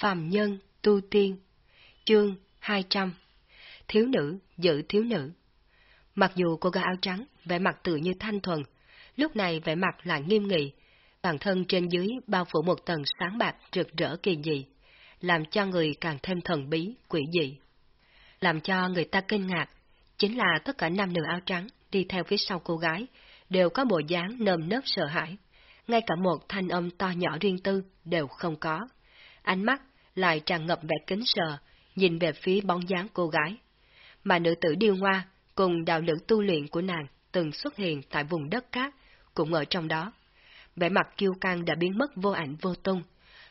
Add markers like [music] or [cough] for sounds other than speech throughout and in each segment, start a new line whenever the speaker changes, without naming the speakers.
Phàm nhân, tu tiên. Chương 200 Thiếu nữ, giữ thiếu nữ. Mặc dù cô gái áo trắng, vẻ mặt tự như thanh thuần, lúc này vẻ mặt lại nghiêm nghị, bản thân trên dưới bao phủ một tầng sáng bạc rực rỡ kỳ dị, làm cho người càng thêm thần bí, quỷ dị. Làm cho người ta kinh ngạc, chính là tất cả nam nữ áo trắng đi theo phía sau cô gái, đều có bộ dáng nơm nớp sợ hãi, ngay cả một thanh âm to nhỏ riêng tư đều không có. Ánh mắt lại tràn ngập vẻ kính sợ, nhìn về phía bóng dáng cô gái. Mà nữ tử điêu hoa cùng đạo lượng tu luyện của nàng từng xuất hiện tại vùng đất cát, cũng ở trong đó. Vẻ mặt kiêu căng đã biến mất vô ảnh vô tung,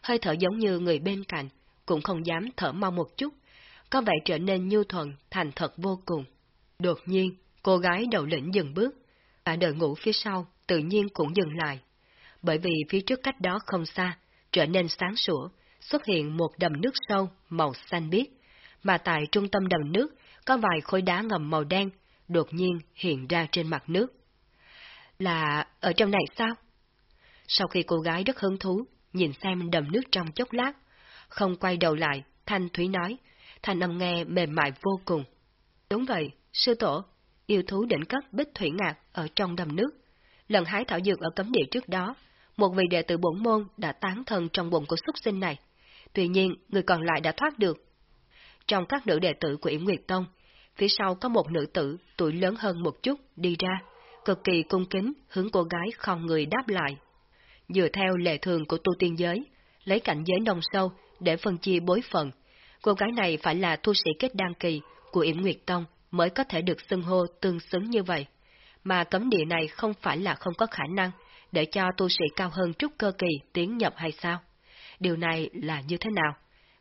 hơi thở giống như người bên cạnh, cũng không dám thở mau một chút, có vẻ trở nên nhu thuận, thành thật vô cùng. Đột nhiên, cô gái đầu lĩnh dừng bước, và đội ngũ phía sau tự nhiên cũng dừng lại. Bởi vì phía trước cách đó không xa, trở nên sáng sủa, xuất hiện một đầm nước sâu màu xanh biếc, mà tại trung tâm đầm nước có vài khối đá ngầm màu đen đột nhiên hiện ra trên mặt nước. Là ở trong này sao? Sau khi cô gái rất hứng thú, nhìn xem đầm nước trong chốc lát, không quay đầu lại, Thanh Thúy nói, thanh âm nghe mềm mại vô cùng. Đúng vậy, sư tổ, yêu thú đỉnh cấp bích thủy ngạc ở trong đầm nước. Lần hái thảo dược ở cấm địa trước đó, một vị đệ tử bổn môn đã tán thân trong bụng của súc sinh này. Tuy nhiên, người còn lại đã thoát được. Trong các nữ đệ tử của Yểm Nguyệt Tông, phía sau có một nữ tử tuổi lớn hơn một chút đi ra, cực kỳ cung kính hướng cô gái không người đáp lại. Dựa theo lệ thường của tu tiên giới, lấy cảnh giới nông sâu để phân chia bối phận, cô gái này phải là tu sĩ kết đăng kỳ của Yểm Nguyệt Tông mới có thể được xưng hô tương xứng như vậy. Mà cấm địa này không phải là không có khả năng để cho tu sĩ cao hơn trúc cơ kỳ tiến nhập hay sao? Điều này là như thế nào?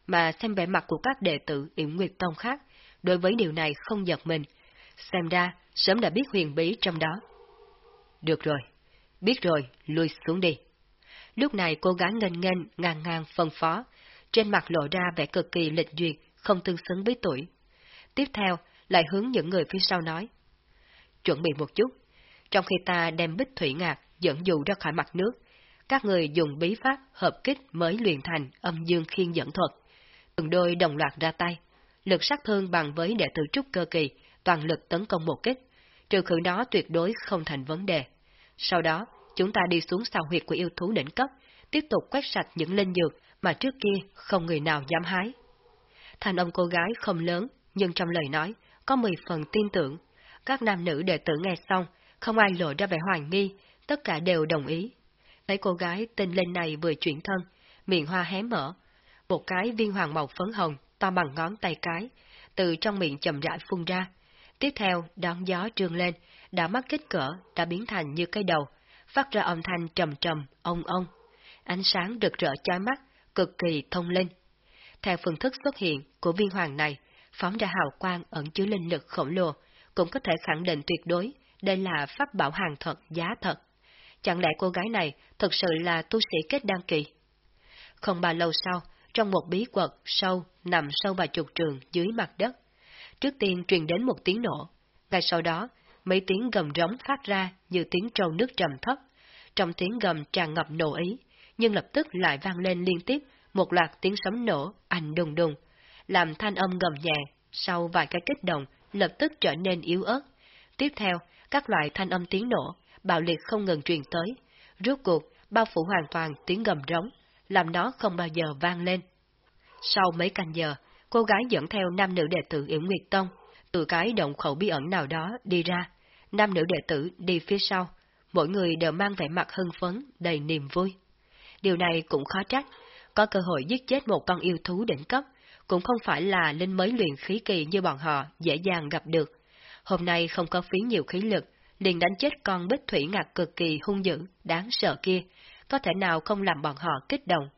Mà xem vẻ mặt của các đệ tử Yểm Nguyệt Tông khác, đối với điều này không giật mình, xem ra sớm đã biết huyền bí trong đó. Được rồi, biết rồi, lui xuống đi. Lúc này cô gái ngân ngân, ngang ngang phân phó, trên mặt lộ ra vẻ cực kỳ lịch duyệt, không tương xứng với tuổi. Tiếp theo, lại hướng những người phía sau nói. Chuẩn bị một chút, trong khi ta đem bích thủy ngạc dẫn dụ ra khỏi mặt nước, các người dùng bí pháp hợp kích mới luyện thành âm dương khiên dẫn thuật. Từng đôi đồng loạt ra tay, lực sát thương bằng với đệ tử trúc cơ kỳ, toàn lực tấn công một kích, trừ khử đó tuyệt đối không thành vấn đề. Sau đó, chúng ta đi xuống sào huyệt của yêu thú đỉnh cấp, tiếp tục quét sạch những linh dược mà trước kia không người nào dám hái. Thành ông cô gái không lớn, nhưng trong lời nói, có mười phần tin tưởng. Các nam nữ đệ tử nghe xong, không ai lộ ra vẻ hoài nghi, tất cả đều đồng ý. Thấy cô gái tên lên này vừa chuyển thân, miệng hoa hé mở, một cái viên hoàng màu phấn hồng to bằng ngón tay cái, từ trong miệng chậm rãi phun ra. Tiếp theo, đón gió trương lên, đã mắt kích cỡ, đã biến thành như cái đầu, phát ra âm thanh trầm trầm, ông ông. Ánh sáng rực rỡ chói mắt, cực kỳ thông linh. Theo phương thức xuất hiện của viên hoàng này, phóng ra hào quang ẩn chứa linh lực khổng lồ, cũng có thể khẳng định tuyệt đối đây là pháp bảo hàng thật, giá thật. Chẳng lẽ cô gái này thực sự là tu sĩ kết đăng kỳ? Không bao lâu sau, trong một bí quật sâu nằm sâu vào chục trường dưới mặt đất, trước tiên truyền đến một tiếng nổ. Ngay sau đó, mấy tiếng gầm rống phát ra như tiếng trâu nước trầm thấp. Trong tiếng gầm tràn ngập nổ ý, nhưng lập tức lại vang lên liên tiếp một loạt tiếng sấm nổ, ảnh đùng đùng, làm thanh âm gầm nhẹ, sau vài cái kích động, lập tức trở nên yếu ớt. Tiếp theo, các loại thanh âm tiếng nổ, bạo liệt không ngừng truyền tới. Rốt cuộc, bao phủ hoàn toàn tiếng gầm rống, làm nó không bao giờ vang lên. Sau mấy canh giờ, cô gái dẫn theo nam nữ đệ tử Yểm Nguyệt Tông, từ cái động khẩu bí ẩn nào đó đi ra. Nam nữ đệ tử đi phía sau, mỗi người đều mang vẻ mặt hưng phấn, đầy niềm vui. Điều này cũng khó trách, có cơ hội giết chết một con yêu thú đỉnh cấp, cũng không phải là linh mới luyện khí kỳ như bọn họ dễ dàng gặp được. Hôm nay không có phí nhiều khí lực, liền đánh chết con bích thủy ngạc cực kỳ hung dữ, đáng sợ kia, có thể nào không làm bọn họ kích động.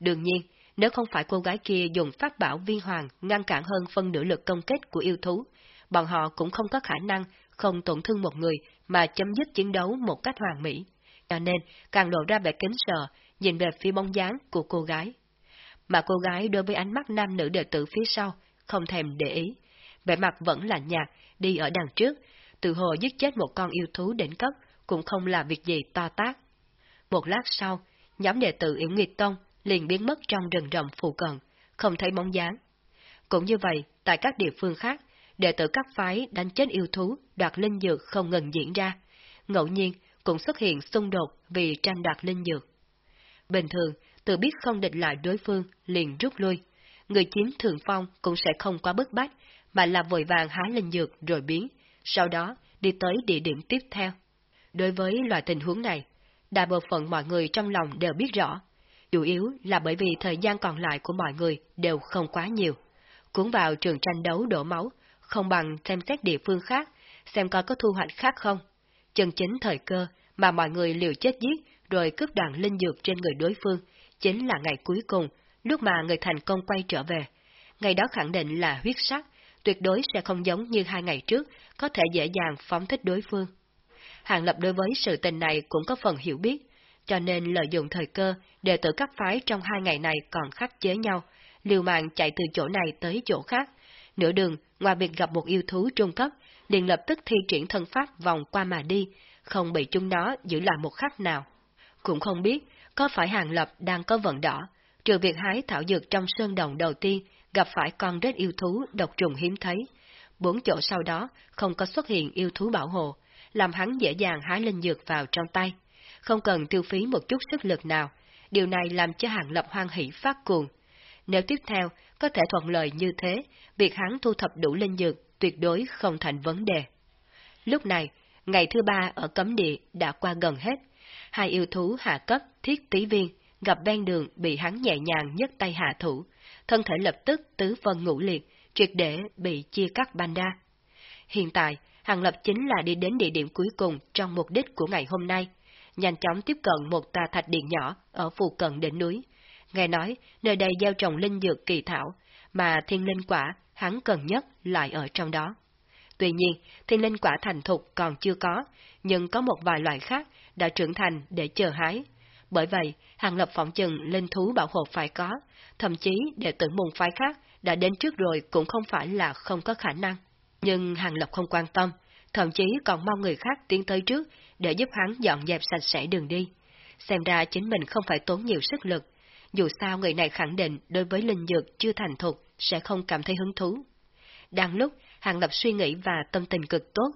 Đương nhiên, nếu không phải cô gái kia dùng pháp bảo viên hoàng ngăn cản hơn phân nửa lực công kích của yêu thú, bọn họ cũng không có khả năng không tổn thương một người mà chấm dứt chiến đấu một cách hoàn mỹ. Cho nên, càng lộ ra vẻ kính sợ, nhìn về phía bóng dáng của cô gái. Mà cô gái đối với ánh mắt nam nữ đệ tử phía sau, không thèm để ý. Vẻ mặt vẫn là nhạt, đi ở đằng trước, từ hồ giết chết một con yêu thú đỉnh cấp, cũng không là việc gì to tác. Một lát sau, nhóm đệ tử Yểm Nguyệt Tông liền biến mất trong rừng rậm phụ cận, không thấy bóng dáng. Cũng như vậy, tại các địa phương khác, đệ tử các phái đánh chết yêu thú, đoạt linh dược không ngừng diễn ra. Ngẫu nhiên cũng xuất hiện xung đột vì tranh đoạt linh dược. Bình thường, tự biết không địch lại đối phương, liền rút lui. Người chiếm thường phong cũng sẽ không quá bức bách, mà là vội vàng hái linh dược rồi biến, sau đó đi tới địa điểm tiếp theo. Đối với loại tình huống này, đại bộ phận mọi người trong lòng đều biết rõ, chủ yếu là bởi vì thời gian còn lại của mọi người đều không quá nhiều. Cuốn vào trường tranh đấu đổ máu, không bằng xem xét địa phương khác, xem coi có thu hoạch khác không. Chân chính thời cơ mà mọi người liều chết giết rồi cướp đoạn linh dược trên người đối phương, chính là ngày cuối cùng, lúc mà người thành công quay trở về. Ngày đó khẳng định là huyết sắc, tuyệt đối sẽ không giống như hai ngày trước, có thể dễ dàng phóng thích đối phương. Hàng Lập đối với sự tình này cũng có phần hiểu biết, cho nên lợi dụng thời cơ để tự các phái trong hai ngày này còn khắc chế nhau, liều mạng chạy từ chỗ này tới chỗ khác. Nửa đường, ngoài việc gặp một yêu thú trung cấp, liền lập tức thi triển thân pháp vòng qua mà đi, không bị chúng nó giữ lại một khắc nào. Cũng không biết có phải Hàng Lập đang có vận đỏ, trừ việc hái thảo dược trong sơn đồng đầu tiên, gặp phải con rết yêu thú độc trùng hiếm thấy. Bốn chỗ sau đó không có xuất hiện yêu thú bảo hộ, làm hắn dễ dàng hái linh dược vào trong tay, không cần tiêu phí một chút sức lực nào. Điều này làm cho Hàng Lập hoan hỷ phát cuồng. Nếu tiếp theo có thể thuận lợi như thế, việc hắn thu thập đủ linh dược tuyệt đối không thành vấn đề. Lúc này, ngày thứ ba ở cấm địa đã qua gần hết. Hai yêu thú hạ cấp thiết tí viên gặp ven đường bị hắn nhẹ nhàng nhấc tay hạ thủ, thân thể lập tức tứ phần ngũ liệt, triệt để bị chia cắt banda. Hiện tại, Hàng Lập chính là đi đến địa điểm cuối cùng trong mục đích của ngày hôm nay, nhanh chóng tiếp cận một tà thạch điện nhỏ ở phù cận đỉnh núi. Nghe nói, nơi đây gieo trồng linh dược kỳ thảo, mà thiên linh quả hắn cần nhất lại ở trong đó. Tuy nhiên, thiên linh quả thành thục còn chưa có, nhưng có một vài loại khác đã trưởng thành để chờ hái. Bởi vậy, Hàng Lập phỏng chừng linh thú bảo hộ phải có, thậm chí đệ tử môn phái khác đã đến trước rồi cũng không phải là không có khả năng. Nhưng Hàng Lập không quan tâm, thậm chí còn mong người khác tiến tới trước để giúp hắn dọn dẹp sạch sẽ đường đi. Xem ra chính mình không phải tốn nhiều sức lực, dù sao người này khẳng định đối với linh dược chưa thành thục sẽ không cảm thấy hứng thú. Đang lúc, Hàng Lập suy nghĩ và tâm tình cực tốt,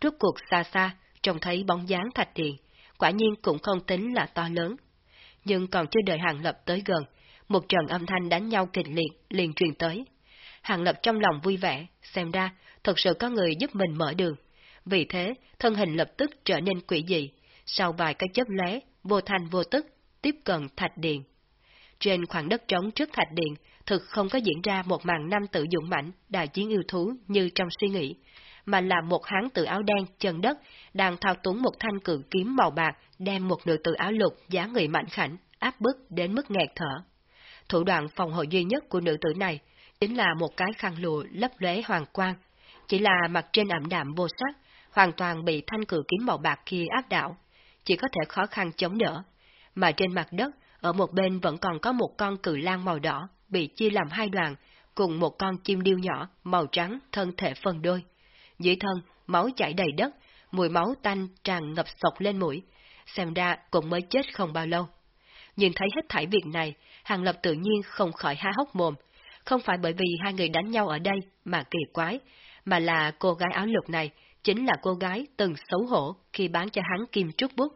rút cuộc xa xa, trông thấy bóng dáng thạch điện, quả nhiên cũng không tính là to lớn. Nhưng còn chưa đợi Hàng Lập tới gần, một trận âm thanh đánh nhau kịch liệt liền truyền tới. Hàng Lập trong lòng vui vẻ, xem ra thật sự có người giúp mình mở đường. Vì thế, thân hình lập tức trở nên quỷ dị, sau vài cái chớp lóe, vô thanh vô tức, tiếp cận thạch điện. Trên khoảng đất trống trước thạch điện, thực không có diễn ra một màn nam tử dũng mãnh đại chiến yêu thú như trong suy nghĩ, mà là một hán tử áo đen chân đất đang thao túng một thanh cự kiếm màu bạc đem một nữ tử áo lục giá người mạnh khảnh áp bức đến mức nghẹt thở. Thủ đoạn phòng hộ duy nhất của nữ tử này chính là một cái khăn lụa lấp lóe hoàng quang, chỉ là mặt trên ẩm đạm vô sắc, hoàn toàn bị thanh cử kiếm màu bạc kia áp đảo, chỉ có thể khó khăn chống đỡ. Mà trên mặt đất, ở một bên vẫn còn có một con cự lang màu đỏ bị chia làm hai đoạn, cùng một con chim điêu nhỏ màu trắng thân thể phân đôi. Dưới thân, máu chảy đầy đất, mùi máu tanh tràn ngập sộc lên mũi, xem ra cũng mới chết không bao lâu. Nhìn thấy hết thảy việc này, Hàng Lập tự nhiên không khỏi há hốc mồm. Không phải bởi vì hai người đánh nhau ở đây mà kỳ quái, mà là cô gái áo lục này chính là cô gái từng xấu hổ khi bán cho hắn kim trúc bút.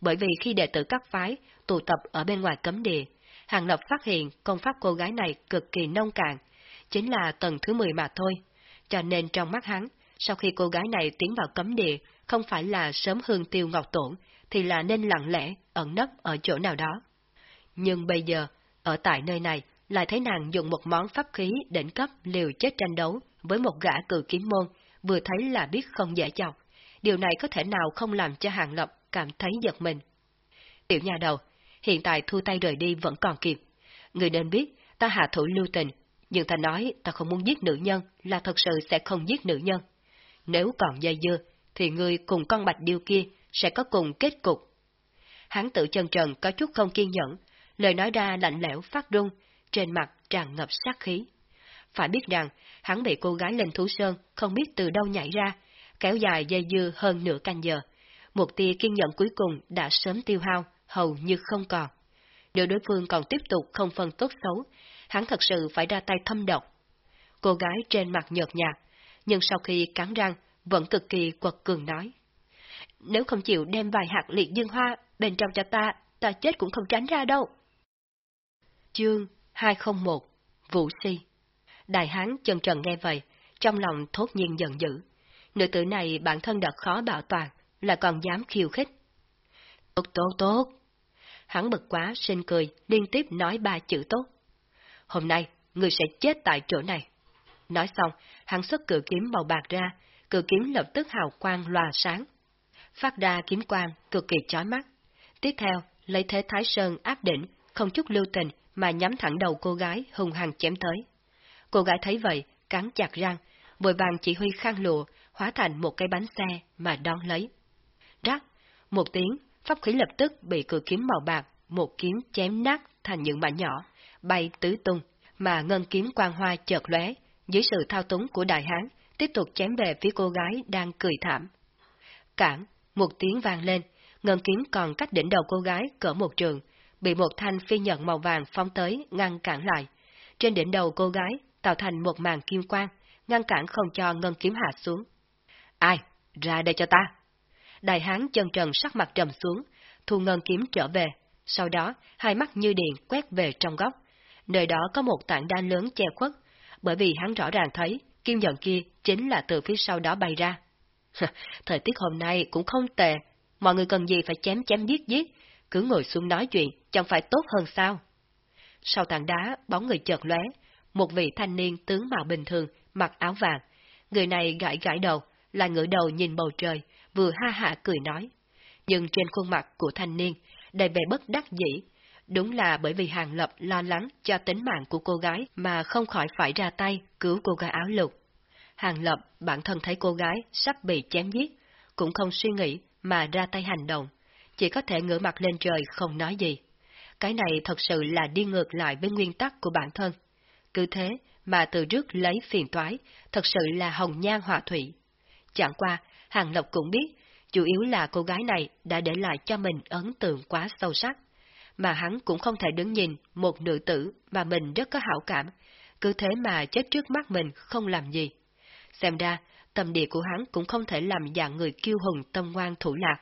Bởi vì khi đệ tử các phái tụ tập ở bên ngoài cấm địa, Hàng Lập phát hiện công pháp cô gái này cực kỳ nông cạn, chính là tầng thứ 10 mà thôi. Cho nên trong mắt hắn, sau khi cô gái này tiến vào cấm địa, không phải là sớm hương tiêu ngọc tổn, thì là nên lặng lẽ, ẩn nấp ở chỗ nào đó. Nhưng bây giờ, ở tại nơi này, lại thấy nàng dùng một món pháp khí đỉnh cấp liều chết tranh đấu với một gã cử kiếm môn, vừa thấy là biết không dễ chọc. Điều này có thể nào không làm cho Hàng Lập cảm thấy giật mình. Tiểu nhà đầu, hiện tại thu tay rời đi vẫn còn kịp. Người nên biết, ta hạ thủ lưu tình, nhưng ta nói ta không muốn giết nữ nhân là thật sự sẽ không giết nữ nhân. Nếu còn dây dưa, thì ngươi cùng con bạch điêu kia sẽ có cùng kết cục. Hắn tự chân trần có chút không kiên nhẫn, lời nói ra lạnh lẽo phát run, trên mặt tràn ngập sát khí. Phải biết rằng, hắn bị cô gái lên thú sơn không biết từ đâu nhảy ra, kéo dài dây dưa hơn nửa canh giờ. Một tia kiên nhẫn cuối cùng đã sớm tiêu hao, hầu như không còn. Nếu đối phương còn tiếp tục không phân tốt xấu, hắn thật sự phải ra tay thâm độc. Cô gái trên mặt nhợt nhạt, nhưng sau khi cắn răng, vẫn cực kỳ quật cường nói. Nếu không chịu đem vài hạt liệt dương hoa bên trong cho ta, ta chết cũng không tránh ra đâu. Chương 201 Vũ Si Đại hán chân trần nghe vậy, trong lòng thốt nhiên giận dữ. Nữ tử này bản thân đã khó bảo toàn, là còn dám khiêu khích. Tốt tốt tốt. Hắn bực quá, sinh cười, liên tiếp nói ba chữ tốt. Hôm nay, người sẽ chết tại chỗ này. Nói xong, hắn xuất cử kiếm màu bạc ra, cử kiếm lập tức hào quang loà sáng. Phát ra kiếm quang cực kỳ chói mắt. Tiếp theo, lấy thế Thái Sơn áp đỉnh, không chút lưu tình mà nhắm thẳng đầu cô gái hùng hằng chém tới. Cô gái thấy vậy, cắn chặt răng, vội vàng chỉ huy khăn lụa, hóa thành một cái bánh xe mà đón lấy. Rắc, một tiếng, pháp khí lập tức bị cự kiếm màu bạc, một kiếm chém nát thành những mảnh nhỏ, bay tứ tung, mà ngân kiếm quang hoa chợt lóe, dưới sự thao túng của đại hán, tiếp tục chém về phía cô gái đang cười thảm. Cản, một tiếng vang lên, ngân kiếm còn cách đỉnh đầu cô gái cỡ một trường, bị một thanh phi nhận màu vàng phóng tới ngăn cản lại. Trên đỉnh đầu cô gái tạo thành một màn kim quang, ngăn cản không cho ngân kiếm hạ xuống. Ai? Ra đây cho ta! Đại hán chân trần sắc mặt trầm xuống, thu ngân kiếm trở về, sau đó hai mắt như điện quét về trong góc. Nơi đó có một tảng đá lớn che khuất, bởi vì hắn rõ ràng thấy kim nhận kia chính là từ phía sau đó bay ra. [laughs] Thời tiết hôm nay cũng không tệ, mọi người cần gì phải chém chém giết giết, cứ ngồi xuống nói chuyện, chẳng phải tốt hơn sao? Sau tảng đá, bóng người chợt lóe, một vị thanh niên tướng mạo bình thường, mặc áo vàng. Người này gãi gãi đầu, là ngửa đầu nhìn bầu trời, vừa ha hạ cười nói. Nhưng trên khuôn mặt của thanh niên, đầy vẻ bất đắc dĩ. Đúng là bởi vì Hàng Lập lo lắng cho tính mạng của cô gái mà không khỏi phải ra tay cứu cô gái áo lục. Hàng Lập bản thân thấy cô gái sắp bị chém giết, cũng không suy nghĩ mà ra tay hành động, chỉ có thể ngửa mặt lên trời không nói gì. Cái này thật sự là đi ngược lại với nguyên tắc của bản thân. Cứ thế mà từ trước lấy phiền toái, thật sự là hồng nhan họa thủy. Chẳng qua, Hàng Lập cũng biết, chủ yếu là cô gái này đã để lại cho mình ấn tượng quá sâu sắc, mà hắn cũng không thể đứng nhìn một nữ tử mà mình rất có hảo cảm, cứ thế mà chết trước mắt mình không làm gì. Xem ra, tâm địa của hắn cũng không thể làm dạng người kiêu hùng tâm ngoan thủ lạc,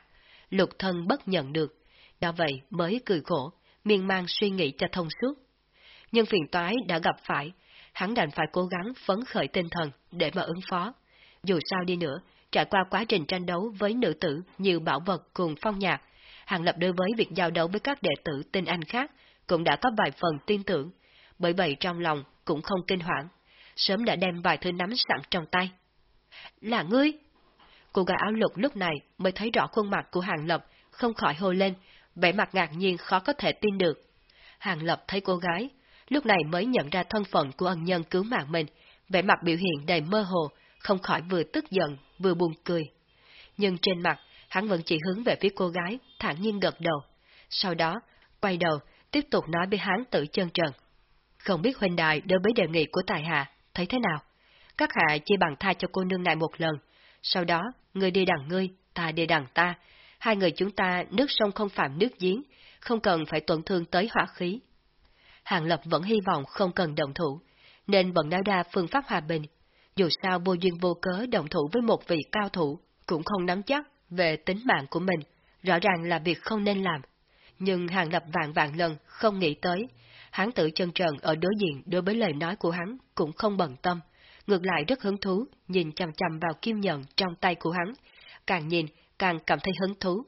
lục thân bất nhận được, do vậy mới cười khổ, miên man suy nghĩ cho thông suốt. Nhưng phiền toái đã gặp phải, hắn đành phải cố gắng phấn khởi tinh thần để mà ứng phó. Dù sao đi nữa, trải qua quá trình tranh đấu với nữ tử như bảo vật cùng phong nhạc, Hàng Lập đối với việc giao đấu với các đệ tử tinh anh khác cũng đã có vài phần tin tưởng, bởi vậy trong lòng cũng không kinh hoảng, sớm đã đem vài thứ nắm sẵn trong tay. Là ngươi! Cô gái áo lục lúc này mới thấy rõ khuôn mặt của Hàng Lập, không khỏi hô lên, vẻ mặt ngạc nhiên khó có thể tin được. Hàng Lập thấy cô gái, lúc này mới nhận ra thân phận của ân nhân cứu mạng mình, vẻ mặt biểu hiện đầy mơ hồ, không khỏi vừa tức giận, vừa buồn cười. Nhưng trên mặt, hắn vẫn chỉ hướng về phía cô gái, thản nhiên gật đầu. Sau đó, quay đầu, tiếp tục nói với hắn tự chân trần. Không biết huynh đài đối với đề nghị của tài hạ, thấy thế nào? Các hạ chia bằng tha cho cô nương này một lần, sau đó, người đi đằng ngươi, ta đi đằng ta, hai người chúng ta nước sông không phạm nước giếng, không cần phải tổn thương tới hỏa khí. Hàng Lập vẫn hy vọng không cần động thủ, nên vẫn nói ra phương pháp hòa bình. Dù sao vô duyên vô cớ động thủ với một vị cao thủ, cũng không nắm chắc về tính mạng của mình, rõ ràng là việc không nên làm. Nhưng Hàng Lập vạn vạn lần không nghĩ tới, hắn tự chân trần ở đối diện đối với lời nói của hắn cũng không bận tâm, ngược lại rất hứng thú, nhìn chằm chằm vào kim nhận trong tay của hắn, càng nhìn càng cảm thấy hứng thú.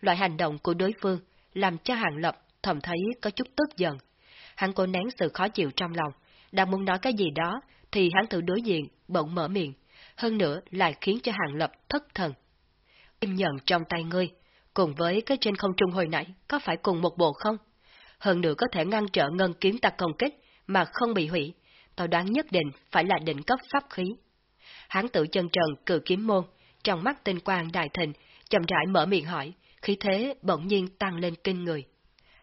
Loại hành động của đối phương làm cho Hàng Lập thầm thấy có chút tức giận. Hắn cố nén sự khó chịu trong lòng, đang muốn nói cái gì đó thì hắn tự đối diện, bỗng mở miệng, hơn nữa lại khiến cho Hàng Lập thất thần. Kim nhận trong tay ngươi, cùng với cái trên không trung hồi nãy, có phải cùng một bộ không? Hơn nữa có thể ngăn trở ngân kiếm ta công kích, mà không bị hủy, tao đoán nhất định phải là đỉnh cấp pháp khí. Hắn tự chân trần cử kiếm môn, trong mắt tinh quang đại thịnh, chậm rãi mở miệng hỏi, khí thế bỗng nhiên tăng lên kinh người.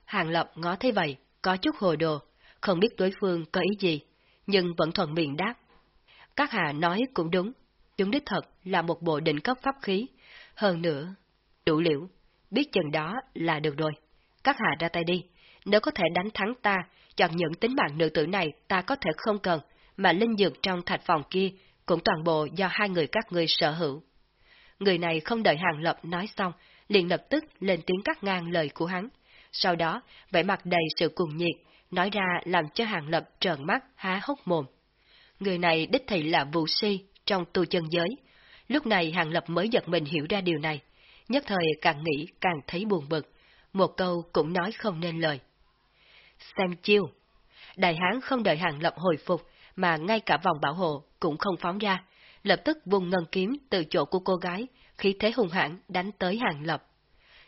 Hàng Lập ngó thấy vậy, có chút hồ đồ, không biết đối phương có ý gì, nhưng vẫn thuận miệng đáp. Các hạ nói cũng đúng, chúng đích thật là một bộ đỉnh cấp pháp khí, hơn nữa, đủ liễu, biết chừng đó là được rồi. Các hạ ra tay đi, nếu có thể đánh thắng ta, chọn những tính mạng nữ tử này ta có thể không cần, mà linh dược trong thạch phòng kia cũng toàn bộ do hai người các ngươi sở hữu. Người này không đợi Hàng Lập nói xong, liền lập tức lên tiếng cắt ngang lời của hắn. Sau đó, vẻ mặt đầy sự cuồng nhiệt, nói ra làm cho Hàng Lập trợn mắt, há hốc mồm. Người này đích thị là Vũ Si trong tu chân giới. Lúc này Hàng Lập mới giật mình hiểu ra điều này. Nhất thời càng nghĩ càng thấy buồn bực. Một câu cũng nói không nên lời. Xem chiêu. Đại hán không đợi Hàng Lập hồi phục, mà ngay cả vòng bảo hộ cũng không phóng ra. Lập tức vùng ngân kiếm từ chỗ của cô gái, khí thế hung hãn đánh tới Hàng Lập.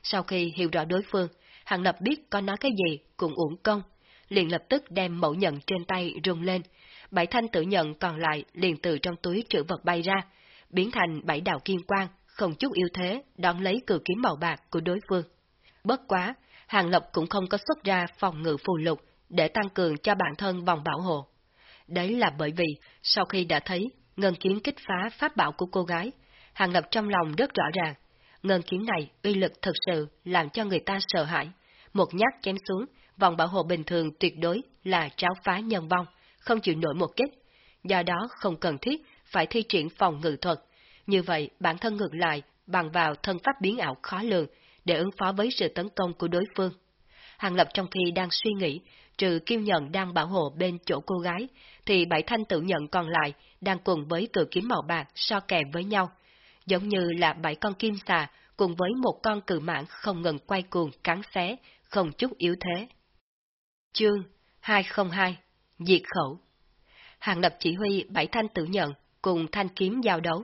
Sau khi hiểu rõ đối phương, Hàng Lập biết có nói cái gì cũng uổng công, liền lập tức đem mẫu nhận trên tay rung lên, bảy thanh tử nhận còn lại liền từ trong túi trữ vật bay ra, biến thành bảy đạo kim quang, không chút yêu thế, đón lấy cử kiếm màu bạc của đối phương. Bất quá, Hàng Lập cũng không có xuất ra phòng ngự phù lục để tăng cường cho bản thân vòng bảo hộ. Đấy là bởi vì, sau khi đã thấy ngân kiếm kích phá pháp bảo của cô gái, Hàng Lập trong lòng rất rõ ràng, ngân kiếm này uy lực thực sự làm cho người ta sợ hãi. Một nhát chém xuống, vòng bảo hộ bình thường tuyệt đối là tráo phá nhân vong, không chịu nổi một kích. Do đó không cần thiết phải thi triển phòng ngự thuật. Như vậy bản thân ngược lại bằng vào thân pháp biến ảo khó lường để ứng phó với sự tấn công của đối phương. Hàng Lập trong khi đang suy nghĩ, trừ kim nhận đang bảo hộ bên chỗ cô gái, thì bảy thanh tự nhận còn lại đang cùng với cử kiếm màu bạc so kè với nhau, giống như là bảy con kim xà cùng với một con cự mãng không ngừng quay cuồng cắn xé, không chút yếu thế. Chương 202 Diệt khẩu Hàng lập chỉ huy bảy thanh tử nhận cùng thanh kiếm giao đấu.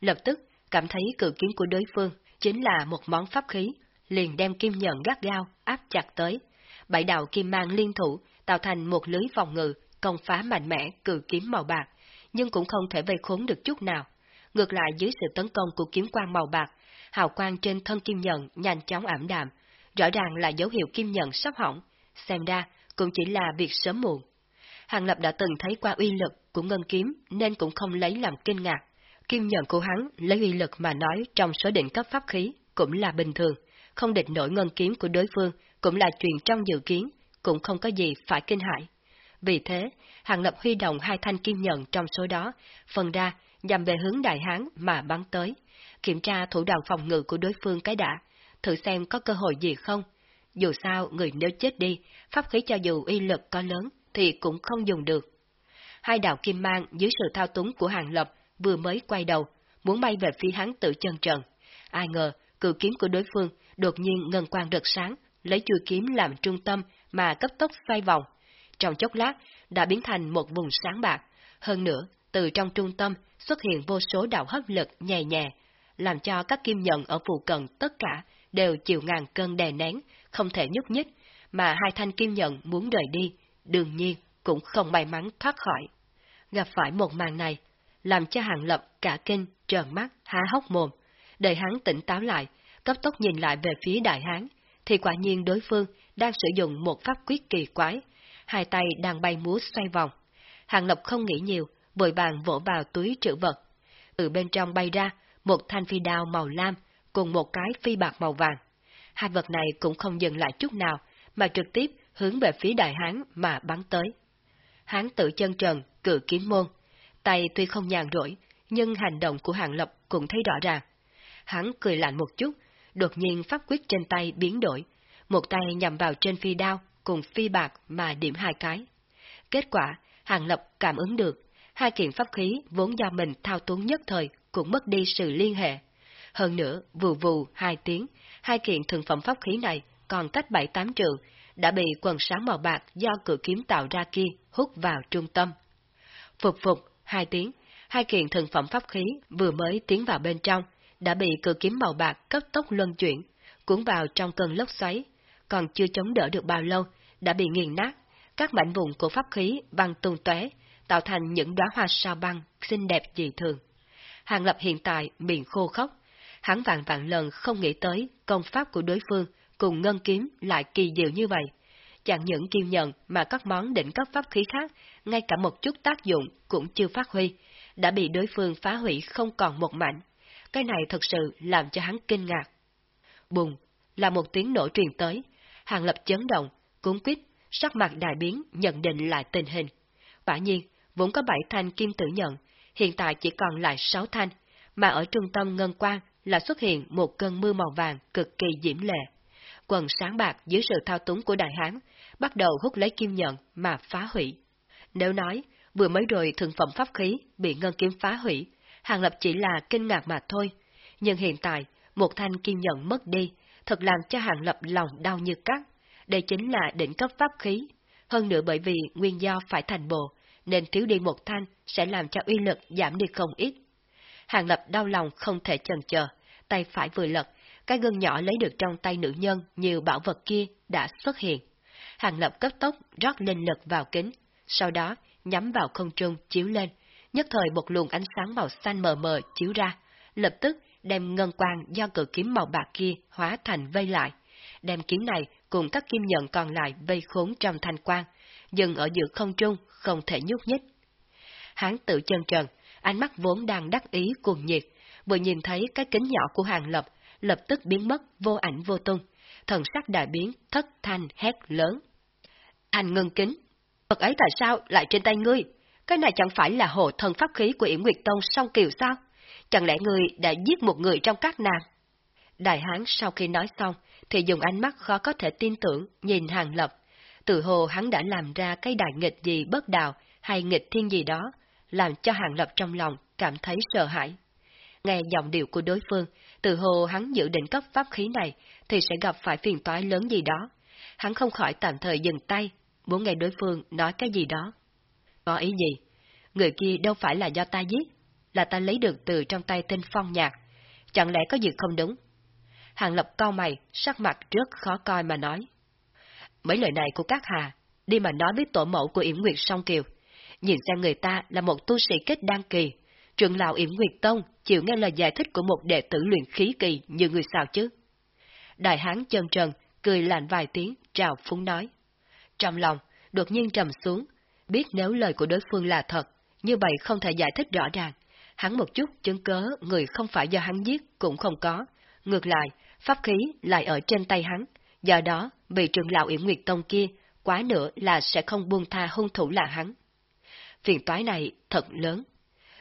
Lập tức cảm thấy cự kiếm của đối phương chính là một món pháp khí, liền đem kim nhận gắt gao áp chặt tới. Bảy đạo kim mang liên thủ tạo thành một lưới phòng ngự công phá mạnh mẽ cử kiếm màu bạc, nhưng cũng không thể vây khốn được chút nào. Ngược lại dưới sự tấn công của kiếm quang màu bạc, hào quang trên thân kim nhận nhanh chóng ảm đạm, rõ ràng là dấu hiệu kim nhận sắp hỏng, xem ra cũng chỉ là việc sớm muộn. Hàng Lập đã từng thấy qua uy lực của ngân kiếm nên cũng không lấy làm kinh ngạc. Kim nhận của hắn lấy uy lực mà nói trong số định cấp pháp khí cũng là bình thường, không địch nổi ngân kiếm của đối phương cũng là chuyện trong dự kiến, cũng không có gì phải kinh hãi. Vì thế, Hàng Lập huy động hai thanh kim nhận trong số đó, phần ra nhằm về hướng đại hán mà bắn tới, kiểm tra thủ đoạn phòng ngự của đối phương cái đã, thử xem có cơ hội gì không. Dù sao, người nếu chết đi, pháp khí cho dù uy lực có lớn, thì cũng không dùng được. Hai đạo kim mang dưới sự thao túng của Hàng Lập vừa mới quay đầu, muốn bay về phía hắn tự chân trần. Ai ngờ, cự kiếm của đối phương đột nhiên ngân quang rực sáng, lấy chui kiếm làm trung tâm mà cấp tốc xoay vòng. Trong chốc lát, đã biến thành một vùng sáng bạc. Hơn nữa, từ trong trung tâm xuất hiện vô số đạo hấp lực nhẹ nhẹ, làm cho các kim nhận ở phụ cận tất cả đều chịu ngàn cơn đè nén, không thể nhúc nhích, mà hai thanh kim nhận muốn rời đi, đương nhiên cũng không may mắn thoát khỏi. Gặp phải một màn này, làm cho Hàng Lập cả kinh, trợn mắt, há hốc mồm. Đợi hắn tỉnh táo lại, cấp tốc nhìn lại về phía đại hán, thì quả nhiên đối phương đang sử dụng một pháp quyết kỳ quái, hai tay đang bay múa xoay vòng. Hàng Lập không nghĩ nhiều, vội vàng vỗ vào túi trữ vật. Từ bên trong bay ra một thanh phi đao màu lam cùng một cái phi bạc màu vàng. Hai vật này cũng không dừng lại chút nào, mà trực tiếp hướng về phía đại hán mà bắn tới. Hán tự chân trần, cự kiếm môn. Tay tuy không nhàn rỗi, nhưng hành động của Hàng Lập cũng thấy rõ ràng. Hắn cười lạnh một chút, đột nhiên pháp quyết trên tay biến đổi, một tay nhằm vào trên phi đao cùng phi bạc mà điểm hai cái. Kết quả, Hàng Lập cảm ứng được, hai kiện pháp khí vốn do mình thao túng nhất thời cũng mất đi sự liên hệ. Hơn nữa, vù vù hai tiếng, hai kiện thường phẩm pháp khí này còn cách bảy tám trường, đã bị quần sáng màu bạc do cự kiếm tạo ra kia hút vào trung tâm. Phục phục, hai tiếng, hai kiện thần phẩm pháp khí vừa mới tiến vào bên trong, đã bị cự kiếm màu bạc cấp tốc luân chuyển, cuốn vào trong cơn lốc xoáy, còn chưa chống đỡ được bao lâu, đã bị nghiền nát, các mảnh vụn của pháp khí văng tung tóe, tạo thành những đóa hoa sao băng xinh đẹp dị thường. Hàng Lập hiện tại miệng khô khóc, hắn vạn vạn lần không nghĩ tới công pháp của đối phương cùng ngân kiếm lại kỳ diệu như vậy. Chẳng những kim nhận mà các món đỉnh cấp pháp khí khác, ngay cả một chút tác dụng cũng chưa phát huy, đã bị đối phương phá hủy không còn một mảnh. Cái này thật sự làm cho hắn kinh ngạc. Bùng, là một tiếng nổ truyền tới, hàng lập chấn động, cuốn quýt, sắc mặt đại biến nhận định lại tình hình. Quả nhiên, vốn có bảy thanh kim tử nhận, hiện tại chỉ còn lại sáu thanh, mà ở trung tâm ngân quang là xuất hiện một cơn mưa màu vàng cực kỳ diễm lệ. Quần sáng bạc dưới sự thao túng của đại hán, bắt đầu hút lấy kim nhận mà phá hủy. Nếu nói, vừa mới rồi thượng phẩm pháp khí bị ngân kiếm phá hủy, Hàng Lập chỉ là kinh ngạc mà thôi, nhưng hiện tại, một thanh kim nhận mất đi, thật làm cho Hàng Lập lòng đau như cắt. Đây chính là đỉnh cấp pháp khí. Hơn nữa bởi vì nguyên do phải thành bộ, nên thiếu đi một thanh sẽ làm cho uy lực giảm đi không ít. Hàng Lập đau lòng không thể chần chờ, tay phải vừa lật, cái gân nhỏ lấy được trong tay nữ nhân như bảo vật kia đã xuất hiện. Hàng Lập cấp tốc rót linh lực vào kính, sau đó nhắm vào không trung chiếu lên, nhất thời một luồng ánh sáng màu xanh mờ mờ chiếu ra, lập tức đem ngân quang do cự kiếm màu bạc kia hóa thành vây lại, đem kiếm này cùng các kim nhận còn lại vây khốn trong thanh quang, dừng ở giữa không trung, không thể nhúc nhích. Hán tự chân trần, ánh mắt vốn đang đắc ý cuồng nhiệt, vừa nhìn thấy cái kính nhỏ của hàng lập, lập tức biến mất vô ảnh vô tung, thần sắc đại biến, thất thanh hét lớn. Anh ngưng kính, vật ấy tại sao lại trên tay ngươi? Cái này chẳng phải là hộ thần pháp khí của Yểm Nguyệt Tông song kiều sao? Chẳng lẽ ngươi đã giết một người trong các nàng? Đại hán sau khi nói xong, thì dùng ánh mắt khó có thể tin tưởng nhìn hàng lập. Từ hồ hắn đã làm ra cái đại nghịch gì bất đào hay nghịch thiên gì đó, làm cho hàng lập trong lòng cảm thấy sợ hãi. Nghe giọng điệu của đối phương, từ hồ hắn dự định cấp pháp khí này thì sẽ gặp phải phiền toái lớn gì đó. Hắn không khỏi tạm thời dừng tay, muốn nghe đối phương nói cái gì đó. Có ý gì? Người kia đâu phải là do ta giết, là ta lấy được từ trong tay tên phong nhạc. Chẳng lẽ có gì không đúng? Hàng lập cao mày, sắc mặt rất khó coi mà nói. Mấy lời này của các hà, đi mà nói với tổ mẫu của Yểm Nguyệt Song Kiều. Nhìn xem người ta là một tu sĩ kết đăng kỳ, trưởng lão Yểm Nguyệt Tông chịu nghe lời giải thích của một đệ tử luyện khí kỳ như người sao chứ. Đại hán chân trần, cười lạnh vài tiếng, trào phúng nói. Trong lòng, đột nhiên trầm xuống, biết nếu lời của đối phương là thật, như vậy không thể giải thích rõ ràng. Hắn một chút chứng cớ người không phải do hắn giết cũng không có. Ngược lại, pháp khí lại ở trên tay hắn, do đó vị trưởng lão Yểm Nguyệt Tông kia quá nữa là sẽ không buông tha hung thủ là hắn. Phiền toái này thật lớn.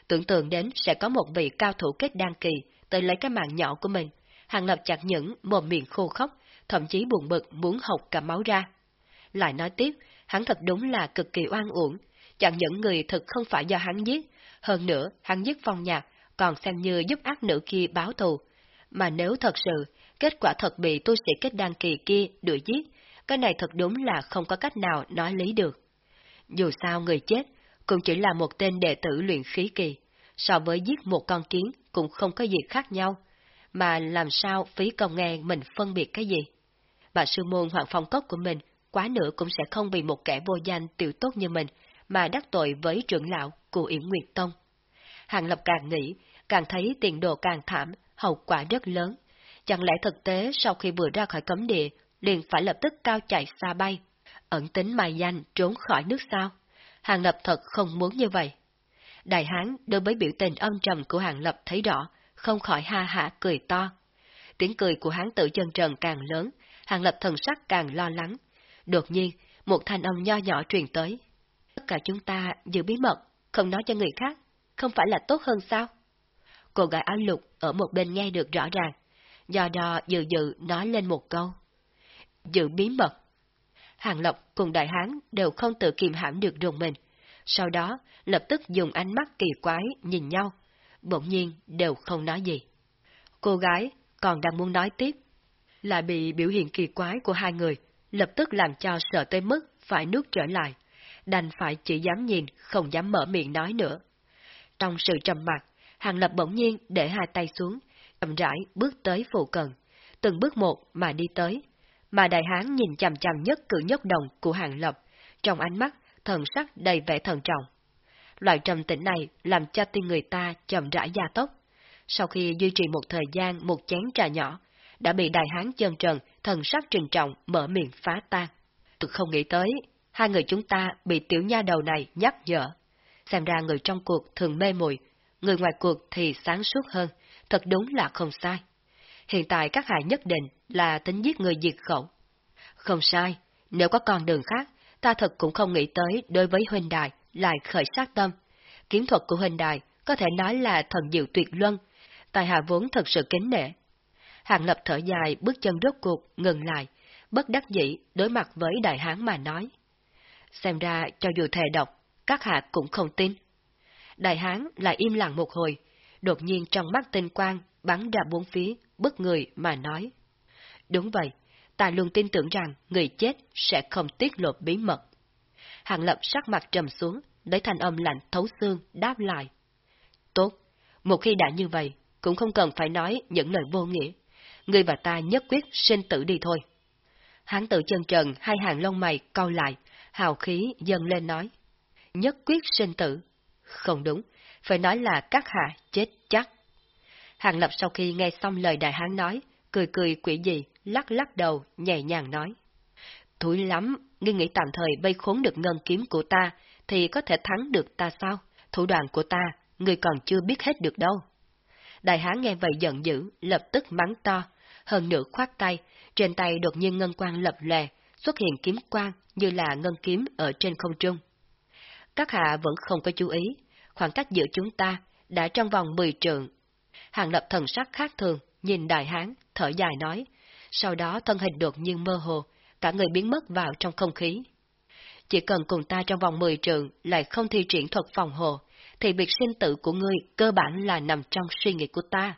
Tưởng tượng đến sẽ có một vị cao thủ kết đan kỳ tới lấy cái mạng nhỏ của mình, hàng lập chặt những mồm miệng khô khóc, thậm chí buồn bực muốn học cả máu ra. Lại nói tiếp, hắn thật đúng là cực kỳ oan uổng, chẳng những người thực không phải do hắn giết, hơn nữa hắn giết phong nhạc, còn xem như giúp ác nữ kia báo thù. Mà nếu thật sự, kết quả thật bị tu sĩ kết đăng kỳ kia đuổi giết, cái này thật đúng là không có cách nào nói lý được. Dù sao người chết, cũng chỉ là một tên đệ tử luyện khí kỳ, so với giết một con kiến cũng không có gì khác nhau, mà làm sao phí công nghe mình phân biệt cái gì. Bà sư môn hoàng phong cốc của mình quá nữa cũng sẽ không vì một kẻ vô danh tiểu tốt như mình mà đắc tội với trưởng lão của Yển Nguyệt Tông. Hàng Lập càng nghĩ, càng thấy tiền đồ càng thảm, hậu quả rất lớn. Chẳng lẽ thực tế sau khi vừa ra khỏi cấm địa, liền phải lập tức cao chạy xa bay, ẩn tính mài danh trốn khỏi nước sao? Hàng Lập thật không muốn như vậy. Đại Hán đối với biểu tình âm trầm của Hàng Lập thấy rõ, không khỏi ha hả cười to. Tiếng cười của hán tử chân trần càng lớn, Hàng Lập thần sắc càng lo lắng. Đột nhiên, một thanh âm nho nhỏ truyền tới. Tất cả chúng ta giữ bí mật, không nói cho người khác, không phải là tốt hơn sao? Cô gái áo lục ở một bên nghe được rõ ràng, do đó dự dự nói lên một câu. Giữ bí mật. Hàng lộc cùng Đại Hán đều không tự kiềm hãm được rùng mình, sau đó lập tức dùng ánh mắt kỳ quái nhìn nhau, bỗng nhiên đều không nói gì. Cô gái còn đang muốn nói tiếp, lại bị biểu hiện kỳ quái của hai người, lập tức làm cho sợ tới mức phải nuốt trở lại, đành phải chỉ dám nhìn, không dám mở miệng nói nữa. Trong sự trầm mặc, Hàng Lập bỗng nhiên để hai tay xuống, chậm rãi bước tới phụ cận, từng bước một mà đi tới, mà đại hán nhìn chằm chằm nhất cử nhất động của Hàng Lập, trong ánh mắt thần sắc đầy vẻ thần trọng. Loại trầm tĩnh này làm cho tim người ta chậm rãi gia tốc. Sau khi duy trì một thời gian một chén trà nhỏ, đã bị đại hán chân trần, thần sắc trình trọng mở miệng phá tan. Tôi không nghĩ tới, hai người chúng ta bị tiểu nha đầu này nhắc nhở. Xem ra người trong cuộc thường mê muội, người ngoài cuộc thì sáng suốt hơn, thật đúng là không sai. Hiện tại các hại nhất định là tính giết người diệt khẩu. Không sai, Nếu có con đường khác, ta thật cũng không nghĩ tới đối với huynh đài lại khởi sát tâm. Kiếm thuật của huynh đài có thể nói là thần diệu tuyệt luân, tài hạ vốn thật sự kính nể. Hàng lập thở dài bước chân rốt cuộc, ngừng lại, bất đắc dĩ đối mặt với đại hán mà nói. Xem ra cho dù thề độc, các hạ cũng không tin. Đại hán lại im lặng một hồi, đột nhiên trong mắt tinh quang bắn ra bốn phía, bất người mà nói. Đúng vậy, ta luôn tin tưởng rằng người chết sẽ không tiết lộ bí mật. Hàng lập sắc mặt trầm xuống, lấy thanh âm lạnh thấu xương, đáp lại. Tốt, một khi đã như vậy, cũng không cần phải nói những lời vô nghĩa. Người và ta nhất quyết sinh tử đi thôi. Hán tự chân trần hai hàng lông mày cau lại, hào khí dâng lên nói. Nhất quyết sinh tử. Không đúng, phải nói là các hạ chết chắc. Hàng Lập sau khi nghe xong lời đại hán nói, cười cười quỷ gì, lắc lắc đầu, nhẹ nhàng nói. Thúi lắm, ngươi nghĩ tạm thời vây khốn được ngân kiếm của ta, thì có thể thắng được ta sao? Thủ đoạn của ta, ngươi còn chưa biết hết được đâu. Đại hán nghe vậy giận dữ, lập tức mắng to, hơn nữa khoát tay, trên tay đột nhiên ngân quang lập lè, xuất hiện kiếm quang như là ngân kiếm ở trên không trung. Các hạ vẫn không có chú ý, khoảng cách giữa chúng ta đã trong vòng 10 trượng. Hàng lập thần sắc khác thường, nhìn đại hán, thở dài nói, sau đó thân hình đột nhiên mơ hồ, cả người biến mất vào trong không khí. Chỉ cần cùng ta trong vòng 10 trượng lại không thi triển thuật phòng hộ, thì việc sinh tử của ngươi cơ bản là nằm trong suy nghĩ của ta.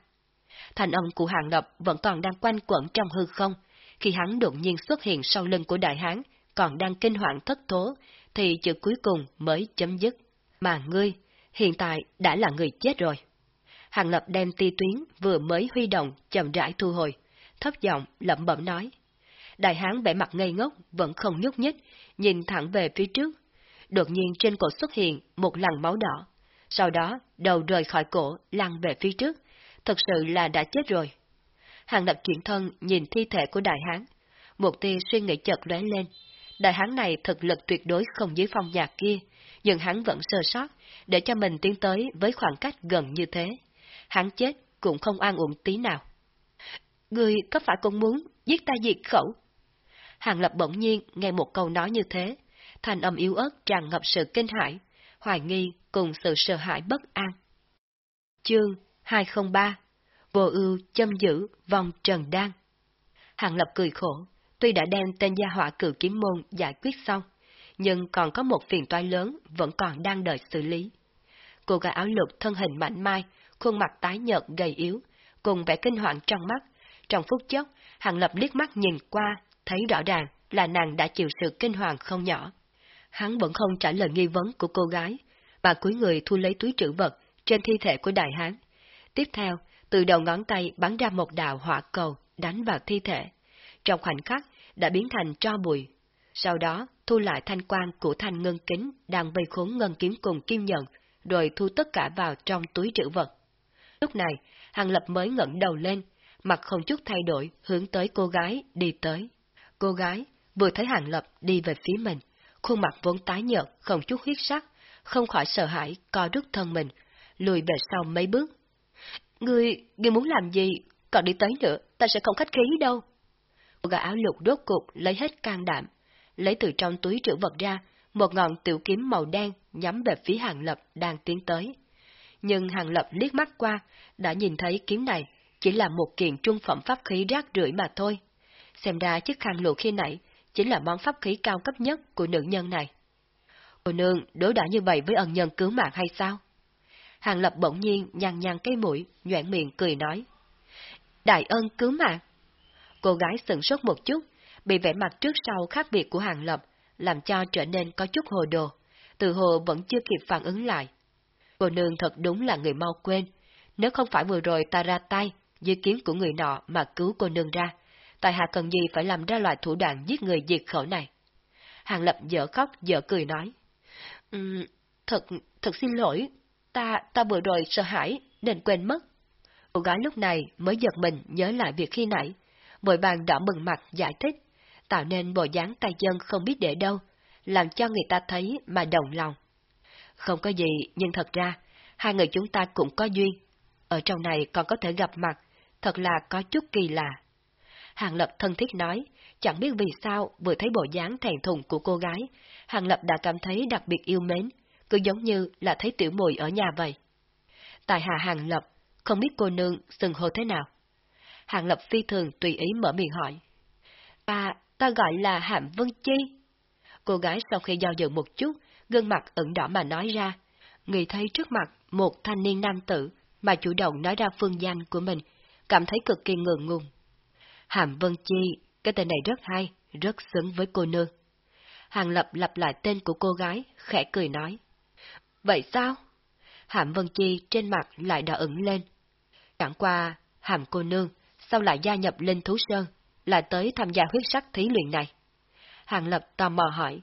Thành âm của Hàng Lập vẫn còn đang quanh quẩn trong hư không, khi hắn đột nhiên xuất hiện sau lưng của đại hán, còn đang kinh hoàng thất thố, thì chữ cuối cùng mới chấm dứt. Mà ngươi, hiện tại đã là người chết rồi. Hàng Lập đem ti tuyến vừa mới huy động chậm rãi thu hồi, thấp giọng lẩm bẩm nói. Đại hán vẻ mặt ngây ngốc vẫn không nhúc nhích, nhìn thẳng về phía trước. Đột nhiên trên cổ xuất hiện một lằn máu đỏ. Sau đó, đầu rời khỏi cổ, lăn về phía trước. Thật sự là đã chết rồi. Hàng lập chuyển thân nhìn thi thể của đại hán. Một tia suy nghĩ chợt lóe lên. Đại hán này thực lực tuyệt đối không dưới phong nhạc kia, nhưng hắn vẫn sơ sót, để cho mình tiến tới với khoảng cách gần như thế. Hắn chết cũng không an ổn tí nào. Người có phải cũng muốn giết ta diệt khẩu? Hàng Lập bỗng nhiên nghe một câu nói như thế, thành âm yếu ớt tràn ngập sự kinh hãi, hoài nghi cùng sự sợ hãi bất an. Chương 203 Vô ưu châm giữ vòng trần đan Hàng Lập cười khổ, tuy đã đem tên gia họa cử kiếm môn giải quyết xong, nhưng còn có một phiền toái lớn vẫn còn đang đợi xử lý. Cô gái áo lục thân hình mảnh mai, khuôn mặt tái nhợt gầy yếu, cùng vẻ kinh hoàng trong mắt. Trong phút chốc, Hàng Lập liếc mắt nhìn qua, thấy rõ ràng là nàng đã chịu sự kinh hoàng không nhỏ. Hắn vẫn không trả lời nghi vấn của cô gái, và cúi người thu lấy túi trữ vật trên thi thể của đại hán. Tiếp theo, từ đầu ngón tay bắn ra một đạo hỏa cầu đánh vào thi thể. Trong khoảnh khắc, đã biến thành tro bụi. Sau đó, thu lại thanh quan của thanh ngân kính đang vây khốn ngân kiếm cùng kim nhận, rồi thu tất cả vào trong túi trữ vật. Lúc này, Hàng Lập mới ngẩng đầu lên, mặt không chút thay đổi, hướng tới cô gái đi tới. Cô gái vừa thấy Hàng Lập đi về phía mình, khuôn mặt vốn tái nhợt, không chút huyết sắc, không khỏi sợ hãi, co rút thân mình, lùi về sau mấy bước. Ngươi, ngươi muốn làm gì? Còn đi tới nữa, ta sẽ không khách khí đâu. Cô gái áo lục đốt cục lấy hết can đảm, lấy từ trong túi trữ vật ra một ngọn tiểu kiếm màu đen nhắm về phía Hàng Lập đang tiến tới. Nhưng Hàng Lập liếc mắt qua, đã nhìn thấy kiếm này chỉ là một kiện trung phẩm pháp khí rác rưởi mà thôi. Xem ra chiếc khăn lụa khi nãy chính là món pháp khí cao cấp nhất của nữ nhân này. Cô nương đối đã như vậy với ân nhân cứu mạng hay sao? Hàng Lập bỗng nhiên nhăn nhăn cái mũi, nhoẻn miệng cười nói. Đại ân cứu mạng. Cô gái sững sốt một chút, bị vẻ mặt trước sau khác biệt của Hàng Lập, làm cho trở nên có chút hồ đồ, từ hồ vẫn chưa kịp phản ứng lại. Cô nương thật đúng là người mau quên, nếu không phải vừa rồi ta ra tay, dưới kiếm của người nọ mà cứu cô nương ra, tại hạ cần gì phải làm ra loại thủ đoạn giết người diệt khẩu này. Hàng Lập dở khóc dở cười nói. Um, thật, thật xin lỗi, ta, ta vừa rồi sợ hãi, nên quên mất. Cô gái lúc này mới giật mình nhớ lại việc khi nãy, vội bàn đỏ bừng mặt giải thích, tạo nên bộ dáng tay chân không biết để đâu, làm cho người ta thấy mà đồng lòng. Không có gì, nhưng thật ra, hai người chúng ta cũng có duyên. Ở trong này còn có thể gặp mặt, thật là có chút kỳ lạ. Hàng Lập thân thiết nói, Chẳng biết vì sao vừa thấy bộ dáng thèn thùng của cô gái, Hàng Lập đã cảm thấy đặc biệt yêu mến, cứ giống như là thấy tiểu mùi ở nhà vậy. Tại hạ Hàng Lập, không biết cô nương sừng hồ thế nào. Hàng Lập phi thường tùy ý mở miệng hỏi. À, ta gọi là Hàm Vân Chi. Cô gái sau khi giao dự một chút, gương mặt ửng đỏ mà nói ra. Người thấy trước mặt một thanh niên nam tử mà chủ động nói ra phương danh của mình, cảm thấy cực kỳ ngượng ngùng. Hàm Vân Chi, cái tên này rất hay, rất xứng với cô nương. Hàng Lập lặp lại tên của cô gái, khẽ cười nói. Vậy sao? Hàm Vân Chi trên mặt lại đỏ ửng lên. Chẳng qua, Hàm cô nương, sao lại gia nhập Linh Thú Sơn, lại tới tham gia huyết sắc thí luyện này? Hàng Lập tò mò hỏi.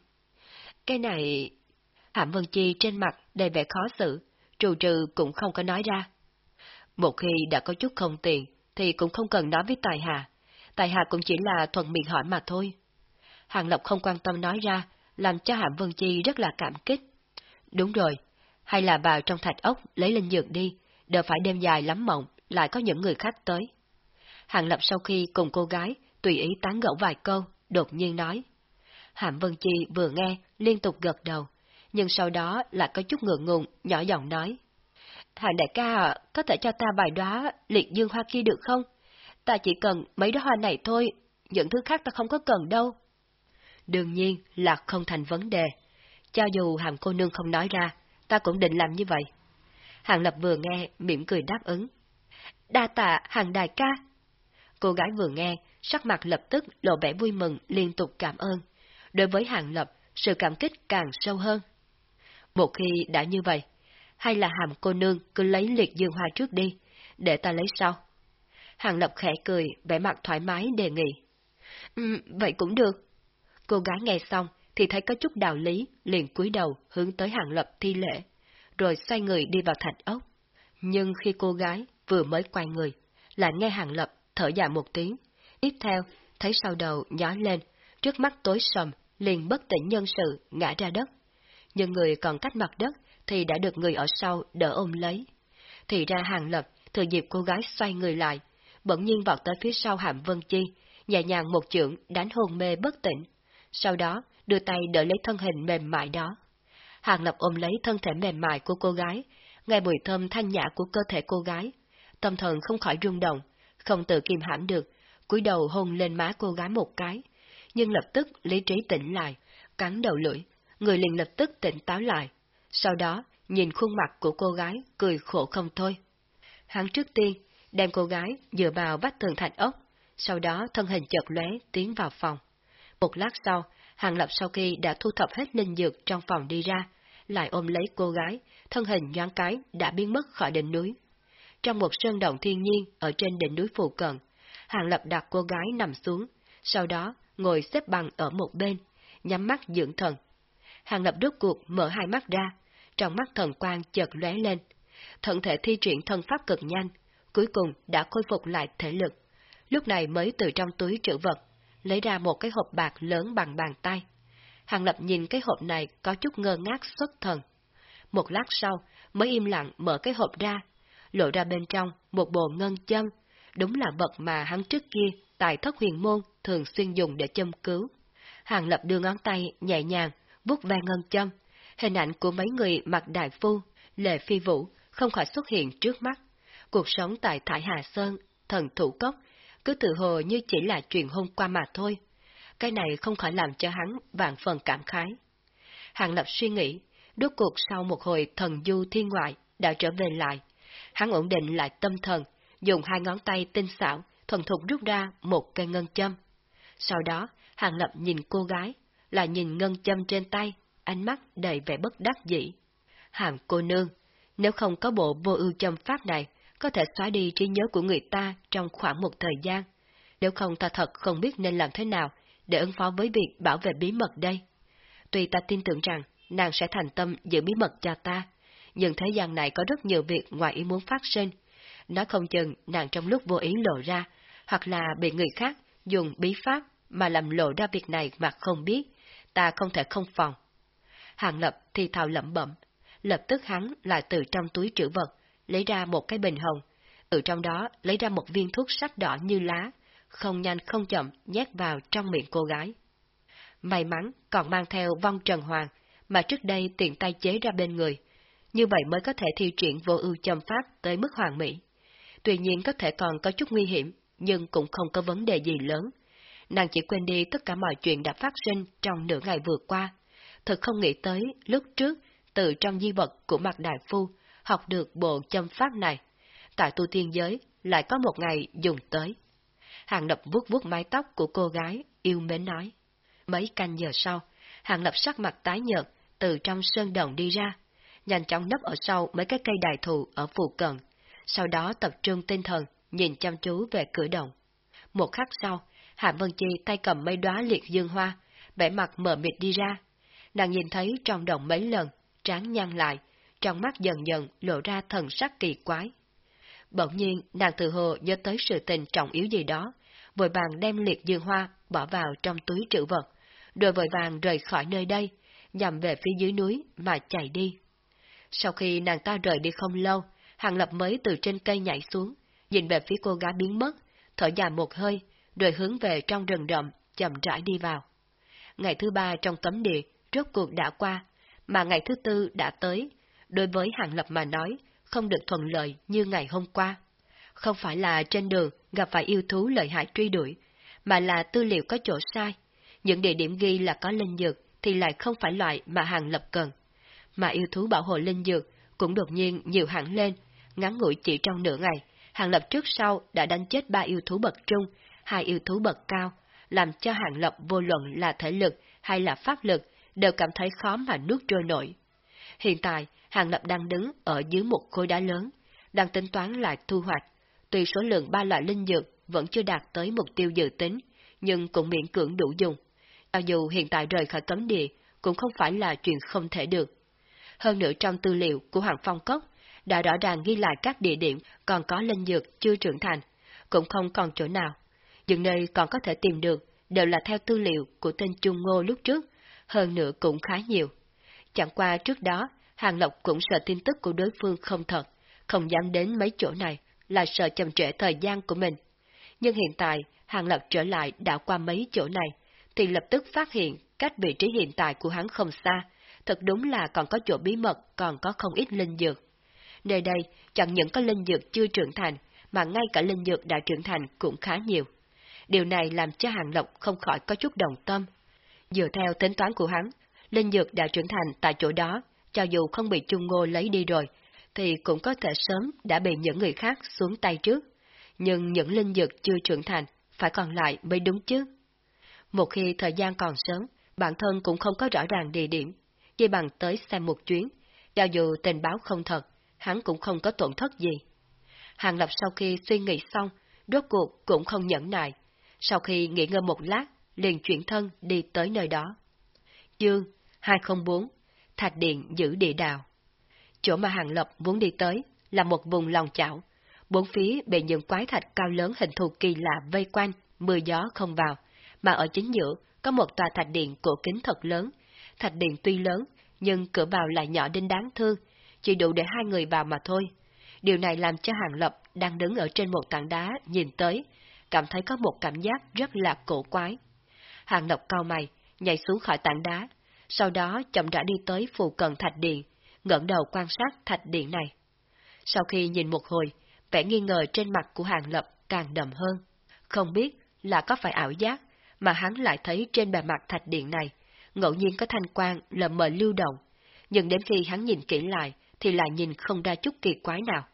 Cái này... Hàm Vân Chi trên mặt đầy vẻ khó xử, trù trừ cũng không có nói ra. Một khi đã có chút không tiền, thì cũng không cần nói với Tài Hà. Tài Hà cũng chỉ là thuận miệng hỏi mà thôi. Hàng Lập không quan tâm nói ra, làm cho Hàm Vân Chi rất là cảm kích. Đúng rồi, hay là vào trong thạch ốc lấy linh dược đi, đỡ phải đêm dài lắm mộng, lại có những người khác tới. Hàng Lập sau khi cùng cô gái tùy ý tán gẫu vài câu, đột nhiên nói. Hàm Vân Chi vừa nghe, liên tục gật đầu, nhưng sau đó lại có chút ngượng ngùng, nhỏ giọng nói. Hàng đại ca à, có thể cho ta bài đóa liệt dương hoa kia được không? Ta chỉ cần mấy đóa hoa này thôi, những thứ khác ta không có cần đâu. Đương nhiên là không thành vấn đề. Cho dù hàm cô nương không nói ra, ta cũng định làm như vậy. Hàng Lập vừa nghe, mỉm cười đáp ứng. Đa tạ, hàng đại ca. Cô gái vừa nghe, sắc mặt lập tức lộ vẻ vui mừng, liên tục cảm ơn. Đối với Hàng Lập, sự cảm kích càng sâu hơn. Một khi đã như vậy, hay là hàm cô nương cứ lấy liệt dương hoa trước đi, để ta lấy sau. Hàng Lập khẽ cười, vẻ mặt thoải mái đề nghị. Ừ, vậy cũng được. Cô gái nghe xong thì thấy có chút đạo lý, liền cúi đầu hướng tới Hàng Lập thi lễ, rồi xoay người đi vào thạch ốc. Nhưng khi cô gái vừa mới quay người, lại nghe Hàng Lập thở dài một tiếng. Tiếp theo, thấy sau đầu nhói lên, trước mắt tối sầm, liền bất tỉnh nhân sự, ngã ra đất. Nhưng người còn cách mặt đất thì đã được người ở sau đỡ ôm lấy. Thì ra Hàng Lập thừa dịp cô gái xoay người lại, bỗng nhiên vọt tới phía sau Hàm Vân Chi, nhẹ nhàng một chưởng đánh hôn mê bất tỉnh. Sau đó, đưa tay đỡ lấy thân hình mềm mại đó. Hàng Lập ôm lấy thân thể mềm mại của cô gái, nghe mùi thơm thanh nhã của cơ thể cô gái. Tâm thần không khỏi rung động, không tự kiềm hãm được, cúi đầu hôn lên má cô gái một cái. Nhưng lập tức lý trí tỉnh lại, cắn đầu lưỡi, người liền lập tức tỉnh táo lại. Sau đó, nhìn khuôn mặt của cô gái, cười khổ không thôi. Hắn trước tiên, đem cô gái dựa vào vách tường thạch ốc, sau đó thân hình chợt lóe tiến vào phòng. Một lát sau, Hàng Lập sau khi đã thu thập hết linh dược trong phòng đi ra, lại ôm lấy cô gái, thân hình nhoáng cái đã biến mất khỏi đỉnh núi. Trong một sơn động thiên nhiên ở trên đỉnh núi phù cận, Hàng Lập đặt cô gái nằm xuống, sau đó ngồi xếp bằng ở một bên, nhắm mắt dưỡng thần. Hàng Lập rốt cuộc mở hai mắt ra, trong mắt thần quang chợt lóe lên. Thận thể thi triển thân pháp cực nhanh, cuối cùng đã khôi phục lại thể lực. Lúc này mới từ trong túi trữ vật lấy ra một cái hộp bạc lớn bằng bàn tay. Hàng Lập nhìn cái hộp này có chút ngơ ngác xuất thần. Một lát sau, mới im lặng mở cái hộp ra, lộ ra bên trong một bộ ngân châm, đúng là vật mà hắn trước kia tại thất huyền môn thường xuyên dùng để châm cứu. Hàng Lập đưa ngón tay nhẹ nhàng, vuốt ve ngân châm, hình ảnh của mấy người mặc đại phu, lệ phi vũ không khỏi xuất hiện trước mắt. Cuộc sống tại Thải Hà Sơn, thần thủ cốc cứ tự hồ như chỉ là chuyện hôm qua mà thôi. Cái này không khỏi làm cho hắn vạn phần cảm khái. Hàng Lập suy nghĩ, đốt cuộc sau một hồi thần du thiên ngoại đã trở về lại. Hắn ổn định lại tâm thần, dùng hai ngón tay tinh xảo, thuần thục rút ra một cây ngân châm. Sau đó, Hàng Lập nhìn cô gái, là nhìn ngân châm trên tay, ánh mắt đầy vẻ bất đắc dĩ. Hàm cô nương, nếu không có bộ vô ưu châm pháp này, có thể xóa đi trí nhớ của người ta trong khoảng một thời gian. Nếu không ta thật không biết nên làm thế nào để ứng phó với việc bảo vệ bí mật đây. Tuy ta tin tưởng rằng nàng sẽ thành tâm giữ bí mật cho ta, nhưng thế gian này có rất nhiều việc ngoài ý muốn phát sinh. nó không chừng nàng trong lúc vô ý lộ ra, hoặc là bị người khác dùng bí pháp mà làm lộ ra việc này mà không biết, ta không thể không phòng. Hàng lập thì thào lẩm bẩm, lập tức hắn lại từ trong túi trữ vật lấy ra một cái bình hồng, từ trong đó lấy ra một viên thuốc sắc đỏ như lá, không nhanh không chậm nhét vào trong miệng cô gái. May mắn còn mang theo vong trần hoàng, mà trước đây tiện tay chế ra bên người, như vậy mới có thể thi triển vô ưu châm pháp tới mức hoàn mỹ. Tuy nhiên có thể còn có chút nguy hiểm, nhưng cũng không có vấn đề gì lớn. Nàng chỉ quên đi tất cả mọi chuyện đã phát sinh trong nửa ngày vừa qua. Thật không nghĩ tới lúc trước, từ trong di vật của mặt đại phu, học được bộ châm pháp này. Tại tu tiên giới, lại có một ngày dùng tới. Hàng Lập vuốt vuốt mái tóc của cô gái, yêu mến nói. Mấy canh giờ sau, Hàng Lập sắc mặt tái nhợt, từ trong sơn đồng đi ra, nhanh chóng nấp ở sau mấy cái cây đại thụ ở phụ cận, sau đó tập trung tinh thần, nhìn chăm chú về cửa động. Một khắc sau, Hạ Vân Chi tay cầm mấy đóa liệt dương hoa, vẻ mặt mờ mịt đi ra. Nàng nhìn thấy trong động mấy lần, trán nhăn lại, trong mắt dần dần lộ ra thần sắc kỳ quái. Bỗng nhiên, nàng tự hồ nhớ tới sự tình trọng yếu gì đó, vội vàng đem liệt dương hoa bỏ vào trong túi trữ vật, rồi vội vàng rời khỏi nơi đây, nhằm về phía dưới núi mà chạy đi. Sau khi nàng ta rời đi không lâu, Hàng Lập mới từ trên cây nhảy xuống, nhìn về phía cô gái biến mất, thở dài một hơi, rồi hướng về trong rừng rậm, chậm rãi đi vào. Ngày thứ ba trong tấm địa, rốt cuộc đã qua, mà ngày thứ tư đã tới. Đối với Hàng Lập mà nói, không được thuận lợi như ngày hôm qua. Không phải là trên đường gặp phải yêu thú lợi hại truy đuổi, mà là tư liệu có chỗ sai. Những địa điểm ghi là có linh dược thì lại không phải loại mà Hàng Lập cần. Mà yêu thú bảo hộ linh dược cũng đột nhiên nhiều hẳn lên, ngắn ngủi chỉ trong nửa ngày, Hàng Lập trước sau đã đánh chết ba yêu thú bậc trung, hai yêu thú bậc cao, làm cho Hàng Lập vô luận là thể lực hay là pháp lực đều cảm thấy khó mà nuốt trôi nổi. Hiện tại, Hàng Lập đang đứng ở dưới một khối đá lớn, đang tính toán lại thu hoạch. Tuy số lượng ba loại linh dược vẫn chưa đạt tới mục tiêu dự tính, nhưng cũng miễn cưỡng đủ dùng. Cho dù hiện tại rời khỏi cấm địa, cũng không phải là chuyện không thể được. Hơn nữa trong tư liệu của Hoàng Phong Cốc, đã rõ ràng ghi lại các địa điểm còn có linh dược chưa trưởng thành, cũng không còn chỗ nào. Những nơi còn có thể tìm được đều là theo tư liệu của tên Trung Ngô lúc trước, hơn nữa cũng khá nhiều. Chẳng qua trước đó, Hàng Lộc cũng sợ tin tức của đối phương không thật, không dám đến mấy chỗ này, là sợ chậm trễ thời gian của mình. Nhưng hiện tại, Hàng Lộc trở lại đã qua mấy chỗ này, thì lập tức phát hiện cách vị trí hiện tại của hắn không xa, thật đúng là còn có chỗ bí mật, còn có không ít linh dược. Nơi đây chẳng những có linh dược chưa trưởng thành, mà ngay cả linh dược đã trưởng thành cũng khá nhiều. Điều này làm cho Hàng Lộc không khỏi có chút đồng tâm. Dựa theo tính toán của hắn, linh dược đã trưởng thành tại chỗ đó, cho dù không bị Trung Ngô lấy đi rồi, thì cũng có thể sớm đã bị những người khác xuống tay trước. Nhưng những linh dược chưa trưởng thành, phải còn lại mới đúng chứ. Một khi thời gian còn sớm, bản thân cũng không có rõ ràng địa điểm, chỉ bằng tới xem một chuyến, cho dù tình báo không thật, hắn cũng không có tổn thất gì. Hàng Lập sau khi suy nghĩ xong, rốt cuộc cũng không nhẫn nại. Sau khi nghỉ ngơi một lát, liền chuyển thân đi tới nơi đó. Dương 204 Thạch Điện giữ địa đào Chỗ mà Hàng Lập muốn đi tới là một vùng lòng chảo. Bốn phía bị những quái thạch cao lớn hình thù kỳ lạ vây quanh, mưa gió không vào, mà ở chính giữa có một tòa thạch điện cổ kính thật lớn. Thạch điện tuy lớn, nhưng cửa vào lại nhỏ đến đáng thương, chỉ đủ để hai người vào mà thôi. Điều này làm cho Hàng Lập đang đứng ở trên một tảng đá nhìn tới, cảm thấy có một cảm giác rất là cổ quái. Hàng Lập cao mày, nhảy xuống khỏi tảng đá, sau đó chậm rãi đi tới phụ cận thạch điện, ngẩng đầu quan sát thạch điện này. Sau khi nhìn một hồi, vẻ nghi ngờ trên mặt của Hàng Lập càng đậm hơn. Không biết là có phải ảo giác, mà hắn lại thấy trên bề mặt thạch điện này, ngẫu nhiên có thanh quang lờ mờ lưu động, nhưng đến khi hắn nhìn kỹ lại, thì lại nhìn không ra chút kỳ quái nào.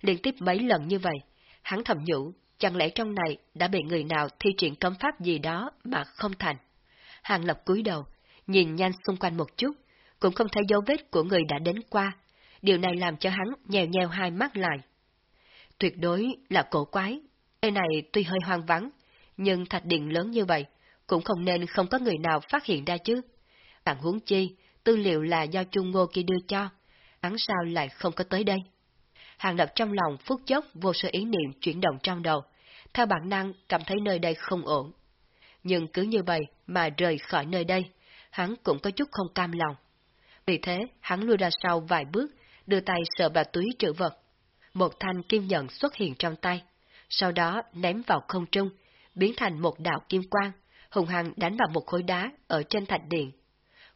Liên tiếp mấy lần như vậy, hắn thầm nhủ, chẳng lẽ trong này đã bị người nào thi triển cấm pháp gì đó mà không thành. Hàng Lập cúi đầu, nhìn nhanh xung quanh một chút, cũng không thấy dấu vết của người đã đến qua. Điều này làm cho hắn nhèo nhèo hai mắt lại. Tuyệt đối là cổ quái. Nơi này tuy hơi hoang vắng, nhưng thạch điện lớn như vậy, cũng không nên không có người nào phát hiện ra chứ. Bạn huống chi, tư liệu là do Trung Ngô kia đưa cho, hắn sao lại không có tới đây? Hàng lập trong lòng phút chốc vô số ý niệm chuyển động trong đầu, theo bản năng cảm thấy nơi đây không ổn. Nhưng cứ như vậy mà rời khỏi nơi đây, hắn cũng có chút không cam lòng. Vì thế, hắn lùi ra sau vài bước, đưa tay sờ vào túi trữ vật. Một thanh kim nhận xuất hiện trong tay, sau đó ném vào không trung, biến thành một đạo kim quang, hùng hăng đánh vào một khối đá ở trên thạch điện.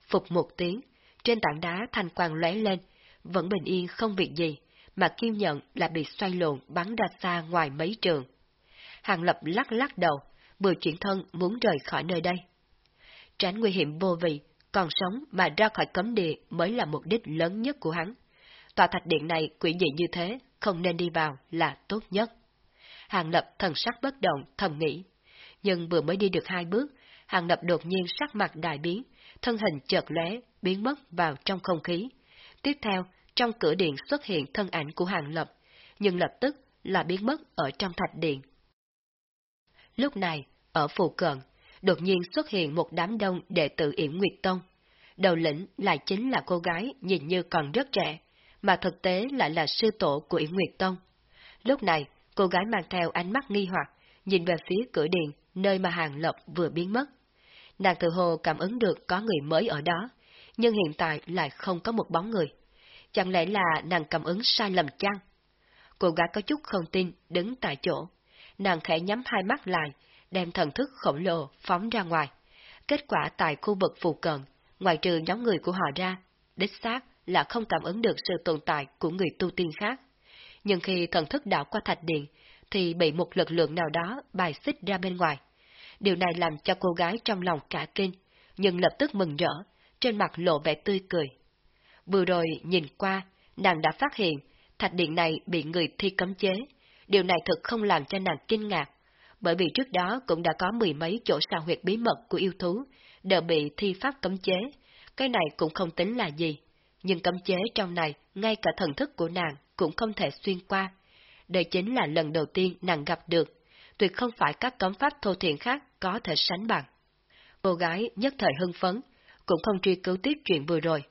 Phục một tiếng, trên tảng đá thanh quang lóe lên, vẫn bình yên không việc gì, mà kim nhận lại bị xoay lộn bắn ra xa ngoài mấy trường. Hàng Lập lắc lắc đầu, vừa chuyển thân muốn rời khỏi nơi đây. Tránh nguy hiểm vô vị, còn sống mà ra khỏi cấm địa mới là mục đích lớn nhất của hắn. Tòa thạch điện này quỷ dị như thế, không nên đi vào là tốt nhất. Hàng Lập thần sắc bất động, thầm nghĩ. Nhưng vừa mới đi được hai bước, Hàng Lập đột nhiên sắc mặt đại biến, thân hình chợt lóe, biến mất vào trong không khí. Tiếp theo, trong cửa điện xuất hiện thân ảnh của Hàng Lập, nhưng lập tức là biến mất ở trong thạch điện. Lúc này, ở phù cận, đột nhiên xuất hiện một đám đông đệ tử Yểm Nguyệt Tông. Đầu lĩnh lại chính là cô gái nhìn như còn rất trẻ, mà thực tế lại là sư tổ của Yểm Nguyệt Tông. Lúc này, cô gái mang theo ánh mắt nghi hoặc, nhìn về phía cửa điện, nơi mà Hàng lộc vừa biến mất. Nàng tự hồ cảm ứng được có người mới ở đó, nhưng hiện tại lại không có một bóng người. Chẳng lẽ là nàng cảm ứng sai lầm chăng? Cô gái có chút không tin, đứng tại chỗ. Nàng khẽ nhắm hai mắt lại, đem thần thức khổng lồ phóng ra ngoài. Kết quả tại khu vực phụ cận, ngoài trừ nhóm người của họ ra, đích xác là không cảm ứng được sự tồn tại của người tu tiên khác. Nhưng khi thần thức đảo qua thạch điện, thì bị một lực lượng nào đó bài xích ra bên ngoài. Điều này làm cho cô gái trong lòng cả kinh, nhưng lập tức mừng rỡ, trên mặt lộ vẻ tươi cười. Vừa rồi nhìn qua, nàng đã phát hiện thạch điện này bị người thi cấm chế. Điều này thực không làm cho nàng kinh ngạc, bởi vì trước đó cũng đã có mười mấy chỗ sao huyệt bí mật của yêu thú, đều bị thi pháp cấm chế. Cái này cũng không tính là gì, nhưng cấm chế trong này, ngay cả thần thức của nàng cũng không thể xuyên qua. Đây chính là lần đầu tiên nàng gặp được, tuyệt không phải các cấm pháp thô thiện khác có thể sánh bằng. Cô gái nhất thời hưng phấn, cũng không truy cứu tiếp chuyện vừa rồi.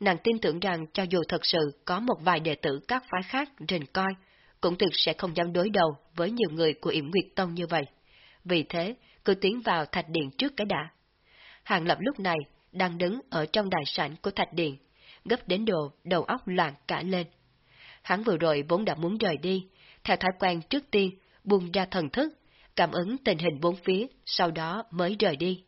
Nàng tin tưởng rằng cho dù thật sự có một vài đệ tử các phái khác rình coi, cũng tuyệt sẽ không dám đối đầu với nhiều người của Yểm Nguyệt Tông như vậy. Vì thế, cứ tiến vào thạch điện trước cái đã. Hàng Lập lúc này đang đứng ở trong đại sảnh của thạch điện, gấp đến độ đầu óc loạn cả lên. Hắn vừa rồi vốn đã muốn rời đi, theo thói quen trước tiên buông ra thần thức, cảm ứng tình hình bốn phía, sau đó mới rời đi.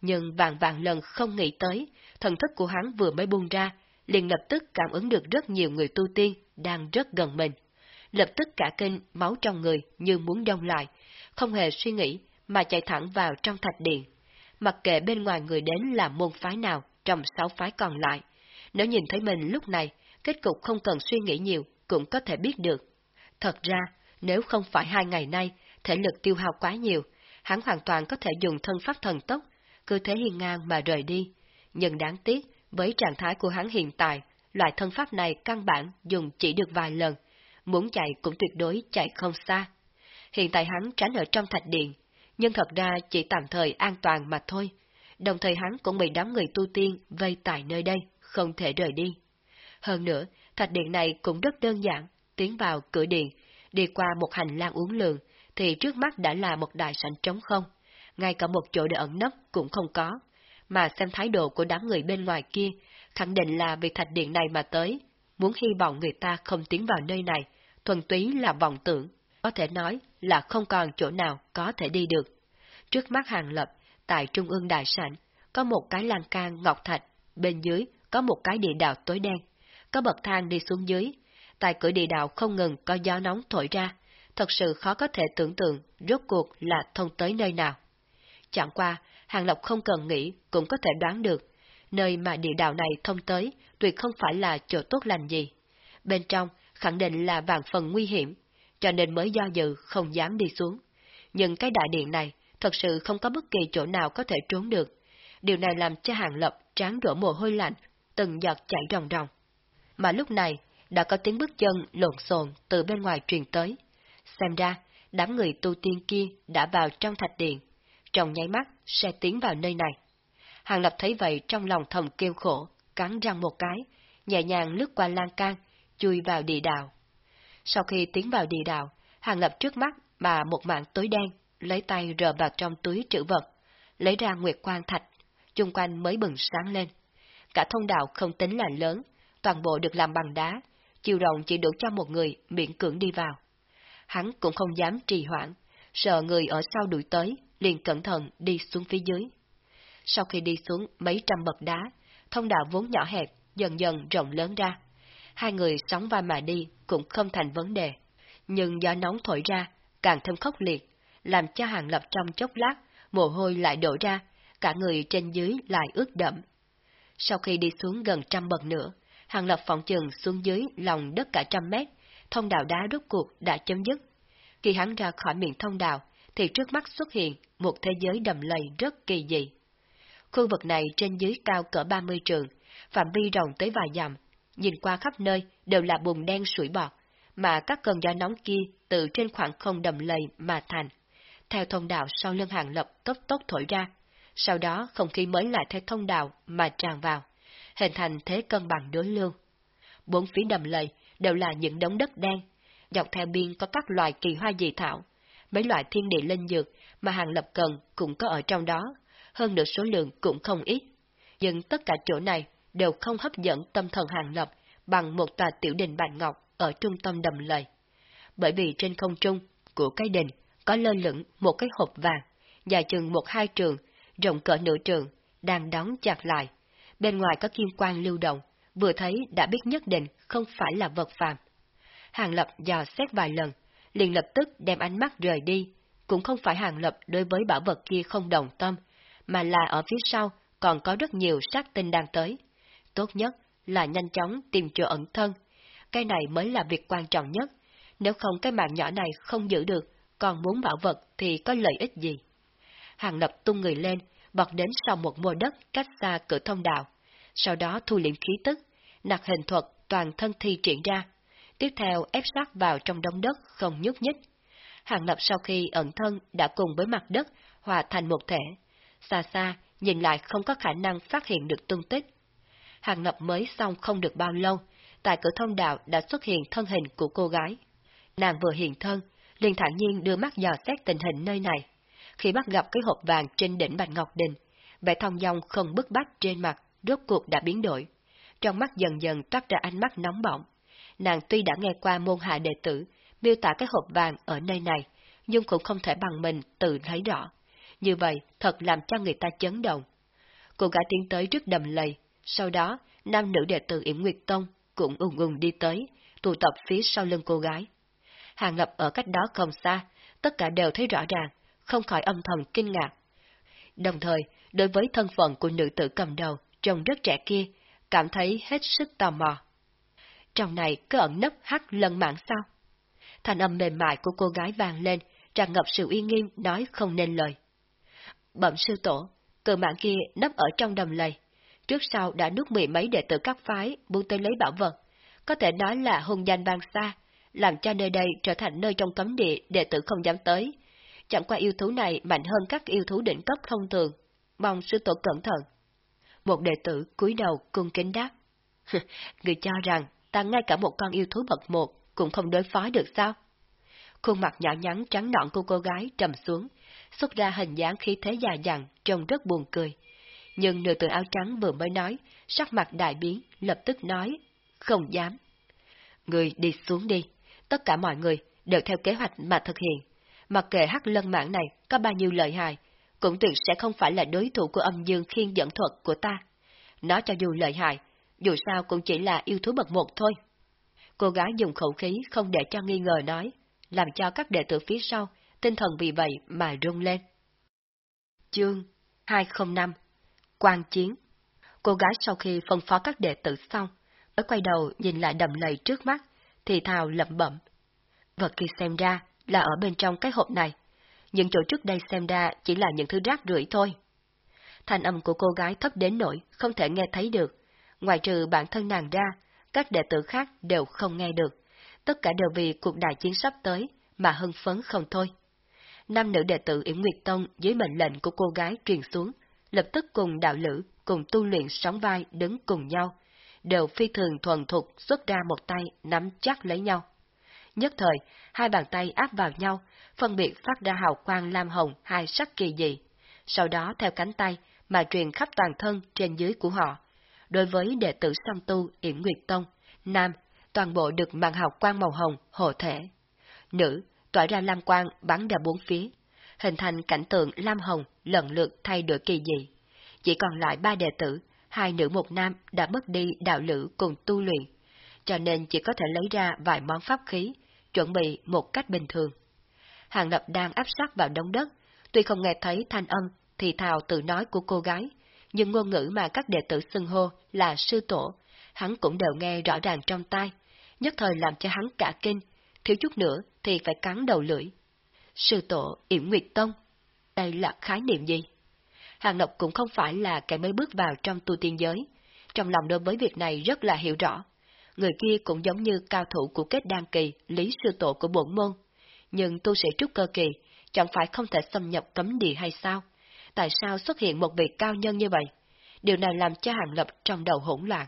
Nhưng vạn vạn lần không nghĩ tới, thần thức của hắn vừa mới buông ra, liền lập tức cảm ứng được rất nhiều người tu tiên đang rất gần mình. Lập tức cả kinh, máu trong người như muốn đông lại, không hề suy nghĩ mà chạy thẳng vào trong thạch điện. Mặc kệ bên ngoài người đến là môn phái nào trong sáu phái còn lại, nếu nhìn thấy mình lúc này, kết cục không cần suy nghĩ nhiều cũng có thể biết được. Thật ra, nếu không phải hai ngày nay, thể lực tiêu hao quá nhiều, hắn hoàn toàn có thể dùng thân pháp thần tốc, cứ thế hiên ngang mà rời đi. Nhưng đáng tiếc, với trạng thái của hắn hiện tại, loại thân pháp này căn bản dùng chỉ được vài lần, muốn chạy cũng tuyệt đối chạy không xa. Hiện tại hắn tránh ở trong thạch điện, nhưng thật ra chỉ tạm thời an toàn mà thôi. Đồng thời hắn cũng bị đám người tu tiên vây tại nơi đây, không thể rời đi. Hơn nữa, thạch điện này cũng rất đơn giản, tiến vào cửa điện, đi qua một hành lang uống lượn, thì trước mắt đã là một đại sảnh trống không, ngay cả một chỗ để ẩn nấp cũng không có. Mà xem thái độ của đám người bên ngoài kia, khẳng định là vì thạch điện này mà tới, muốn hy vọng người ta không tiến vào nơi này, thuần túy là vọng tưởng, có thể nói là không còn chỗ nào có thể đi được. Trước mắt hàng lập, tại trung ương đại sảnh, có một cái lan can ngọc thạch, bên dưới có một cái địa đạo tối đen, có bậc thang đi xuống dưới, tại cửa địa đạo không ngừng có gió nóng thổi ra, thật sự khó có thể tưởng tượng rốt cuộc là thông tới nơi nào. Chẳng qua, Hàng Lộc không cần nghĩ cũng có thể đoán được, nơi mà địa đạo này thông tới tuyệt không phải là chỗ tốt lành gì. Bên trong khẳng định là vạn phần nguy hiểm, cho nên mới do dự không dám đi xuống. Nhưng cái đại điện này thật sự không có bất kỳ chỗ nào có thể trốn được. Điều này làm cho Hàng Lập tráng đổ mồ hôi lạnh, từng giọt chảy ròng ròng. Mà lúc này, đã có tiếng bước chân lộn xộn từ bên ngoài truyền tới. Xem ra, đám người tu tiên kia đã vào trong thạch điện, trong nháy mắt sẽ tiến vào nơi này. Hàng Lập thấy vậy trong lòng thầm kêu khổ, cắn răng một cái, nhẹ nhàng lướt qua lan can, chui vào địa đạo. Sau khi tiến vào địa đạo, Hàng Lập trước mắt mà một mạng tối đen, lấy tay rờ vào trong túi trữ vật, lấy ra nguyệt quang thạch, chung quanh mới bừng sáng lên. Cả thông đạo không tính là lớn, toàn bộ được làm bằng đá, chiều rộng chỉ đủ cho một người miễn cưỡng đi vào. Hắn cũng không dám trì hoãn, sợ người ở sau đuổi tới, liền cẩn thận đi xuống phía dưới. Sau khi đi xuống mấy trăm bậc đá, thông đạo vốn nhỏ hẹp, dần dần rộng lớn ra. Hai người sóng vai mà đi cũng không thành vấn đề. Nhưng gió nóng thổi ra, càng thêm khốc liệt, làm cho hàng lập trong chốc lát, mồ hôi lại đổ ra, cả người trên dưới lại ướt đậm. Sau khi đi xuống gần trăm bậc nữa, hàng lập phỏng chừng xuống dưới lòng đất cả trăm mét, thông đạo đá rốt cuộc đã chấm dứt. Khi hắn ra khỏi miệng thông đạo, thì trước mắt xuất hiện một thế giới đầm lầy rất kỳ dị. Khu vực này trên dưới cao cỡ 30 trường, phạm vi rộng tới vài dặm, nhìn qua khắp nơi đều là bùn đen sủi bọt, mà các cơn gió nóng kia từ trên khoảng không đầm lầy mà thành. Theo thông đạo sau lưng hàng lập tốc tốc thổi ra, sau đó không khí mới lại theo thông đạo mà tràn vào, hình thành thế cân bằng đối lưu. Bốn phía đầm lầy đều là những đống đất đen, dọc theo biên có các loài kỳ hoa dị thảo, mấy loại thiên địa linh dược mà hàng lập cần cũng có ở trong đó, hơn nữa số lượng cũng không ít. Nhưng tất cả chỗ này đều không hấp dẫn tâm thần hàng lập bằng một tòa tiểu đình bạch ngọc ở trung tâm đầm lầy. Bởi vì trên không trung của cái đình có lơ lửng một cái hộp vàng, dài chừng một hai trường, rộng cỡ nửa trường, đang đóng chặt lại. Bên ngoài có kim quang lưu động, vừa thấy đã biết nhất định không phải là vật phàm. Hàng Lập dò xét vài lần, liền lập tức đem ánh mắt rời đi, cũng không phải Hàng Lập đối với bảo vật kia không đồng tâm, mà là ở phía sau còn có rất nhiều sát tinh đang tới. Tốt nhất là nhanh chóng tìm chỗ ẩn thân. Cái này mới là việc quan trọng nhất. Nếu không cái mạng nhỏ này không giữ được, còn muốn bảo vật thì có lợi ích gì? Hàng Lập tung người lên, bật đến sau một mô đất cách xa cửa thông đạo. Sau đó thu liễm khí tức, nặc hình thuật toàn thân thi triển ra. Tiếp theo ép sát vào trong đống đất không nhúc nhích. Hàng Lập sau khi ẩn thân đã cùng với mặt đất hòa thành một thể. Xa xa, nhìn lại không có khả năng phát hiện được tung tích. Hàng Lập mới xong không được bao lâu, tại cửa thông đạo đã xuất hiện thân hình của cô gái. Nàng vừa hiện thân, liền thản nhiên đưa mắt dò xét tình hình nơi này. Khi bắt gặp cái hộp vàng trên đỉnh Bạch Ngọc Đình, vẻ thông dong không bức bách trên mặt, rốt cuộc đã biến đổi. Trong mắt dần dần toát ra ánh mắt nóng bỏng. Nàng tuy đã nghe qua môn hạ đệ tử, miêu tả cái hộp vàng ở nơi này, nhưng cũng không thể bằng mình tự thấy rõ. Như vậy thật làm cho người ta chấn động. Cô gái tiến tới trước đầm lầy, sau đó nam nữ đệ tử Yểm Nguyệt Tông cũng ùng ùng đi tới, tụ tập phía sau lưng cô gái. Hàng Lập ở cách đó không xa, tất cả đều thấy rõ ràng, không khỏi âm thầm kinh ngạc. Đồng thời, đối với thân phận của nữ tử cầm đầu, trông rất trẻ kia, cảm thấy hết sức tò mò. Trong này có ẩn nấp hắc lân mạng sao? Thành âm mềm mại của cô gái vang lên, tràn ngập sự uy nghiêm nói không nên lời. Bẩm sư tổ, cờ mạng kia nấp ở trong đầm lầy, trước sau đã nuốt mười mấy đệ tử các phái buông tới lấy bảo vật, có thể nói là hung danh vang xa, làm cho nơi đây trở thành nơi trong cấm địa đệ tử không dám tới. Chẳng qua yêu thú này mạnh hơn các yêu thú đỉnh cấp thông thường, mong sư tổ cẩn thận. Một đệ tử cúi đầu cung kính đáp. [laughs] Người cho rằng ta ngay cả một con yêu thú bậc một cũng không đối phó được sao? Khuôn mặt nhỏ nhắn trắng nõn của cô gái trầm xuống, xuất ra hình dáng khí thế già dặn, trông rất buồn cười. Nhưng nửa tử áo trắng vừa mới nói, sắc mặt đại biến, lập tức nói, không dám. Người đi xuống đi, tất cả mọi người đều theo kế hoạch mà thực hiện. Mặc kệ hắc lân mạng này có bao nhiêu lợi hại, cũng tuyệt sẽ không phải là đối thủ của âm dương khiên dẫn thuật của ta. Nó cho dù lợi hại, dù sao cũng chỉ là yêu thú bậc một thôi. Cô gái dùng khẩu khí không để cho nghi ngờ nói, làm cho các đệ tử phía sau, tinh thần vì vậy mà rung lên. Chương 205 Quan chiến Cô gái sau khi phân phó các đệ tử xong, mới quay đầu nhìn lại đầm lầy trước mắt, thì thào lẩm bẩm. Vật kia xem ra là ở bên trong cái hộp này, những chỗ trước đây xem ra chỉ là những thứ rác rưởi thôi. Thanh âm của cô gái thấp đến nỗi không thể nghe thấy được, ngoài trừ bản thân nàng ra, các đệ tử khác đều không nghe được, tất cả đều vì cuộc đại chiến sắp tới mà hưng phấn không thôi. Năm nữ đệ tử Yểm Nguyệt Tông dưới mệnh lệnh của cô gái truyền xuống, lập tức cùng đạo lữ, cùng tu luyện sóng vai đứng cùng nhau, đều phi thường thuần thục xuất ra một tay nắm chắc lấy nhau. Nhất thời, hai bàn tay áp vào nhau, phân biệt phát ra hào quang lam hồng hai sắc kỳ dị. Sau đó theo cánh tay mà truyền khắp toàn thân trên dưới của họ. Đối với đệ tử song tu Yển Nguyệt Tông, nam, toàn bộ được màn hào quang màu hồng hộ thể. Nữ, tỏa ra lam quang bắn ra bốn phía, hình thành cảnh tượng lam hồng lần lượt thay đổi kỳ dị. Chỉ còn lại ba đệ tử, hai nữ một nam đã mất đi đạo lữ cùng tu luyện, cho nên chỉ có thể lấy ra vài món pháp khí, chuẩn bị một cách bình thường. Hàng Lập đang áp sát vào đống đất, tuy không nghe thấy thanh âm thì thào tự nói của cô gái, nhưng ngôn ngữ mà các đệ tử xưng hô là sư tổ, hắn cũng đều nghe rõ ràng trong tai, nhất thời làm cho hắn cả kinh, thiếu chút nữa thì phải cắn đầu lưỡi. Sư tổ Yểm Nguyệt Tông, đây là khái niệm gì? Hàng Lập cũng không phải là kẻ mới bước vào trong tu tiên giới, trong lòng đối với việc này rất là hiểu rõ. Người kia cũng giống như cao thủ của kết đan kỳ, lý sư tổ của bổn môn. Nhưng tu sĩ trúc cơ kỳ, chẳng phải không thể xâm nhập cấm địa hay sao? Tại sao xuất hiện một vị cao nhân như vậy? Điều này làm cho Hàng Lập trong đầu hỗn loạn.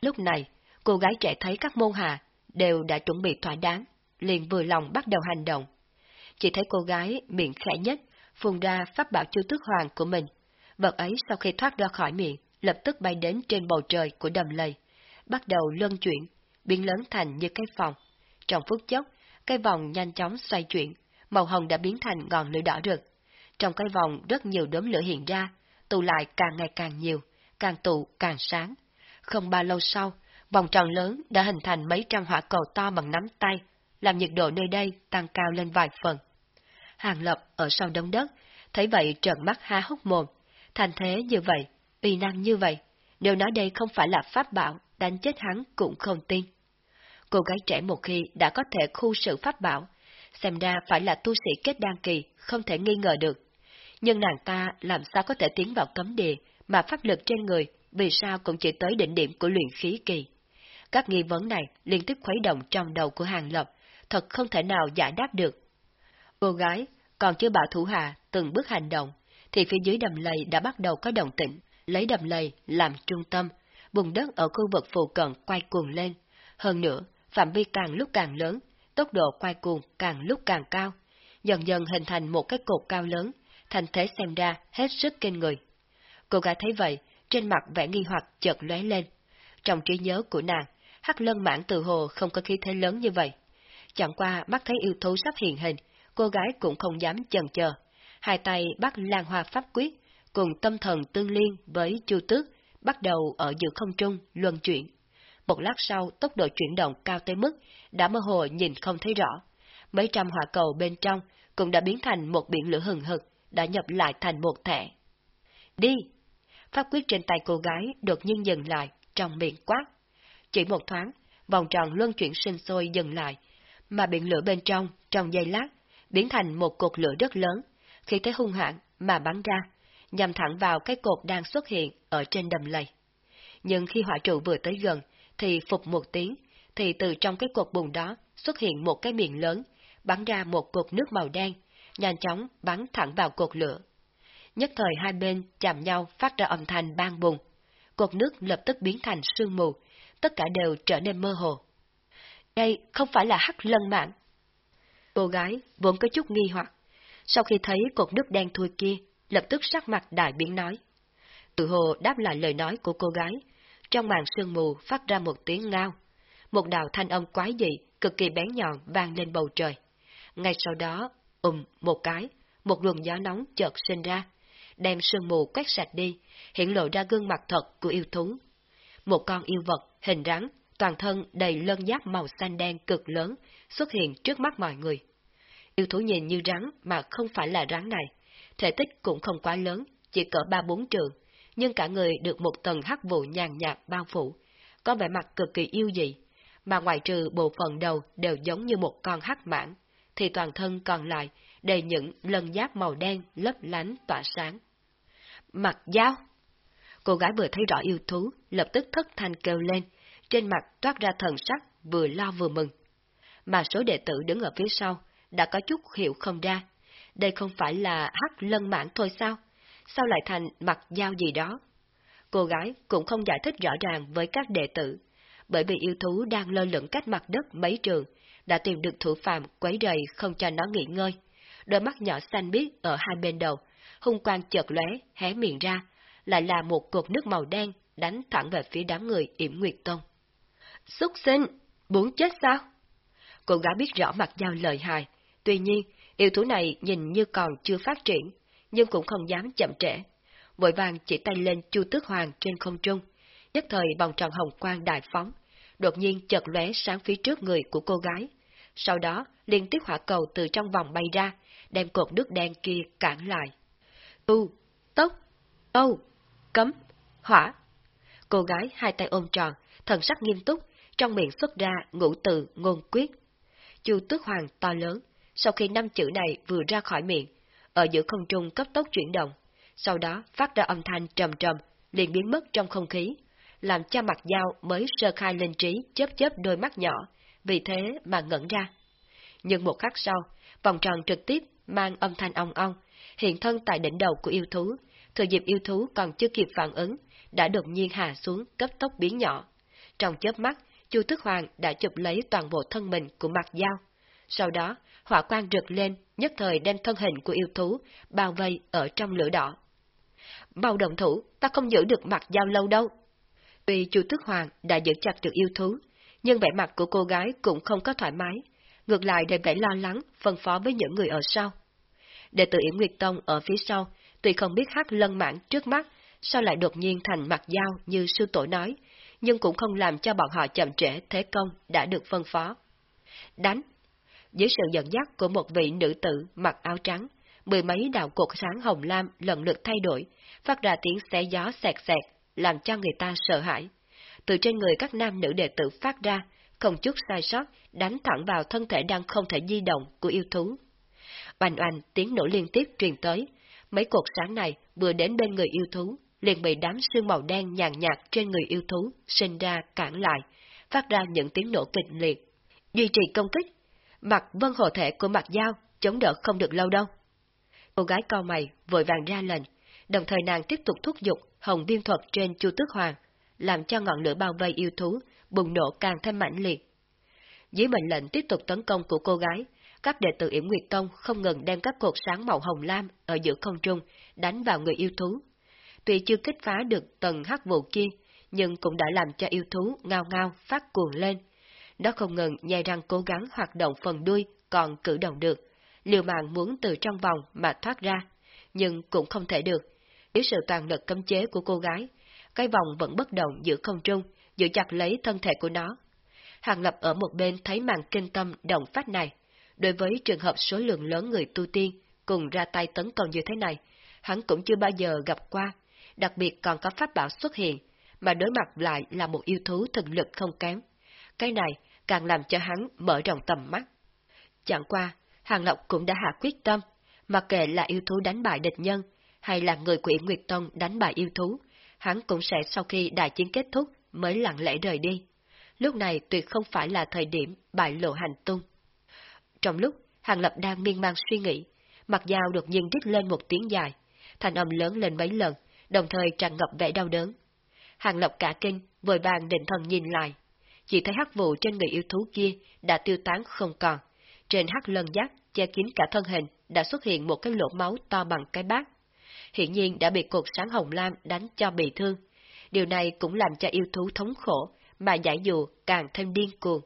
Lúc này, cô gái trẻ thấy các môn hạ đều đã chuẩn bị thỏa đáng, liền vừa lòng bắt đầu hành động. Chỉ thấy cô gái miệng khẽ nhất, phun ra pháp bảo chu tước hoàng của mình. Vật ấy sau khi thoát ra khỏi miệng, lập tức bay đến trên bầu trời của đầm lầy, bắt đầu luân chuyển, biến lớn thành như cái phòng. Trong phút chốc, cái vòng nhanh chóng xoay chuyển, màu hồng đã biến thành ngọn lửa đỏ rực. Trong cái vòng rất nhiều đốm lửa hiện ra, tụ lại càng ngày càng nhiều, càng tụ càng sáng. Không bao lâu sau, vòng tròn lớn đã hình thành mấy trăm hỏa cầu to bằng nắm tay, làm nhiệt độ nơi đây tăng cao lên vài phần. Hàng Lập ở sau đống đất, thấy vậy trợn mắt há hốc mồm. Thành thế như vậy, uy năng như vậy, nếu nói đây không phải là pháp bảo, đánh chết hắn cũng không tin. Cô gái trẻ một khi đã có thể khu sự pháp bảo, xem ra phải là tu sĩ kết đan kỳ, không thể nghi ngờ được. Nhưng nàng ta làm sao có thể tiến vào cấm địa, mà pháp lực trên người, vì sao cũng chỉ tới đỉnh điểm của luyện khí kỳ. Các nghi vấn này liên tiếp khuấy động trong đầu của Hàng Lập, thật không thể nào giải đáp được. Cô gái còn chưa bảo thủ hạ từng bước hành động, thì phía dưới đầm lầy đã bắt đầu có động tĩnh, lấy đầm lầy làm trung tâm, vùng đất ở khu vực phụ cận quay cuồng lên. Hơn nữa, phạm vi càng lúc càng lớn, tốc độ quay cuồng càng lúc càng cao, dần dần hình thành một cái cột cao lớn, thành thế xem ra hết sức kinh người. Cô gái thấy vậy, trên mặt vẻ nghi hoặc chợt lóe lên. Trong trí nhớ của nàng, Hắc Lân Mãn từ hồ không có khí thế lớn như vậy. Chẳng qua mắt thấy yêu thú sắp hiện hình, cô gái cũng không dám chần chờ. Hai tay bắt lan hoa pháp quyết, cùng tâm thần tương liên với chu tước, bắt đầu ở giữa không trung, luân chuyển. Một lát sau, tốc độ chuyển động cao tới mức, đã mơ hồ nhìn không thấy rõ. Mấy trăm hỏa cầu bên trong cũng đã biến thành một biển lửa hừng hực, đã nhập lại thành một thẻ. Đi! Pháp quyết trên tay cô gái đột nhiên dừng lại, trong miệng quát. Chỉ một thoáng, vòng tròn luân chuyển sinh sôi dừng lại, mà biển lửa bên trong, trong giây lát, biến thành một cột lửa rất lớn, khi thế hung hãn mà bắn ra, nhằm thẳng vào cái cột đang xuất hiện ở trên đầm lầy. Nhưng khi hỏa trụ vừa tới gần, thì phục một tiếng, thì từ trong cái cột bùn đó xuất hiện một cái miệng lớn, bắn ra một cột nước màu đen, nhanh chóng bắn thẳng vào cột lửa. Nhất thời hai bên chạm nhau phát ra âm thanh bang bùng. Cột nước lập tức biến thành sương mù, tất cả đều trở nên mơ hồ. Đây không phải là hắc lân mạng. Cô gái vốn có chút nghi hoặc, sau khi thấy cột nước đen thui kia, lập tức sắc mặt đại biến nói. Tự hồ đáp lại lời nói của cô gái, trong màn sương mù phát ra một tiếng ngao. Một đạo thanh âm quái dị, cực kỳ bén nhọn vang lên bầu trời. Ngay sau đó, ùm một cái, một luồng gió nóng chợt sinh ra, đem sương mù quét sạch đi, hiện lộ ra gương mặt thật của yêu thú. Một con yêu vật, hình rắn, toàn thân đầy lân giáp màu xanh đen cực lớn, xuất hiện trước mắt mọi người. Yêu thú nhìn như rắn mà không phải là rắn này, thể tích cũng không quá lớn, chỉ cỡ ba bốn trường, nhưng cả người được một tầng hắc vụ nhàn nhạt bao phủ, có vẻ mặt cực kỳ yêu dị, mà ngoại trừ bộ phận đầu đều giống như một con hắc mãng, thì toàn thân còn lại đầy những lân giáp màu đen lấp lánh tỏa sáng. Mặt dao! Cô gái vừa thấy rõ yêu thú, lập tức thất thanh kêu lên, trên mặt toát ra thần sắc, vừa lo vừa mừng. Mà số đệ tử đứng ở phía sau, đã có chút hiểu không ra. Đây không phải là hắc lân mãn thôi sao? Sao lại thành mặt dao gì đó? Cô gái cũng không giải thích rõ ràng với các đệ tử, bởi vì yêu thú đang lơ lửng cách mặt đất mấy trường, đã tìm được thủ phạm quấy rầy không cho nó nghỉ ngơi. Đôi mắt nhỏ xanh biếc ở hai bên đầu, hung quang chợt lóe, hé miệng ra, lại là một cột nước màu đen đánh thẳng về phía đám người yểm Nguyệt Tông. Xúc sinh! Muốn chết sao? Cô gái biết rõ mặt dao lời hài, Tuy nhiên, yêu thú này nhìn như còn chưa phát triển, nhưng cũng không dám chậm trễ. Vội vàng chỉ tay lên Chu Tước Hoàng trên không trung, nhất thời vòng tròn hồng quang đại phóng, đột nhiên chợt lóe sáng phía trước người của cô gái. Sau đó, liên tiếp hỏa cầu từ trong vòng bay ra, đem cột nước đen kia cản lại. Tu, tốc, tâu, cấm, hỏa. Cô gái hai tay ôm tròn, thần sắc nghiêm túc, trong miệng xuất ra ngũ từ ngôn quyết. Chu tước hoàng to lớn, sau khi năm chữ này vừa ra khỏi miệng, ở giữa không trung cấp tốc chuyển động, sau đó phát ra âm thanh trầm trầm, liền biến mất trong không khí, làm cho mặt dao mới sơ khai lên trí chớp chớp đôi mắt nhỏ, vì thế mà ngẩn ra. Nhưng một khắc sau, vòng tròn trực tiếp mang âm thanh ong ong, hiện thân tại đỉnh đầu của yêu thú, thời dịp yêu thú còn chưa kịp phản ứng, đã đột nhiên hạ xuống cấp tốc biến nhỏ. Trong chớp mắt, Chu Thức Hoàng đã chụp lấy toàn bộ thân mình của mặt dao. Sau đó, hỏa quang rực lên, nhất thời đem thân hình của yêu thú bao vây ở trong lửa đỏ. Bao động thủ, ta không giữ được mặt dao lâu đâu. Tuy Chu Thức Hoàng đã giữ chặt được yêu thú, nhưng vẻ mặt của cô gái cũng không có thoải mái, ngược lại đầy vẻ lo lắng, phân phó với những người ở sau. Đệ tử Yểm Nguyệt Tông ở phía sau, tuy không biết hát lân mãn trước mắt, sao lại đột nhiên thành mặt dao như sư tổ nói, nhưng cũng không làm cho bọn họ chậm trễ thế công đã được phân phó. Đánh! Dưới sự dẫn dắt của một vị nữ tử mặc áo trắng, mười mấy đạo cột sáng hồng lam lần lượt thay đổi, phát ra tiếng xé gió xẹt xẹt, làm cho người ta sợ hãi. Từ trên người các nam nữ đệ tử phát ra, không chút sai sót, đánh thẳng vào thân thể đang không thể di động của yêu thú. Oanh oanh tiếng nổ liên tiếp truyền tới, mấy cột sáng này vừa đến bên người yêu thú, liền bị đám sương màu đen nhàn nhạt trên người yêu thú sinh ra cản lại, phát ra những tiếng nổ kịch liệt. Duy trì công kích, mặt vân hồ thể của mặt dao chống đỡ không được lâu đâu. Cô gái cao mày vội vàng ra lệnh, đồng thời nàng tiếp tục thúc giục hồng viêm thuật trên chu tước hoàng, làm cho ngọn lửa bao vây yêu thú bùng nổ càng thêm mãnh liệt. Dưới mệnh lệnh tiếp tục tấn công của cô gái, các đệ tử Yểm Nguyệt Tông không ngừng đem các cột sáng màu hồng lam ở giữa không trung đánh vào người yêu thú. Tuy chưa kích phá được tầng hắc vụ kia, nhưng cũng đã làm cho yêu thú ngao ngao phát cuồng lên. Nó không ngừng nhai răng cố gắng hoạt động phần đuôi còn cử động được, liều mạng muốn từ trong vòng mà thoát ra, nhưng cũng không thể được. Dưới sự toàn lực cấm chế của cô gái, cái vòng vẫn bất động giữa không trung, giữ chặt lấy thân thể của nó. Hàng Lập ở một bên thấy màn kinh tâm động phát này. Đối với trường hợp số lượng lớn người tu tiên cùng ra tay tấn công như thế này, hắn cũng chưa bao giờ gặp qua, đặc biệt còn có pháp bảo xuất hiện, mà đối mặt lại là một yêu thú thực lực không kém. Cái này càng làm cho hắn mở rộng tầm mắt. Chẳng qua, Hàng Lộc cũng đã hạ quyết tâm, mặc kệ là yêu thú đánh bại địch nhân, hay là người quỷ Nguyệt Tông đánh bại yêu thú, hắn cũng sẽ sau khi đại chiến kết thúc mới lặng lẽ rời đi. Lúc này tuyệt không phải là thời điểm bại lộ hành tung. Trong lúc Hàng Lập đang miên man suy nghĩ, mặt dao đột nhiên rít lên một tiếng dài, thành âm lớn lên mấy lần, đồng thời tràn ngập vẻ đau đớn. Hàng Lập cả kinh, vội vàng định thần nhìn lại. Chỉ thấy hắc vụ trên người yêu thú kia đã tiêu tán không còn. Trên hắc lân giác, che kín cả thân hình, đã xuất hiện một cái lỗ máu to bằng cái bát. Hiện nhiên đã bị cột sáng hồng lam đánh cho bị thương. Điều này cũng làm cho yêu thú thống khổ, mà giải dù càng thêm điên cuồng.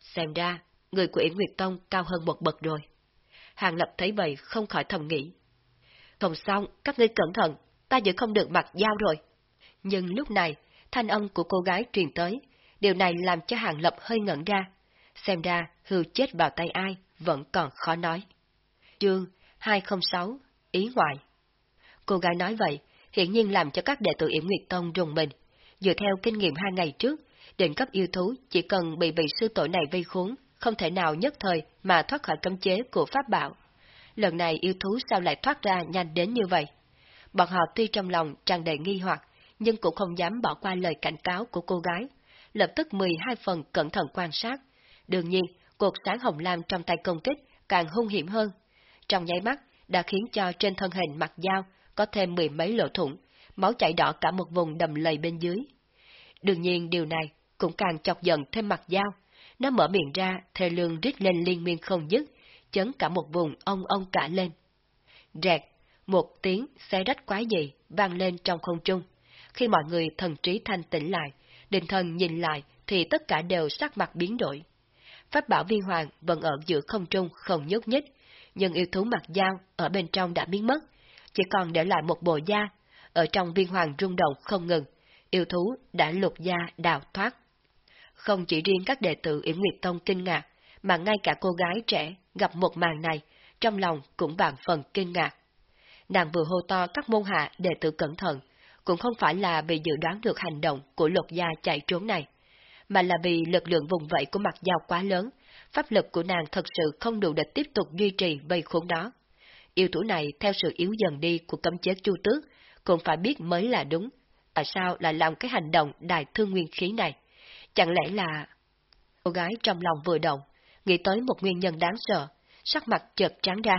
Xem ra, người của Yến Nguyệt Tông cao hơn một bậc rồi. Hàng Lập thấy vậy không khỏi thầm nghĩ. Không xong, các ngươi cẩn thận, ta giữ không được mặt dao rồi. Nhưng lúc này, thanh âm của cô gái truyền tới, điều này làm cho Hàng Lập hơi ngẩn ra. Xem ra, hư chết vào tay ai, vẫn còn khó nói. Chương 206, Ý ngoại Cô gái nói vậy, hiển nhiên làm cho các đệ tử Yểm Nguyệt Tông rùng mình. Dựa theo kinh nghiệm hai ngày trước, định cấp yêu thú chỉ cần bị vị sư tổ này vây khốn, không thể nào nhất thời mà thoát khỏi cấm chế của pháp bảo. Lần này yêu thú sao lại thoát ra nhanh đến như vậy? Bọn họ tuy trong lòng tràn đầy nghi hoặc, nhưng cũng không dám bỏ qua lời cảnh cáo của cô gái, lập tức 12 phần cẩn thận quan sát. Đương nhiên, cột sáng hồng lam trong tay công kích càng hung hiểm hơn. Trong nháy mắt, đã khiến cho trên thân hình mặt dao có thêm mười mấy lỗ thủng, máu chảy đỏ cả một vùng đầm lầy bên dưới. Đương nhiên điều này cũng càng chọc giận thêm mặt dao. Nó mở miệng ra, thề lương rít lên liên miên không dứt, chấn cả một vùng ông ông cả lên. Rẹt, một tiếng xe rách quái dị vang lên trong không trung. Khi mọi người thần trí thanh tỉnh lại, định thần nhìn lại thì tất cả đều sắc mặt biến đổi. pháp bảo viên hoàng vẫn ở giữa không trung không nhúc nhích, nhưng yêu thú mặt dao ở bên trong đã biến mất, chỉ còn để lại một bộ da, ở trong viên hoàng rung động không ngừng, yêu thú đã lục da đào thoát. Không chỉ riêng các đệ tử Yểm Nguyệt Tông kinh ngạc, mà ngay cả cô gái trẻ gặp một màn này, trong lòng cũng bàn phần kinh ngạc. Nàng vừa hô to các môn hạ đệ tử cẩn thận, cũng không phải là vì dự đoán được hành động của lục gia chạy trốn này, mà là vì lực lượng vùng vẫy của mặt dao quá lớn, pháp lực của nàng thật sự không đủ để tiếp tục duy trì vây khốn đó. Yêu thủ này theo sự yếu dần đi của cấm chế chu tước, cũng phải biết mới là đúng. Tại sao lại làm cái hành động đại thương nguyên khí này? Chẳng lẽ là... Cô gái trong lòng vừa động, nghĩ tới một nguyên nhân đáng sợ, sắc mặt chợt trắng ra,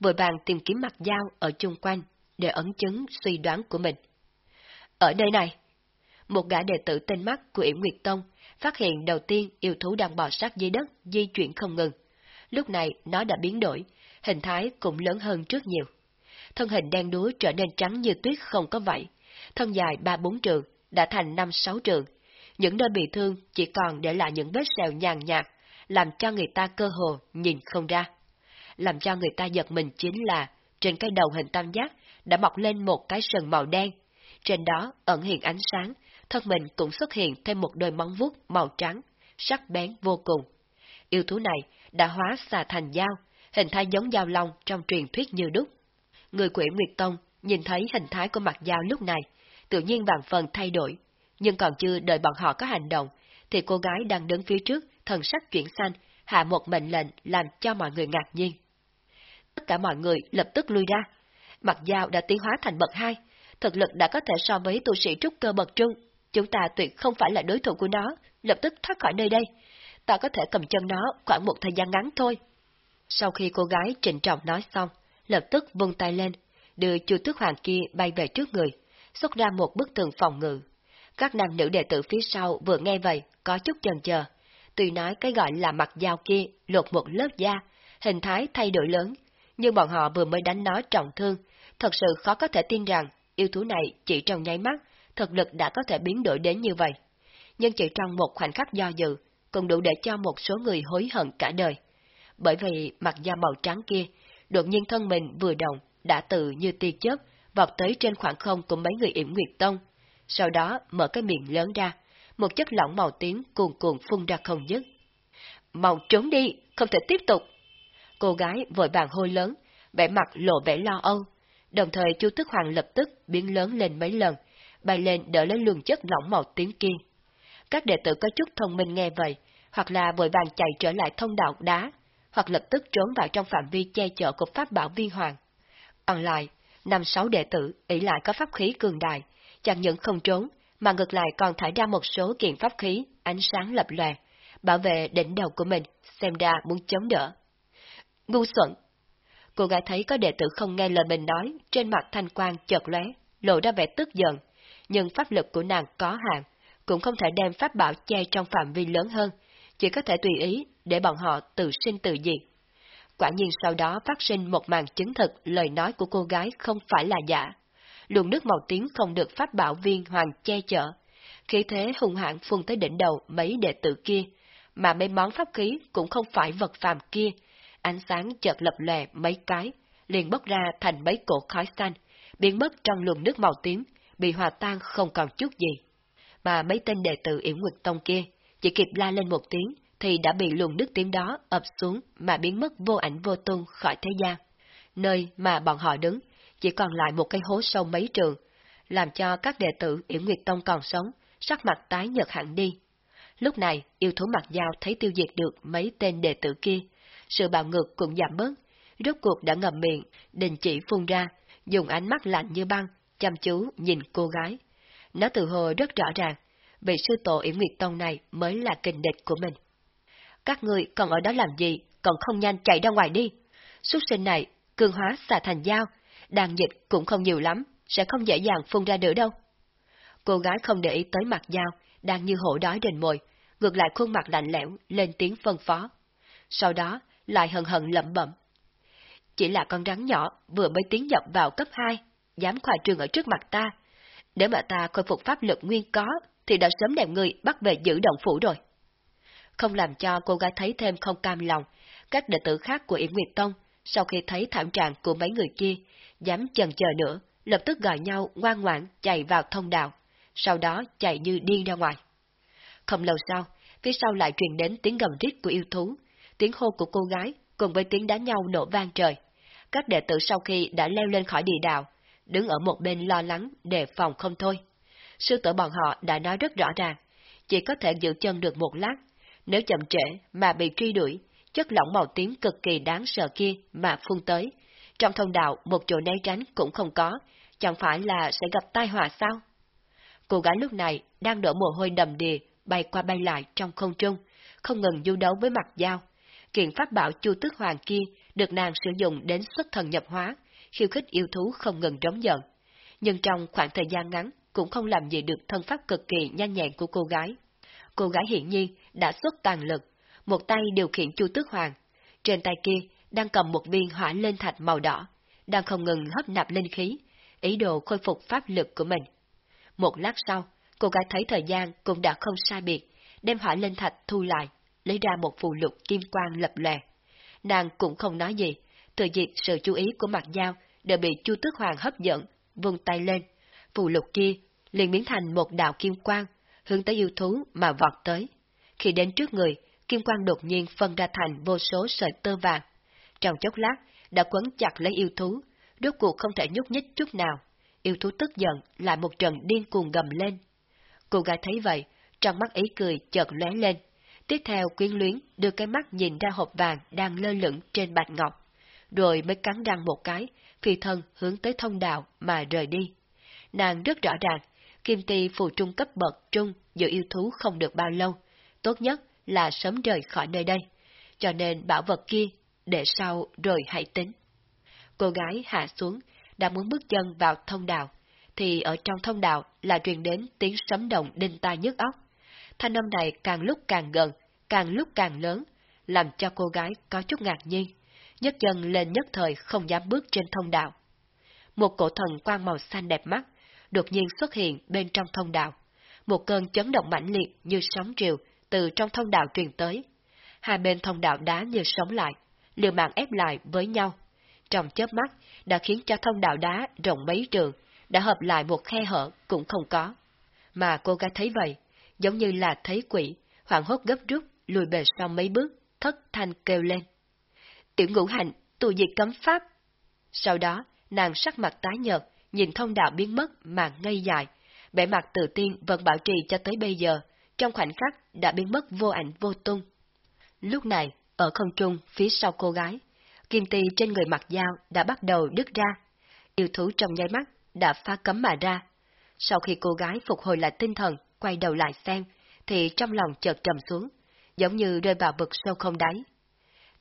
vội vàng tìm kiếm mặt dao ở chung quanh, để ấn chứng suy đoán của mình. Ở nơi này, một gã đệ tử tên mắt của Yểm Nguyệt Tông phát hiện đầu tiên yêu thú đang bò sát dưới đất, di chuyển không ngừng. Lúc này nó đã biến đổi, hình thái cũng lớn hơn trước nhiều. Thân hình đen đúa trở nên trắng như tuyết không có vậy, thân dài ba bốn trường, đã thành năm sáu trường. Những nơi bị thương chỉ còn để lại những vết sẹo nhàn nhạt, làm cho người ta cơ hồ nhìn không ra. Làm cho người ta giật mình chính là trên cái đầu hình tam giác đã mọc lên một cái sừng màu đen. Trên đó ẩn hiện ánh sáng, thân mình cũng xuất hiện thêm một đôi móng vuốt màu trắng, sắc bén vô cùng. Yêu thú này đã hóa xà thành dao, hình thái giống dao long trong truyền thuyết như đúc. Người quỷ Nguyệt Tông nhìn thấy hình thái của mặt dao lúc này, tự nhiên vàng phần thay đổi, nhưng còn chưa đợi bọn họ có hành động, thì cô gái đang đứng phía trước, thần sắc chuyển xanh, hạ một mệnh lệnh làm cho mọi người ngạc nhiên. Tất cả mọi người lập tức lui ra. Mặt dao đã tiến hóa thành bậc hai, thực lực đã có thể so với tu sĩ trúc cơ bậc trung. Chúng ta tuyệt không phải là đối thủ của nó, lập tức thoát khỏi nơi đây. Ta có thể cầm chân nó khoảng một thời gian ngắn thôi. Sau khi cô gái trịnh trọng nói xong, lập tức vung tay lên, đưa chu tước hoàng kia bay về trước người, xuất ra một bức tường phòng ngự. Các nam nữ đệ tử phía sau vừa nghe vậy, có chút chần chờ. Tuy nói cái gọi là mặt dao kia lột một lớp da, hình thái thay đổi lớn, nhưng bọn họ vừa mới đánh nó trọng thương, thật sự khó có thể tin rằng yêu thú này chỉ trong nháy mắt, thực lực đã có thể biến đổi đến như vậy. Nhưng chỉ trong một khoảnh khắc do dự, cũng đủ để cho một số người hối hận cả đời. Bởi vì mặt da màu trắng kia, đột nhiên thân mình vừa động, đã tự như tia chớp, vọt tới trên khoảng không của mấy người yểm nguyệt tông. Sau đó mở cái miệng lớn ra, một chất lỏng màu tím cuồn cuộn phun ra không dứt. Mau trốn đi, không thể tiếp tục. Cô gái vội vàng hôi lớn, vẻ mặt lộ vẻ lo âu. Đồng thời chu tức hoàng lập tức biến lớn lên mấy lần, bay lên đỡ lấy luồng chất lỏng màu tím kia. Các đệ tử có chút thông minh nghe vậy, hoặc là vội vàng chạy trở lại thông đạo đá, hoặc lập tức trốn vào trong phạm vi che chở của pháp bảo viên hoàng. Còn lại, năm sáu đệ tử ỷ lại có pháp khí cường đại, chẳng những không trốn, mà ngược lại còn thải ra một số kiện pháp khí, ánh sáng lập lòe, bảo vệ đỉnh đầu của mình, xem ra muốn chống đỡ. Ngu xuẩn! Cô gái thấy có đệ tử không nghe lời mình nói, trên mặt thanh quang chợt lóe, lộ ra vẻ tức giận, nhưng pháp lực của nàng có hạn, cũng không thể đem pháp bảo che trong phạm vi lớn hơn, chỉ có thể tùy ý để bọn họ tự sinh tự diệt. Quả nhiên sau đó phát sinh một màn chứng thực lời nói của cô gái không phải là giả. Luồng nước màu tím không được pháp bảo viên hoàng che chở. Khí thế hung hãn phun tới đỉnh đầu mấy đệ tử kia, mà mấy món pháp khí cũng không phải vật phàm kia. Ánh sáng chợt lập lòe mấy cái, liền bốc ra thành mấy cổ khói xanh, biến mất trong luồng nước màu tím, bị hòa tan không còn chút gì. Mà mấy tên đệ tử Yểm Nguyệt Tông kia, chỉ kịp la lên một tiếng, thì đã bị luồng nước tím đó ập xuống mà biến mất vô ảnh vô tung khỏi thế gian. Nơi mà bọn họ đứng, chỉ còn lại một cái hố sâu mấy trường, làm cho các đệ tử Yểm Nguyệt Tông còn sống, sắc mặt tái nhợt hẳn đi. Lúc này, yêu thú mặt dao thấy tiêu diệt được mấy tên đệ tử kia, sự bạo ngược cũng giảm bớt, rốt cuộc đã ngậm miệng, đình chỉ phun ra, dùng ánh mắt lạnh như băng, chăm chú nhìn cô gái. Nó tự hồ rất rõ ràng, vị sư tổ Yểm Nguyệt Tông này mới là kình địch của mình. Các người còn ở đó làm gì, còn không nhanh chạy ra ngoài đi. Xuất sinh này, cường hóa xà thành dao, đàn dịch cũng không nhiều lắm, sẽ không dễ dàng phun ra nữa đâu. Cô gái không để ý tới mặt dao, đang như hổ đói đền mồi, ngược lại khuôn mặt lạnh lẽo, lên tiếng phân phó. Sau đó, lại hận hận lẩm bẩm. Chỉ là con rắn nhỏ vừa mới tiến nhập vào cấp 2, dám khoa trương ở trước mặt ta. Để mà ta khôi phục pháp lực nguyên có, thì đã sớm đem người bắt về giữ động phủ rồi. không làm cho cô gái thấy thêm không cam lòng. Các đệ tử khác của Yển Nguyệt Tông, sau khi thấy thảm trạng của mấy người kia, dám chần chờ nữa, lập tức gọi nhau ngoan ngoãn chạy vào thông đạo, sau đó chạy như điên ra ngoài. Không lâu sau, phía sau lại truyền đến tiếng gầm rít của yêu thú, tiếng hô của cô gái cùng với tiếng đá nhau nổ vang trời. Các đệ tử sau khi đã leo lên khỏi địa đạo, đứng ở một bên lo lắng đề phòng không thôi. Sư tử bọn họ đã nói rất rõ ràng, chỉ có thể giữ chân được một lát, nếu chậm trễ mà bị truy đuổi, chất lỏng màu tím cực kỳ đáng sợ kia mà phun tới. Trong thông đạo một chỗ né tránh cũng không có, chẳng phải là sẽ gặp tai họa sao? Cô gái lúc này đang đổ mồ hôi đầm đìa, bay qua bay lại trong không trung, không ngừng du đấu với mặt dao. Kiện pháp bảo chu tước hoàng kia được nàng sử dụng đến xuất thần nhập hóa, khiêu khích yêu thú không ngừng trống giận. Nhưng trong khoảng thời gian ngắn cũng không làm gì được thân pháp cực kỳ nhanh nhẹn của cô gái. Cô gái hiển nhiên đã xuất toàn lực, một tay điều khiển chu tước hoàng. Trên tay kia đang cầm một viên hỏa lên thạch màu đỏ, đang không ngừng hấp nạp linh khí, ý đồ khôi phục pháp lực của mình. Một lát sau, cô gái thấy thời gian cũng đã không sai biệt, đem hỏa lên thạch thu lại, lấy ra một phù lục kim quang lập lè. Nàng cũng không nói gì, từ dịp sự chú ý của mặt dao đều bị Chu Tước Hoàng hấp dẫn, vung tay lên. Phù lục kia liền biến thành một đạo kim quang, hướng tới yêu thú mà vọt tới. Khi đến trước người, kim quang đột nhiên phân ra thành vô số sợi tơ vàng. Trong chốc lát, đã quấn chặt lấy yêu thú, rốt cuộc không thể nhúc nhích chút nào. Yêu thú tức giận, lại một trận điên cuồng gầm lên. Cô gái thấy vậy, trong mắt ý cười chợt lóe lên. Tiếp theo quyến luyến đưa cái mắt nhìn ra hộp vàng đang lơ lửng trên bạch ngọc, rồi mới cắn răng một cái, phi thân hướng tới thông đạo mà rời đi. Nàng rất rõ ràng, kim ti phù trung cấp bậc trung giữa yêu thú không được bao lâu, tốt nhất là sớm rời khỏi nơi đây, cho nên bảo vật kia, để sau rồi hãy tính. Cô gái hạ xuống, đã muốn bước chân vào thông đạo, thì ở trong thông đạo là truyền đến tiếng sấm động đinh tai nhức óc. Thanh âm này càng lúc càng gần, càng lúc càng lớn, làm cho cô gái có chút ngạc nhiên, nhất chân lên nhất thời không dám bước trên thông đạo. Một cổ thần quang màu xanh đẹp mắt, đột nhiên xuất hiện bên trong thông đạo. Một cơn chấn động mãnh liệt như sóng triều từ trong thông đạo truyền tới. Hai bên thông đạo đá như sống lại, liều mạng ép lại với nhau. Trong chớp mắt, đã khiến cho thông đạo đá rộng mấy trường, đã hợp lại một khe hở cũng không có. Mà cô gái thấy vậy, giống như là thấy quỷ, hoảng hốt gấp rút, lùi về sau mấy bước, thất thanh kêu lên. Tiểu ngũ Hạnh, tù diệt cấm pháp. Sau đó, nàng sắc mặt tái nhợt, nhìn thông đạo biến mất mà ngây dài, vẻ mặt tự tiên vẫn bảo trì cho tới bây giờ, trong khoảnh khắc đã biến mất vô ảnh vô tung. Lúc này, ở không trung phía sau cô gái, kim ti trên người mặt dao đã bắt đầu đứt ra. Yêu thú trong nháy mắt đã phá cấm mà ra. Sau khi cô gái phục hồi lại tinh thần, quay đầu lại xem, thì trong lòng chợt trầm xuống, giống như rơi vào vực sâu không đáy.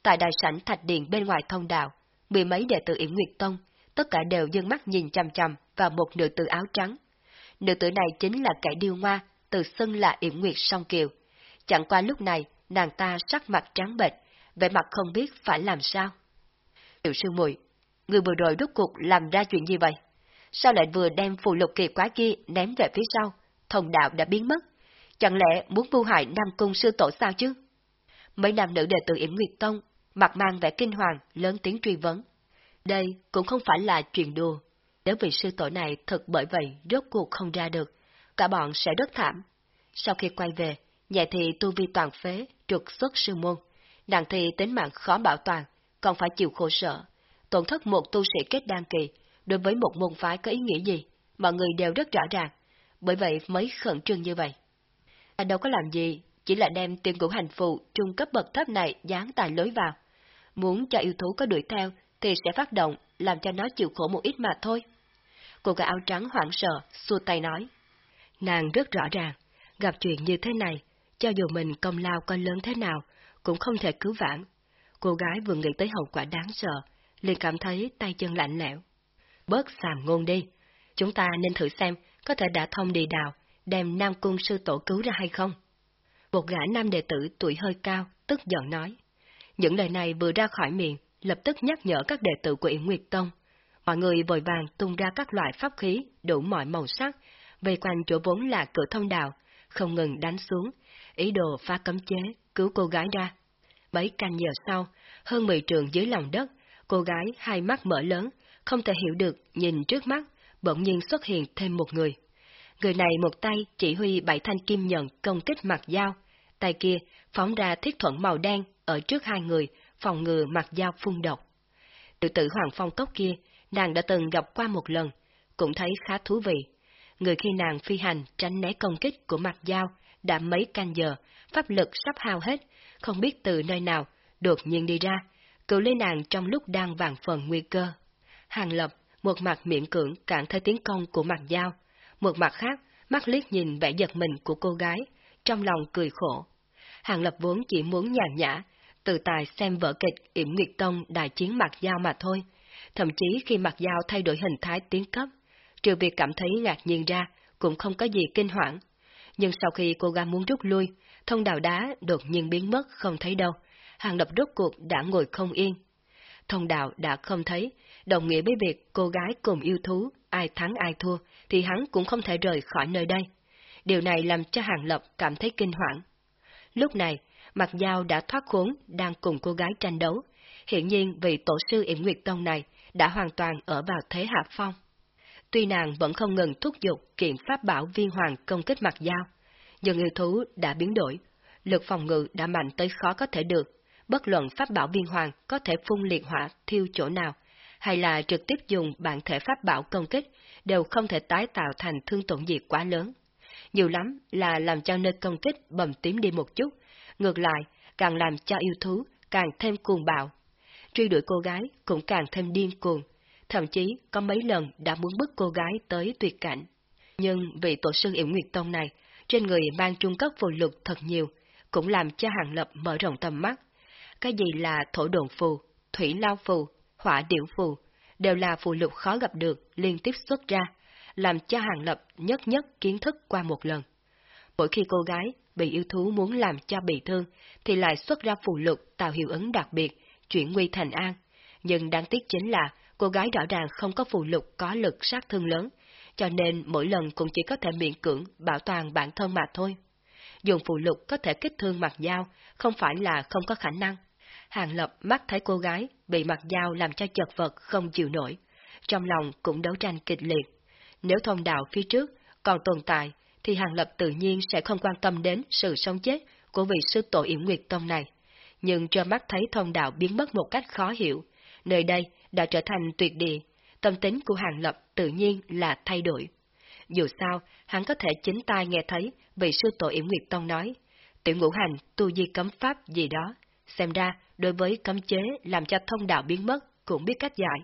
Tại đại sảnh thạch điện bên ngoài thông đạo, mười mấy đệ tử Yển Nguyệt Tông, tất cả đều dương mắt nhìn chằm chằm vào một nữ tử áo trắng. Nữ tử này chính là kẻ điêu ngoa, từ xưng là Yển Nguyệt Song Kiều. Chẳng qua lúc này, nàng ta sắc mặt trắng bệch, vẻ mặt không biết phải làm sao. Tiểu sư muội, người vừa rồi rốt cuộc làm ra chuyện gì vậy? Sao lại vừa đem phù lục kỳ quá kia ném về phía sau, thông đạo đã biến mất? Chẳng lẽ muốn vu hại Nam Cung sư tổ sao chứ? Mấy nam nữ đệ tử Yểm Nguyệt Tông, mặt mang vẻ kinh hoàng, lớn tiếng truy vấn. Đây cũng không phải là chuyện đùa. Nếu vị sư tổ này thật bởi vậy rốt cuộc không ra được, cả bọn sẽ rất thảm. Sau khi quay về, nhẹ thì tu vi toàn phế, trục xuất sư môn, nặng thì tính mạng khó bảo toàn, còn phải chịu khổ sở. Tổn thất một tu sĩ kết đan kỳ, đối với một môn phái có ý nghĩa gì, mọi người đều rất rõ ràng, bởi vậy mới khẩn trương như vậy. anh đâu có làm gì, chỉ là đem tiền cũ hành phụ trung cấp bậc thấp này dán tài lối vào. Muốn cho yêu thú có đuổi theo thì sẽ phát động, làm cho nó chịu khổ một ít mà thôi. Cô gái áo trắng hoảng sợ, xua tay nói. Nàng rất rõ ràng, gặp chuyện như thế này, cho dù mình công lao có lớn thế nào, cũng không thể cứu vãn. Cô gái vừa nghĩ tới hậu quả đáng sợ, liền cảm thấy tay chân lạnh lẽo. Bớt xàm ngôn đi, chúng ta nên thử xem có thể đã thông đi đào, đem Nam Cung sư tổ cứu ra hay không. Một gã nam đệ tử tuổi hơi cao, tức giận nói. Những lời này vừa ra khỏi miệng, lập tức nhắc nhở các đệ tử của Yến Nguyệt Tông. Mọi người vội vàng tung ra các loại pháp khí đủ mọi màu sắc, vây quanh chỗ vốn là cửa thông đạo, không ngừng đánh xuống, ý đồ phá cấm chế cứu cô gái ra. Mấy canh giờ sau, hơn 10 trường dưới lòng đất, cô gái hai mắt mở lớn, không thể hiểu được, nhìn trước mắt, bỗng nhiên xuất hiện thêm một người. Người này một tay chỉ huy bảy thanh kim nhận công kích mặt dao, tay kia phóng ra thiết thuận màu đen ở trước hai người, phòng ngừa mặt dao phun độc. Tự tử Hoàng Phong Cốc kia, nàng đã từng gặp qua một lần, cũng thấy khá thú vị. Người khi nàng phi hành tránh né công kích của mặt dao đã mấy canh giờ, pháp lực sắp hao hết, không biết từ nơi nào, đột nhiên đi ra, cứu lấy nàng trong lúc đang vàng phần nguy cơ. Hàng Lập, một mặt miệng cưỡng cản theo tiến công của mặt dao, một mặt khác, mắt liếc nhìn vẻ giật mình của cô gái, trong lòng cười khổ. Hàng Lập vốn chỉ muốn nhàn nhã, từ tài xem vở kịch Yểm Nguyệt Tông đại chiến mặt dao mà thôi. Thậm chí khi mặt dao thay đổi hình thái tiến cấp, trừ việc cảm thấy ngạc nhiên ra, cũng không có gì kinh hoảng. Nhưng sau khi cô gái muốn rút lui, thông đào đá đột nhiên biến mất không thấy đâu, hàng lập rốt cuộc đã ngồi không yên. Thông đạo đã không thấy, đồng nghĩa với việc cô gái cùng yêu thú, ai thắng ai thua, thì hắn cũng không thể rời khỏi nơi đây. Điều này làm cho hàng lập cảm thấy kinh hoảng. Lúc này, mặt dao đã thoát khốn, đang cùng cô gái tranh đấu. Hiện nhiên vị tổ sư Yểm Nguyệt Tông này đã hoàn toàn ở vào thế hạ phong. Tuy nàng vẫn không ngừng thúc giục kiện pháp bảo viên hoàng công kích mặt dao, nhưng yêu thú đã biến đổi, lực phòng ngự đã mạnh tới khó có thể được, bất luận pháp bảo viên hoàng có thể phun liệt hỏa thiêu chỗ nào, hay là trực tiếp dùng bản thể pháp bảo công kích, đều không thể tái tạo thành thương tổn gì quá lớn. Nhiều lắm là làm cho nơi công kích bầm tím đi một chút, ngược lại, càng làm cho yêu thú càng thêm cuồng bạo. Truy đuổi cô gái cũng càng thêm điên cuồng, thậm chí có mấy lần đã muốn bức cô gái tới tuyệt cảnh. Nhưng vị tổ sư Yểm Nguyệt Tông này, trên người mang trung cấp phù lục thật nhiều, cũng làm cho Hàng Lập mở rộng tầm mắt. Cái gì là thổ đồn phù, thủy lao phù, hỏa điểu phù, đều là phù lục khó gặp được liên tiếp xuất ra, làm cho Hàng Lập nhất nhất kiến thức qua một lần. Mỗi khi cô gái bị yêu thú muốn làm cho bị thương, thì lại xuất ra phù lục tạo hiệu ứng đặc biệt, chuyển nguy thành an. Nhưng đáng tiếc chính là cô gái rõ ràng không có phù lục có lực sát thương lớn, cho nên mỗi lần cũng chỉ có thể miễn cưỡng bảo toàn bản thân mà thôi. Dùng phù lục có thể kích thương mặt dao, không phải là không có khả năng. Hàng Lập mắt thấy cô gái bị mặt dao làm cho chật vật không chịu nổi, trong lòng cũng đấu tranh kịch liệt. Nếu thông đạo phía trước còn tồn tại, thì Hàng Lập tự nhiên sẽ không quan tâm đến sự sống chết của vị sư tổ Yểm Nguyệt Tông này. Nhưng cho mắt thấy thông đạo biến mất một cách khó hiểu, nơi đây đã trở thành tuyệt địa, tâm tính của Hàng Lập tự nhiên là thay đổi. Dù sao, hắn có thể chính tai nghe thấy vị sư tổ Yểm Nguyệt Tông nói, tiểu ngũ hành tu di cấm pháp gì đó, xem ra đối với cấm chế làm cho thông đạo biến mất cũng biết cách giải.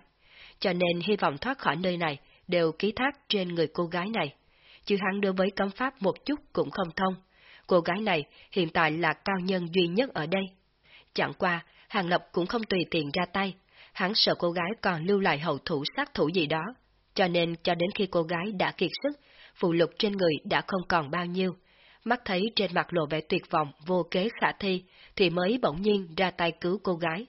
Cho nên hy vọng thoát khỏi nơi này đều ký thác trên người cô gái này. Chứ hắn đối với cấm pháp một chút cũng không thông. Cô gái này hiện tại là cao nhân duy nhất ở đây. Chẳng qua, Hàng Lập cũng không tùy tiện ra tay, hắn sợ cô gái còn lưu lại hậu thủ sát thủ gì đó, cho nên cho đến khi cô gái đã kiệt sức, phụ lục trên người đã không còn bao nhiêu. Mắt thấy trên mặt lộ vẻ tuyệt vọng, vô kế khả thi, thì mới bỗng nhiên ra tay cứu cô gái.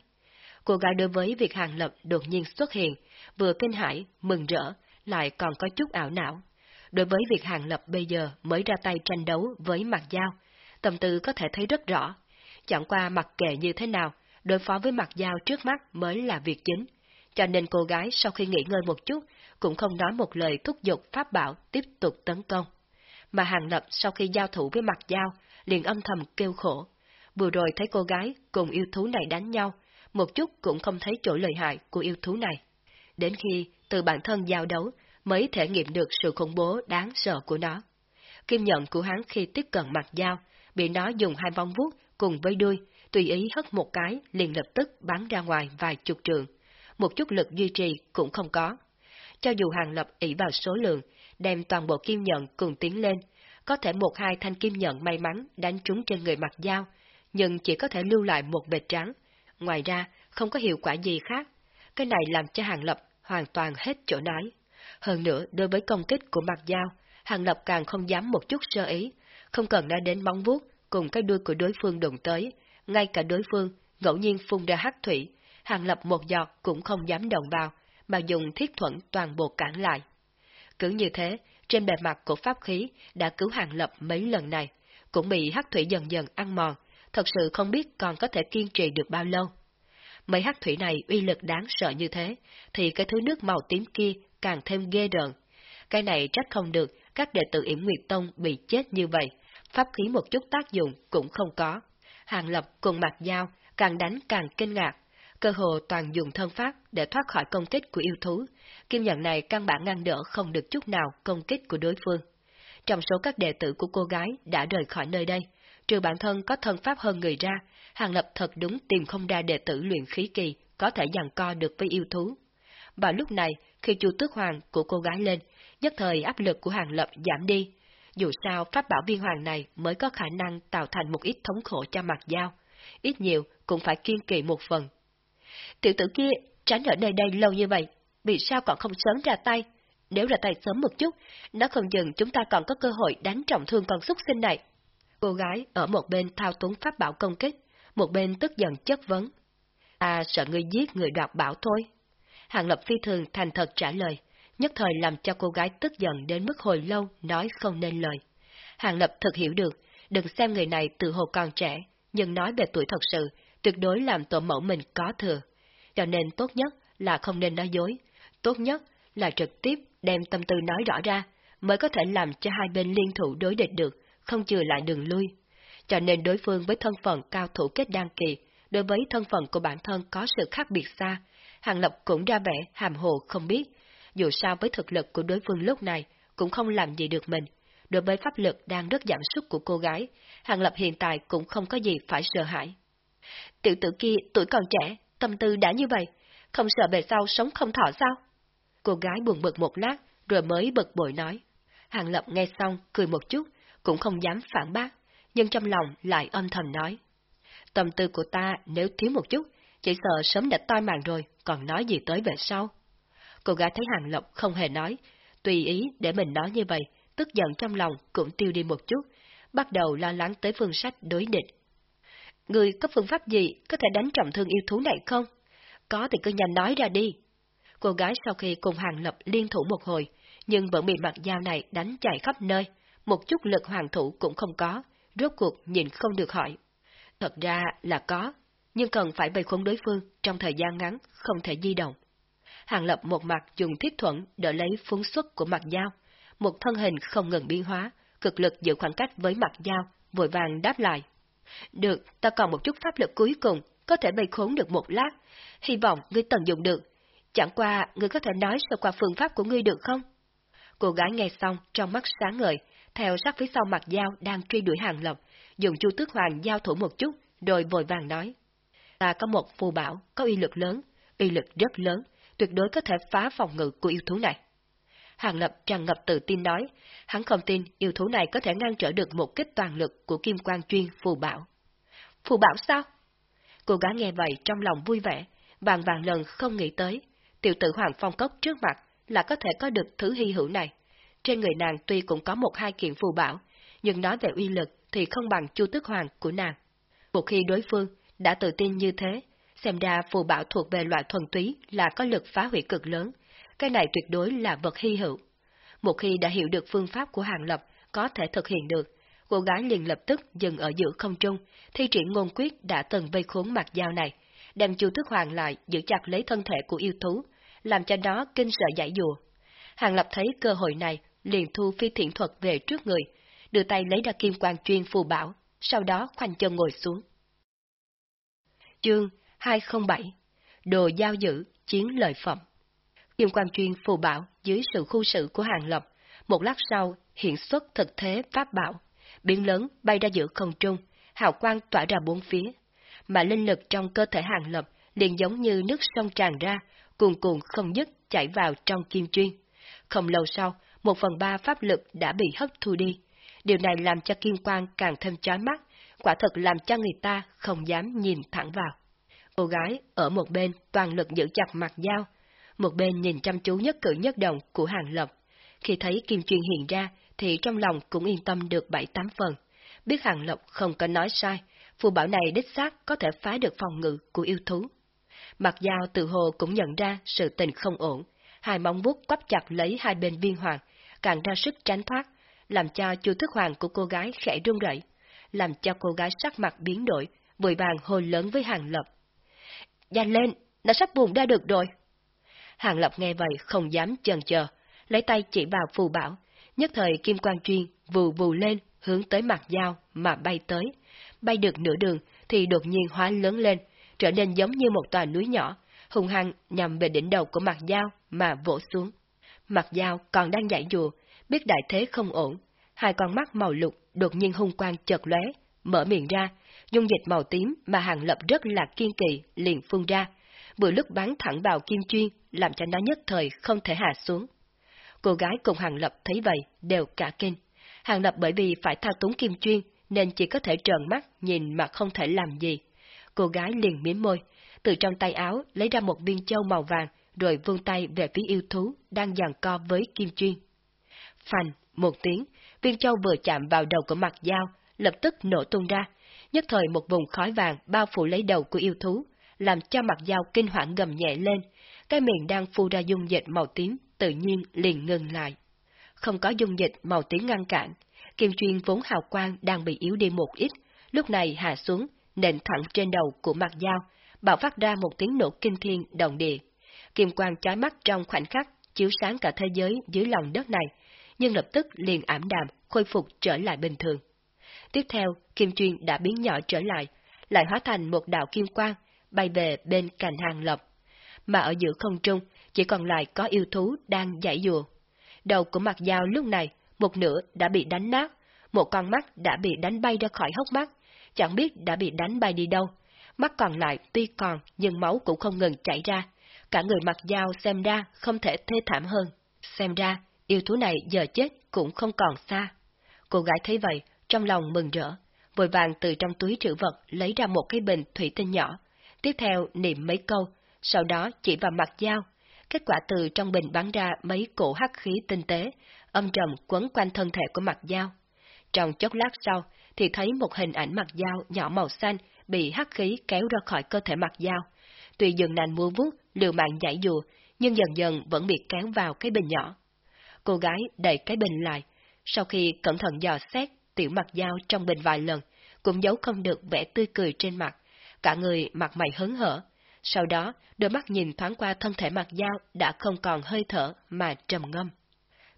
Cô gái đối với việc hàng lập đột nhiên xuất hiện, vừa kinh hãi, mừng rỡ, lại còn có chút ảo não. Đối với việc hàng lập bây giờ mới ra tay tranh đấu với mặt dao, tâm tư có thể thấy rất rõ. Chẳng qua mặc kệ như thế nào, đối phó với mặt dao trước mắt mới là việc chính. Cho nên cô gái sau khi nghỉ ngơi một chút, cũng không nói một lời thúc giục pháp bảo tiếp tục tấn công. Mà hàng lập sau khi giao thủ với mặt dao, liền âm thầm kêu khổ. Vừa rồi thấy cô gái cùng yêu thú này đánh nhau, một chút cũng không thấy chỗ lợi hại của yêu thú này. Đến khi từ bản thân giao đấu mới thể nghiệm được sự khủng bố đáng sợ của nó. Kim nhận của hắn khi tiếp cận mặt dao, bị nó dùng hai vong vuốt cùng với đuôi, tùy ý hất một cái liền lập tức bắn ra ngoài vài chục trường. Một chút lực duy trì cũng không có. Cho dù hàng lập ỷ vào số lượng, đem toàn bộ kim nhận cùng tiến lên, có thể một hai thanh kim nhận may mắn đánh trúng trên người mặt dao, nhưng chỉ có thể lưu lại một vệt trắng. Ngoài ra, không có hiệu quả gì khác. Cái này làm cho hàng lập hoàn toàn hết chỗ nói. Hơn nữa, đối với công kích của mặt dao, hàng lập càng không dám một chút sơ ý, không cần nói đến móng vuốt cùng cái đuôi của đối phương đụng tới, ngay cả đối phương ngẫu nhiên phun ra hắc thủy, hàng lập một giọt cũng không dám động vào, mà dùng thiết thuẫn toàn bộ cản lại. Cứ như thế, trên bề mặt của pháp khí đã cứu hàng lập mấy lần này, cũng bị hắc thủy dần dần ăn mòn, thật sự không biết còn có thể kiên trì được bao lâu. Mấy hắc thủy này uy lực đáng sợ như thế, thì cái thứ nước màu tím kia càng thêm ghê đợn. Cái này trách không được các đệ tử Yểm Nguyệt Tông bị chết như vậy, pháp khí một chút tác dụng cũng không có. Hàng Lập cùng mặt dao, càng đánh càng kinh ngạc, cơ hồ toàn dùng thân pháp để thoát khỏi công kích của yêu thú. Kim nhận này căn bản ngăn đỡ không được chút nào công kích của đối phương. Trong số các đệ tử của cô gái đã rời khỏi nơi đây, trừ bản thân có thân pháp hơn người ra, Hàng Lập thật đúng tìm không ra đệ tử luyện khí kỳ có thể giằng co được với yêu thú. Vào lúc này, khi chu tước hoàng của cô gái lên, nhất thời áp lực của Hàng Lập giảm đi. Dù sao, pháp bảo viên hoàng này mới có khả năng tạo thành một ít thống khổ cho mặt dao. Ít nhiều cũng phải kiên kỳ một phần. Tiểu tử kia tránh ở nơi đây lâu như vậy, vì sao còn không sớm ra tay? Nếu ra tay sớm một chút, nó không dừng chúng ta còn có cơ hội đánh trọng thương con súc sinh này. Cô gái ở một bên thao túng pháp bảo công kích, một bên tức giận chất vấn. À, sợ người giết người đoạt bảo thôi. Hàng Lập phi thường thành thật trả lời, nhất thời làm cho cô gái tức giận đến mức hồi lâu nói không nên lời. Hàng Lập thật hiểu được, đừng xem người này từ hồ còn trẻ, nhưng nói về tuổi thật sự, tuyệt đối làm tổ mẫu mình có thừa. Cho nên tốt nhất là không nên nói dối, tốt nhất là trực tiếp đem tâm tư nói rõ ra, mới có thể làm cho hai bên liên thủ đối địch được, không chừa lại đường lui. Cho nên đối phương với thân phận cao thủ kết đăng kỳ, đối với thân phận của bản thân có sự khác biệt xa, Hàng Lập cũng ra vẻ hàm hồ không biết, dù sao với thực lực của đối phương lúc này cũng không làm gì được mình. Đối với pháp lực đang rất giảm sút của cô gái, Hàng Lập hiện tại cũng không có gì phải sợ hãi. Tiểu tử kia tuổi còn trẻ, tâm tư đã như vậy, không sợ về sau sống không thọ sao? Cô gái buồn bực một lát, rồi mới bực bội nói. Hàng Lập nghe xong, cười một chút, cũng không dám phản bác, nhưng trong lòng lại âm thầm nói. Tâm tư của ta nếu thiếu một chút, chỉ sợ sớm đã toi màng rồi, còn nói gì tới về sau. Cô gái thấy Hàng lộc không hề nói, tùy ý để mình nói như vậy, tức giận trong lòng cũng tiêu đi một chút, bắt đầu lo lắng tới phương sách đối địch. Người có phương pháp gì có thể đánh trọng thương yêu thú này không? Có thì cứ nhanh nói ra đi. Cô gái sau khi cùng Hàng Lập liên thủ một hồi, nhưng vẫn bị mặt dao này đánh chạy khắp nơi, một chút lực hoàng thủ cũng không có, rốt cuộc nhìn không được hỏi. Thật ra là có, nhưng cần phải bày khốn đối phương trong thời gian ngắn, không thể di động. Hàng Lập một mặt dùng thiết thuận đỡ lấy phúng xuất của mặt dao, một thân hình không ngừng biến hóa, cực lực giữ khoảng cách với mặt dao, vội vàng đáp lại. Được, ta còn một chút pháp lực cuối cùng, có thể bày khốn được một lát, hy vọng ngươi tận dụng được. Chẳng qua, ngươi có thể nói sơ qua phương pháp của ngươi được không? Cô gái nghe xong, trong mắt sáng ngời, theo sát phía sau mặt dao đang truy đuổi hàng lập, dùng chu tước hoàng giao thủ một chút, rồi vội vàng nói. Ta có một phù bảo, có uy lực lớn, uy lực rất lớn, tuyệt đối có thể phá phòng ngự của yêu thú này. Hàng Lập tràn ngập tự tin nói, hắn không tin yêu thú này có thể ngăn trở được một kích toàn lực của kim quang chuyên phù bảo. Phù bảo sao? Cô gái nghe vậy trong lòng vui vẻ, vàng vàng lần không nghĩ tới, tiểu tử Hoàng Phong Cốc trước mặt là có thể có được thứ hy hữu này. Trên người nàng tuy cũng có một hai kiện phù bảo, nhưng nói về uy lực thì không bằng chu tước hoàng của nàng. Một khi đối phương đã tự tin như thế, xem ra phù bảo thuộc về loại thuần túy là có lực phá hủy cực lớn, cái này tuyệt đối là vật hy hữu. Một khi đã hiểu được phương pháp của Hàng Lập có thể thực hiện được, cô gái liền lập tức dừng ở giữa không trung, thi triển ngôn quyết đã từng vây khốn mặt dao này, đem chu tước hoàng lại giữ chặt lấy thân thể của yêu thú, làm cho nó kinh sợ giải dùa. Hàng Lập thấy cơ hội này, liền thu phi thiện thuật về trước người, đưa tay lấy ra kim quang chuyên phù bảo, sau đó khoanh chân ngồi xuống. Chương 207 Đồ giao giữ, chiến lợi phẩm Kim quang chuyên phù bảo dưới sự khu sự của Hàng Lập, một lát sau hiện xuất thực thế pháp bảo, biến lớn bay ra giữa không trung, hào quang tỏa ra bốn phía, mà linh lực trong cơ thể Hàng Lập liền giống như nước sông tràn ra, cuồn cuộn không dứt chảy vào trong kim chuyên. Không lâu sau, một phần ba pháp lực đã bị hấp thu đi. Điều này làm cho kim quang càng thêm chói mắt, quả thật làm cho người ta không dám nhìn thẳng vào. Cô gái ở một bên toàn lực giữ chặt mặt dao, một bên nhìn chăm chú nhất cử nhất động của hàng lập. Khi thấy kim chuyên hiện ra, thì trong lòng cũng yên tâm được bảy tám phần. Biết hàng lập không có nói sai, phù bảo này đích xác có thể phá được phòng ngự của yêu thú. Mặt dao tự hồ cũng nhận ra sự tình không ổn, hai móng vuốt quắp chặt lấy hai bên viên hoàng, càng ra sức tránh thoát, làm cho chu thức hoàng của cô gái khẽ run rẩy. làm cho cô gái sắc mặt biến đổi, vội vàng hôn lớn với Hàng Lập. Nhanh lên, nó sắp buồn ra được rồi. Hàng Lập nghe vậy không dám chần chờ, lấy tay chỉ vào phù bảo, nhất thời kim quang chuyên vù vù lên hướng tới mặt dao mà bay tới. Bay được nửa đường thì đột nhiên hóa lớn lên, trở nên giống như một tòa núi nhỏ, hung hăng nhằm về đỉnh đầu của mặt dao mà vỗ xuống. Mặt dao còn đang dạy dùa, biết đại thế không ổn, hai con mắt màu lục đột nhiên hung quang chợt lóe, mở miệng ra, dung dịch màu tím mà hàng lập rất là kiên kỳ liền phun ra, vừa lúc bắn thẳng vào kim chuyên, làm cho nó nhất thời không thể hạ xuống. Cô gái cùng hàng lập thấy vậy đều cả kinh. Hàng lập bởi vì phải thao túng kim chuyên nên chỉ có thể trợn mắt nhìn mà không thể làm gì. Cô gái liền miếm môi, từ trong tay áo lấy ra một viên châu màu vàng rồi vươn tay về phía yêu thú đang giằng co với kim chuyên. Phành, một tiếng, viên châu vừa chạm vào đầu của mặt dao, lập tức nổ tung ra, nhất thời một vùng khói vàng bao phủ lấy đầu của yêu thú, làm cho mặt dao kinh hoảng gầm nhẹ lên, cái miệng đang phu ra dung dịch màu tím, tự nhiên liền ngừng lại. Không có dung dịch màu tím ngăn cản, kim chuyên vốn hào quang đang bị yếu đi một ít, lúc này hạ xuống, nện thẳng trên đầu của mặt dao, bạo phát ra một tiếng nổ kinh thiên động địa. Kim quang chói mắt trong khoảnh khắc, chiếu sáng cả thế giới dưới lòng đất này, nhưng lập tức liền ảm đạm, khôi phục trở lại bình thường. Tiếp theo, kim chuyên đã biến nhỏ trở lại, lại hóa thành một đạo kim quang, bay về bên cạnh hàng lập. Mà ở giữa không trung, chỉ còn lại có yêu thú đang giải dùa. Đầu của mặt dao lúc này, một nửa đã bị đánh nát, một con mắt đã bị đánh bay ra khỏi hốc mắt, chẳng biết đã bị đánh bay đi đâu. Mắt còn lại tuy còn, nhưng máu cũng không ngừng chảy ra. Cả người mặt dao xem ra không thể thê thảm hơn. Xem ra, yêu thú này giờ chết cũng không còn xa. Cô gái thấy vậy, trong lòng mừng rỡ, vội vàng từ trong túi trữ vật lấy ra một cái bình thủy tinh nhỏ. Tiếp theo niệm mấy câu, sau đó chỉ vào mặt dao. Kết quả từ trong bình bắn ra mấy cổ hắc khí tinh tế, âm trầm quấn quanh thân thể của mặt dao. Trong chốc lát sau, thì thấy một hình ảnh mặt dao nhỏ màu xanh bị hắc khí kéo ra khỏi cơ thể mặt dao. Tuy dừng nành múa vuốt, liều mạng giải dùa, nhưng dần dần vẫn bị kéo vào cái bình nhỏ. Cô gái đẩy cái bình lại, sau khi cẩn thận dò xét tiểu mặt dao trong bình vài lần, cũng giấu không được vẻ tươi cười trên mặt, cả người mặt mày hớn hở. Sau đó, đôi mắt nhìn thoáng qua thân thể mặt dao đã không còn hơi thở mà trầm ngâm.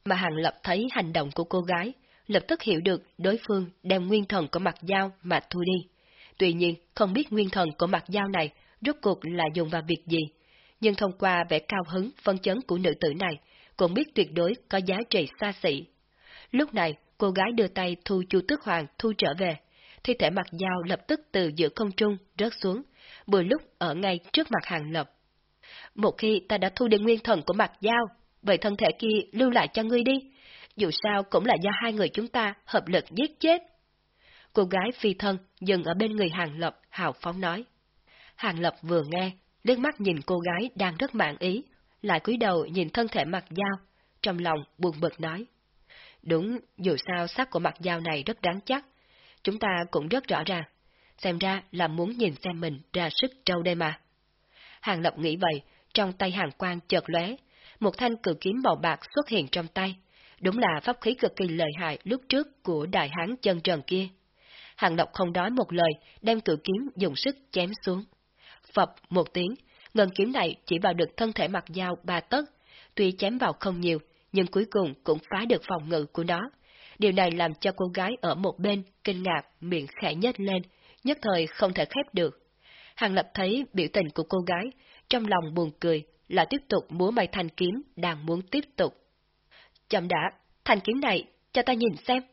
Mà Hàng Lập thấy hành động của cô gái, lập tức hiểu được đối phương đem nguyên thần của mặt dao mà thu đi. Tuy nhiên, không biết nguyên thần của mặt dao này rốt cuộc là dùng vào việc gì, nhưng thông qua vẻ cao hứng, phân chấn của nữ tử này, cũng biết tuyệt đối có giá trị xa xỉ. Lúc này, cô gái đưa tay thu chu tước hoàng thu trở về, thi thể mặt dao lập tức từ giữa không trung rớt xuống, vừa lúc ở ngay trước mặt hàng lập. Một khi ta đã thu được nguyên thần của mặt dao, vậy thân thể kia lưu lại cho ngươi đi, dù sao cũng là do hai người chúng ta hợp lực giết chết. Cô gái phi thân dừng ở bên người hàng lập, hào phóng nói. Hàng lập vừa nghe, liếc mắt nhìn cô gái đang rất mạng ý, lại cúi đầu nhìn thân thể mặt dao, trong lòng buồn bực nói. Đúng, dù sao sắc của mặt dao này rất đáng chắc, chúng ta cũng rất rõ ràng, xem ra là muốn nhìn xem mình ra sức trâu đây mà. Hàng Lập nghĩ vậy, trong tay hàng quang chợt lóe, một thanh cử kiếm màu bạc xuất hiện trong tay, đúng là pháp khí cực kỳ lợi hại lúc trước của đại hán chân trần kia. Hàng Lập không nói một lời, đem cử kiếm dùng sức chém xuống. Phập một tiếng, ngân kiếm này chỉ vào được thân thể mặt dao ba tấc, tuy chém vào không nhiều, nhưng cuối cùng cũng phá được phòng ngự của nó. Điều này làm cho cô gái ở một bên kinh ngạc, miệng khẽ nhếch lên, nhất thời không thể khép được. Hàng Lập thấy biểu tình của cô gái, trong lòng buồn cười, là tiếp tục múa mây thanh kiếm, đang muốn tiếp tục. Chậm đã, thanh kiếm này, cho ta nhìn xem.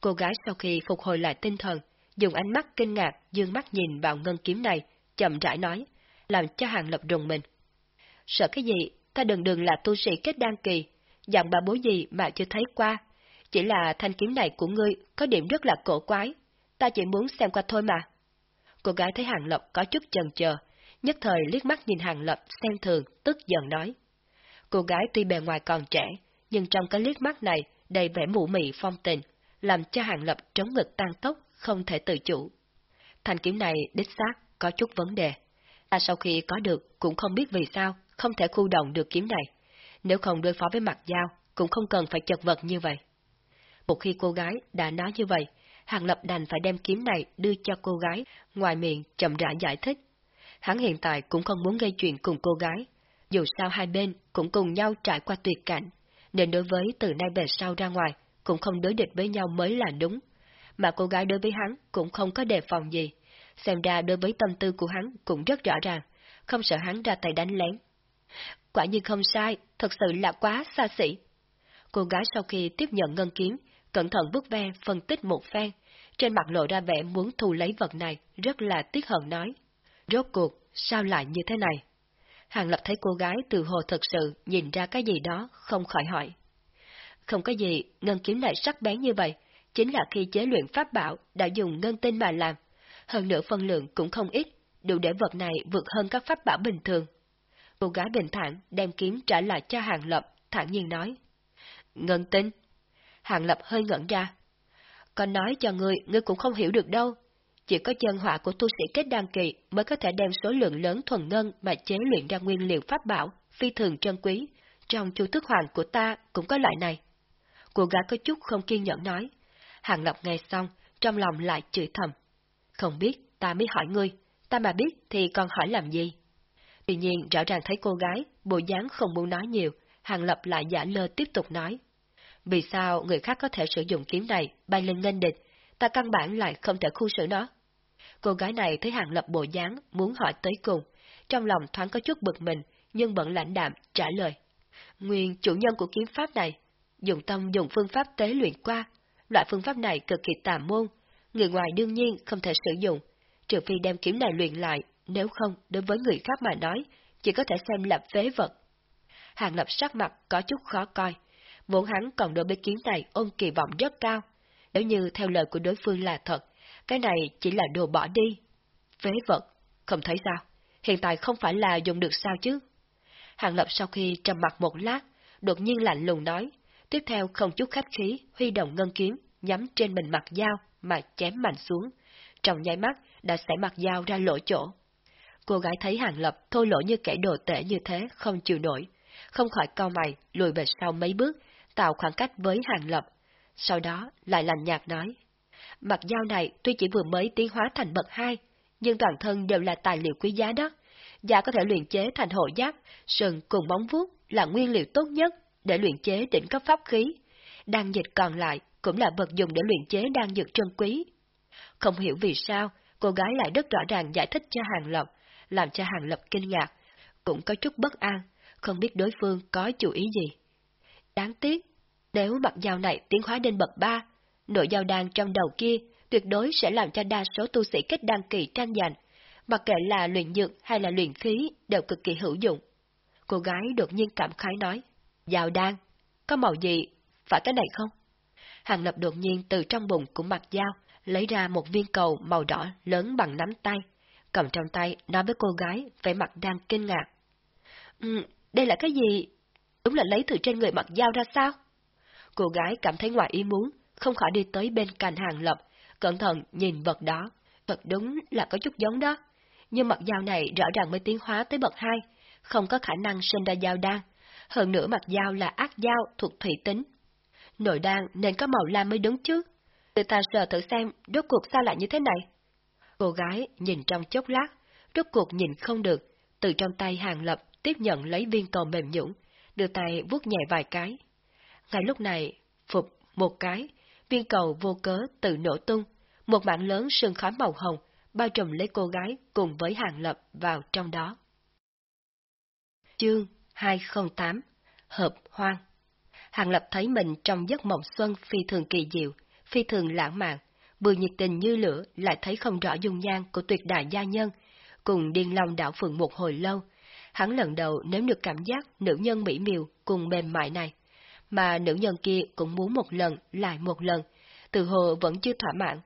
Cô gái sau khi phục hồi lại tinh thần, dùng ánh mắt kinh ngạc, dương mắt nhìn vào ngân kiếm này, chậm rãi nói, làm cho Hàng Lập rùng mình. Sợ cái gì, ta đừng đừng là tu sĩ kết đan kỳ, dặn bà bố gì mà chưa thấy qua. Chỉ là thanh kiếm này của ngươi có điểm rất là cổ quái, ta chỉ muốn xem qua thôi mà. Cô gái thấy Hàng Lập có chút chần chờ, nhất thời liếc mắt nhìn Hàng Lập xem thường, tức giận nói. Cô gái tuy bề ngoài còn trẻ, nhưng trong cái liếc mắt này đầy vẻ mụ mị phong tình, làm cho Hàng Lập trống ngực tăng tốc, không thể tự chủ. Thanh kiếm này đích xác có chút vấn đề. Ta sau khi có được cũng không biết vì sao không thể khu động được kiếm này. Nếu không đối phó với mặt dao, cũng không cần phải chật vật như vậy. Một khi cô gái đã nói như vậy, Hàng Lập đành phải đem kiếm này đưa cho cô gái, ngoài miệng chậm rãi giải thích. Hắn hiện tại cũng không muốn gây chuyện cùng cô gái, dù sao hai bên cũng cùng nhau trải qua tuyệt cảnh, nên đối với từ nay về sau ra ngoài, cũng không đối địch với nhau mới là đúng. Mà cô gái đối với hắn cũng không có đề phòng gì, xem ra đối với tâm tư của hắn cũng rất rõ ràng, không sợ hắn ra tay đánh lén. Quả nhiên không sai, thật sự là quá xa xỉ. Cô gái sau khi tiếp nhận ngân kiếm, cẩn thận bước ve phân tích một phen, trên mặt lộ ra vẻ muốn thu lấy vật này, rất là tiếc hận nói. Rốt cuộc, sao lại như thế này? Hàng Lập thấy cô gái từ hồ thật sự nhìn ra cái gì đó, không khỏi hỏi. Không có gì, ngân kiếm này sắc bén như vậy, chính là khi chế luyện pháp bảo đã dùng ngân tinh mà làm. Hơn nữa phân lượng cũng không ít, đủ để vật này vượt hơn các pháp bảo bình thường. Cô gái bình thản đem kiếm trả lại cho Hàng Lập, thản nhiên nói. Ngân tinh. Hàng Lập hơi ngẩn ra. Còn nói cho ngươi, ngươi cũng không hiểu được đâu. Chỉ có chân họa của tu sĩ kết đăng kỳ mới có thể đem số lượng lớn thuần ngân mà chế luyện ra nguyên liệu pháp bảo, phi thường trân quý. Trong chu thức hoàng của ta cũng có loại này. Cô gái có chút không kiên nhẫn nói. Hàng Lập nghe xong, trong lòng lại chửi thầm. Không biết, ta mới hỏi ngươi, ta mà biết thì còn hỏi làm gì? Tuy nhiên rõ ràng thấy cô gái, bộ dáng không muốn nói nhiều, Hàng Lập lại giả lơ tiếp tục nói. Vì sao người khác có thể sử dụng kiếm này bay lên nghênh địch, ta căn bản lại không thể khu xử nó? Cô gái này thấy Hàng Lập bộ dáng muốn hỏi tới cùng, trong lòng thoáng có chút bực mình, nhưng vẫn lãnh đạm trả lời. Nguyên chủ nhân của kiếm pháp này, dùng tâm dùng phương pháp tế luyện qua, loại phương pháp này cực kỳ tà môn, người ngoài đương nhiên không thể sử dụng, trừ phi đem kiếm này luyện lại, nếu không, đối với người khác mà nói, chỉ có thể xem là phế vật. Hàng lập sắc mặt có chút khó coi, vốn hắn còn đối với kiếm này ôm kỳ vọng rất cao. Nếu như theo lời của đối phương là thật, cái này chỉ là đồ bỏ đi. Phế vật, không thấy sao, hiện tại không phải là dùng được sao chứ? Hàng lập sau khi trầm mặt một lát, đột nhiên lạnh lùng nói, tiếp theo không chút khách khí, huy động ngân kiếm, nhắm trên mình mặt dao mà chém mạnh xuống. Trong nháy mắt đã xẻ mặt dao ra lỗ chỗ. Cô gái thấy Hàng Lập thô lỗ như kẻ đồ tể như thế, không chịu nổi, không khỏi cau mày, lùi về sau mấy bước, tạo khoảng cách với Hàng Lập. Sau đó lại lành nhạt nói, mặt dao này tuy chỉ vừa mới tiến hóa thành bậc hai, nhưng toàn thân đều là tài liệu quý giá đó. Giả có thể luyện chế thành hộ giáp, sừng cùng móng vuốt là nguyên liệu tốt nhất để luyện chế đỉnh cấp pháp khí. Đang dịch còn lại cũng là vật dùng để luyện chế đan dược trân quý. Không hiểu vì sao, cô gái lại rất rõ ràng giải thích cho Hàng Lập, làm cho Hàng Lập kinh ngạc, cũng có chút bất an, không biết đối phương có chủ ý gì. Đáng tiếc, nếu mặt dao này tiến hóa đến bậc ba, nội dao đan trong đầu kia tuyệt đối sẽ làm cho đa số tu sĩ kết đăng kỳ tranh giành, mặc kệ là luyện dược hay là luyện khí đều cực kỳ hữu dụng. Cô gái đột nhiên cảm khái nói, dao đan, có màu gì, phải cái này không? Hàng Lập đột nhiên từ trong bụng của mặt dao lấy ra một viên cầu màu đỏ lớn bằng nắm tay, cầm trong tay nói với cô gái, vẻ mặt đang kinh ngạc. Ừ, đây là cái gì? Đúng là lấy từ trên người mặt dao ra sao? Cô gái cảm thấy ngoài ý muốn, không khỏi đi tới bên cạnh hàng lập, cẩn thận nhìn vật đó. Thật đúng là có chút giống đó. Nhưng mặt dao này rõ ràng mới tiến hóa tới bậc hai, không có khả năng sinh ra dao đan. Hơn nữa mặt dao là ác dao thuộc thủy tính. Nội đan nên có màu lam mới đúng chứ. Tự ta sờ thử xem rốt cuộc sao lại như thế này. Cô gái nhìn trong chốc lát, rốt cuộc nhìn không được, từ trong tay hàng lập tiếp nhận lấy viên cầu mềm nhũn, đưa tay vuốt nhẹ vài cái. Ngay lúc này, phục một cái, viên cầu vô cớ tự nổ tung, một mảng lớn sương khói màu hồng bao trùm lấy cô gái cùng với hàng lập vào trong đó. Chương 208 Hợp hoang Hàng lập thấy mình trong giấc mộng xuân phi thường kỳ diệu, phi thường lãng mạn, vừa nhiệt tình như lửa lại thấy không rõ dung nhan của tuyệt đại gia nhân, cùng điên lòng đảo phượng một hồi lâu. Hắn lần đầu nếm được cảm giác nữ nhân mỹ miều cùng mềm mại này, mà nữ nhân kia cũng muốn một lần lại một lần, từ hồ vẫn chưa thỏa mãn,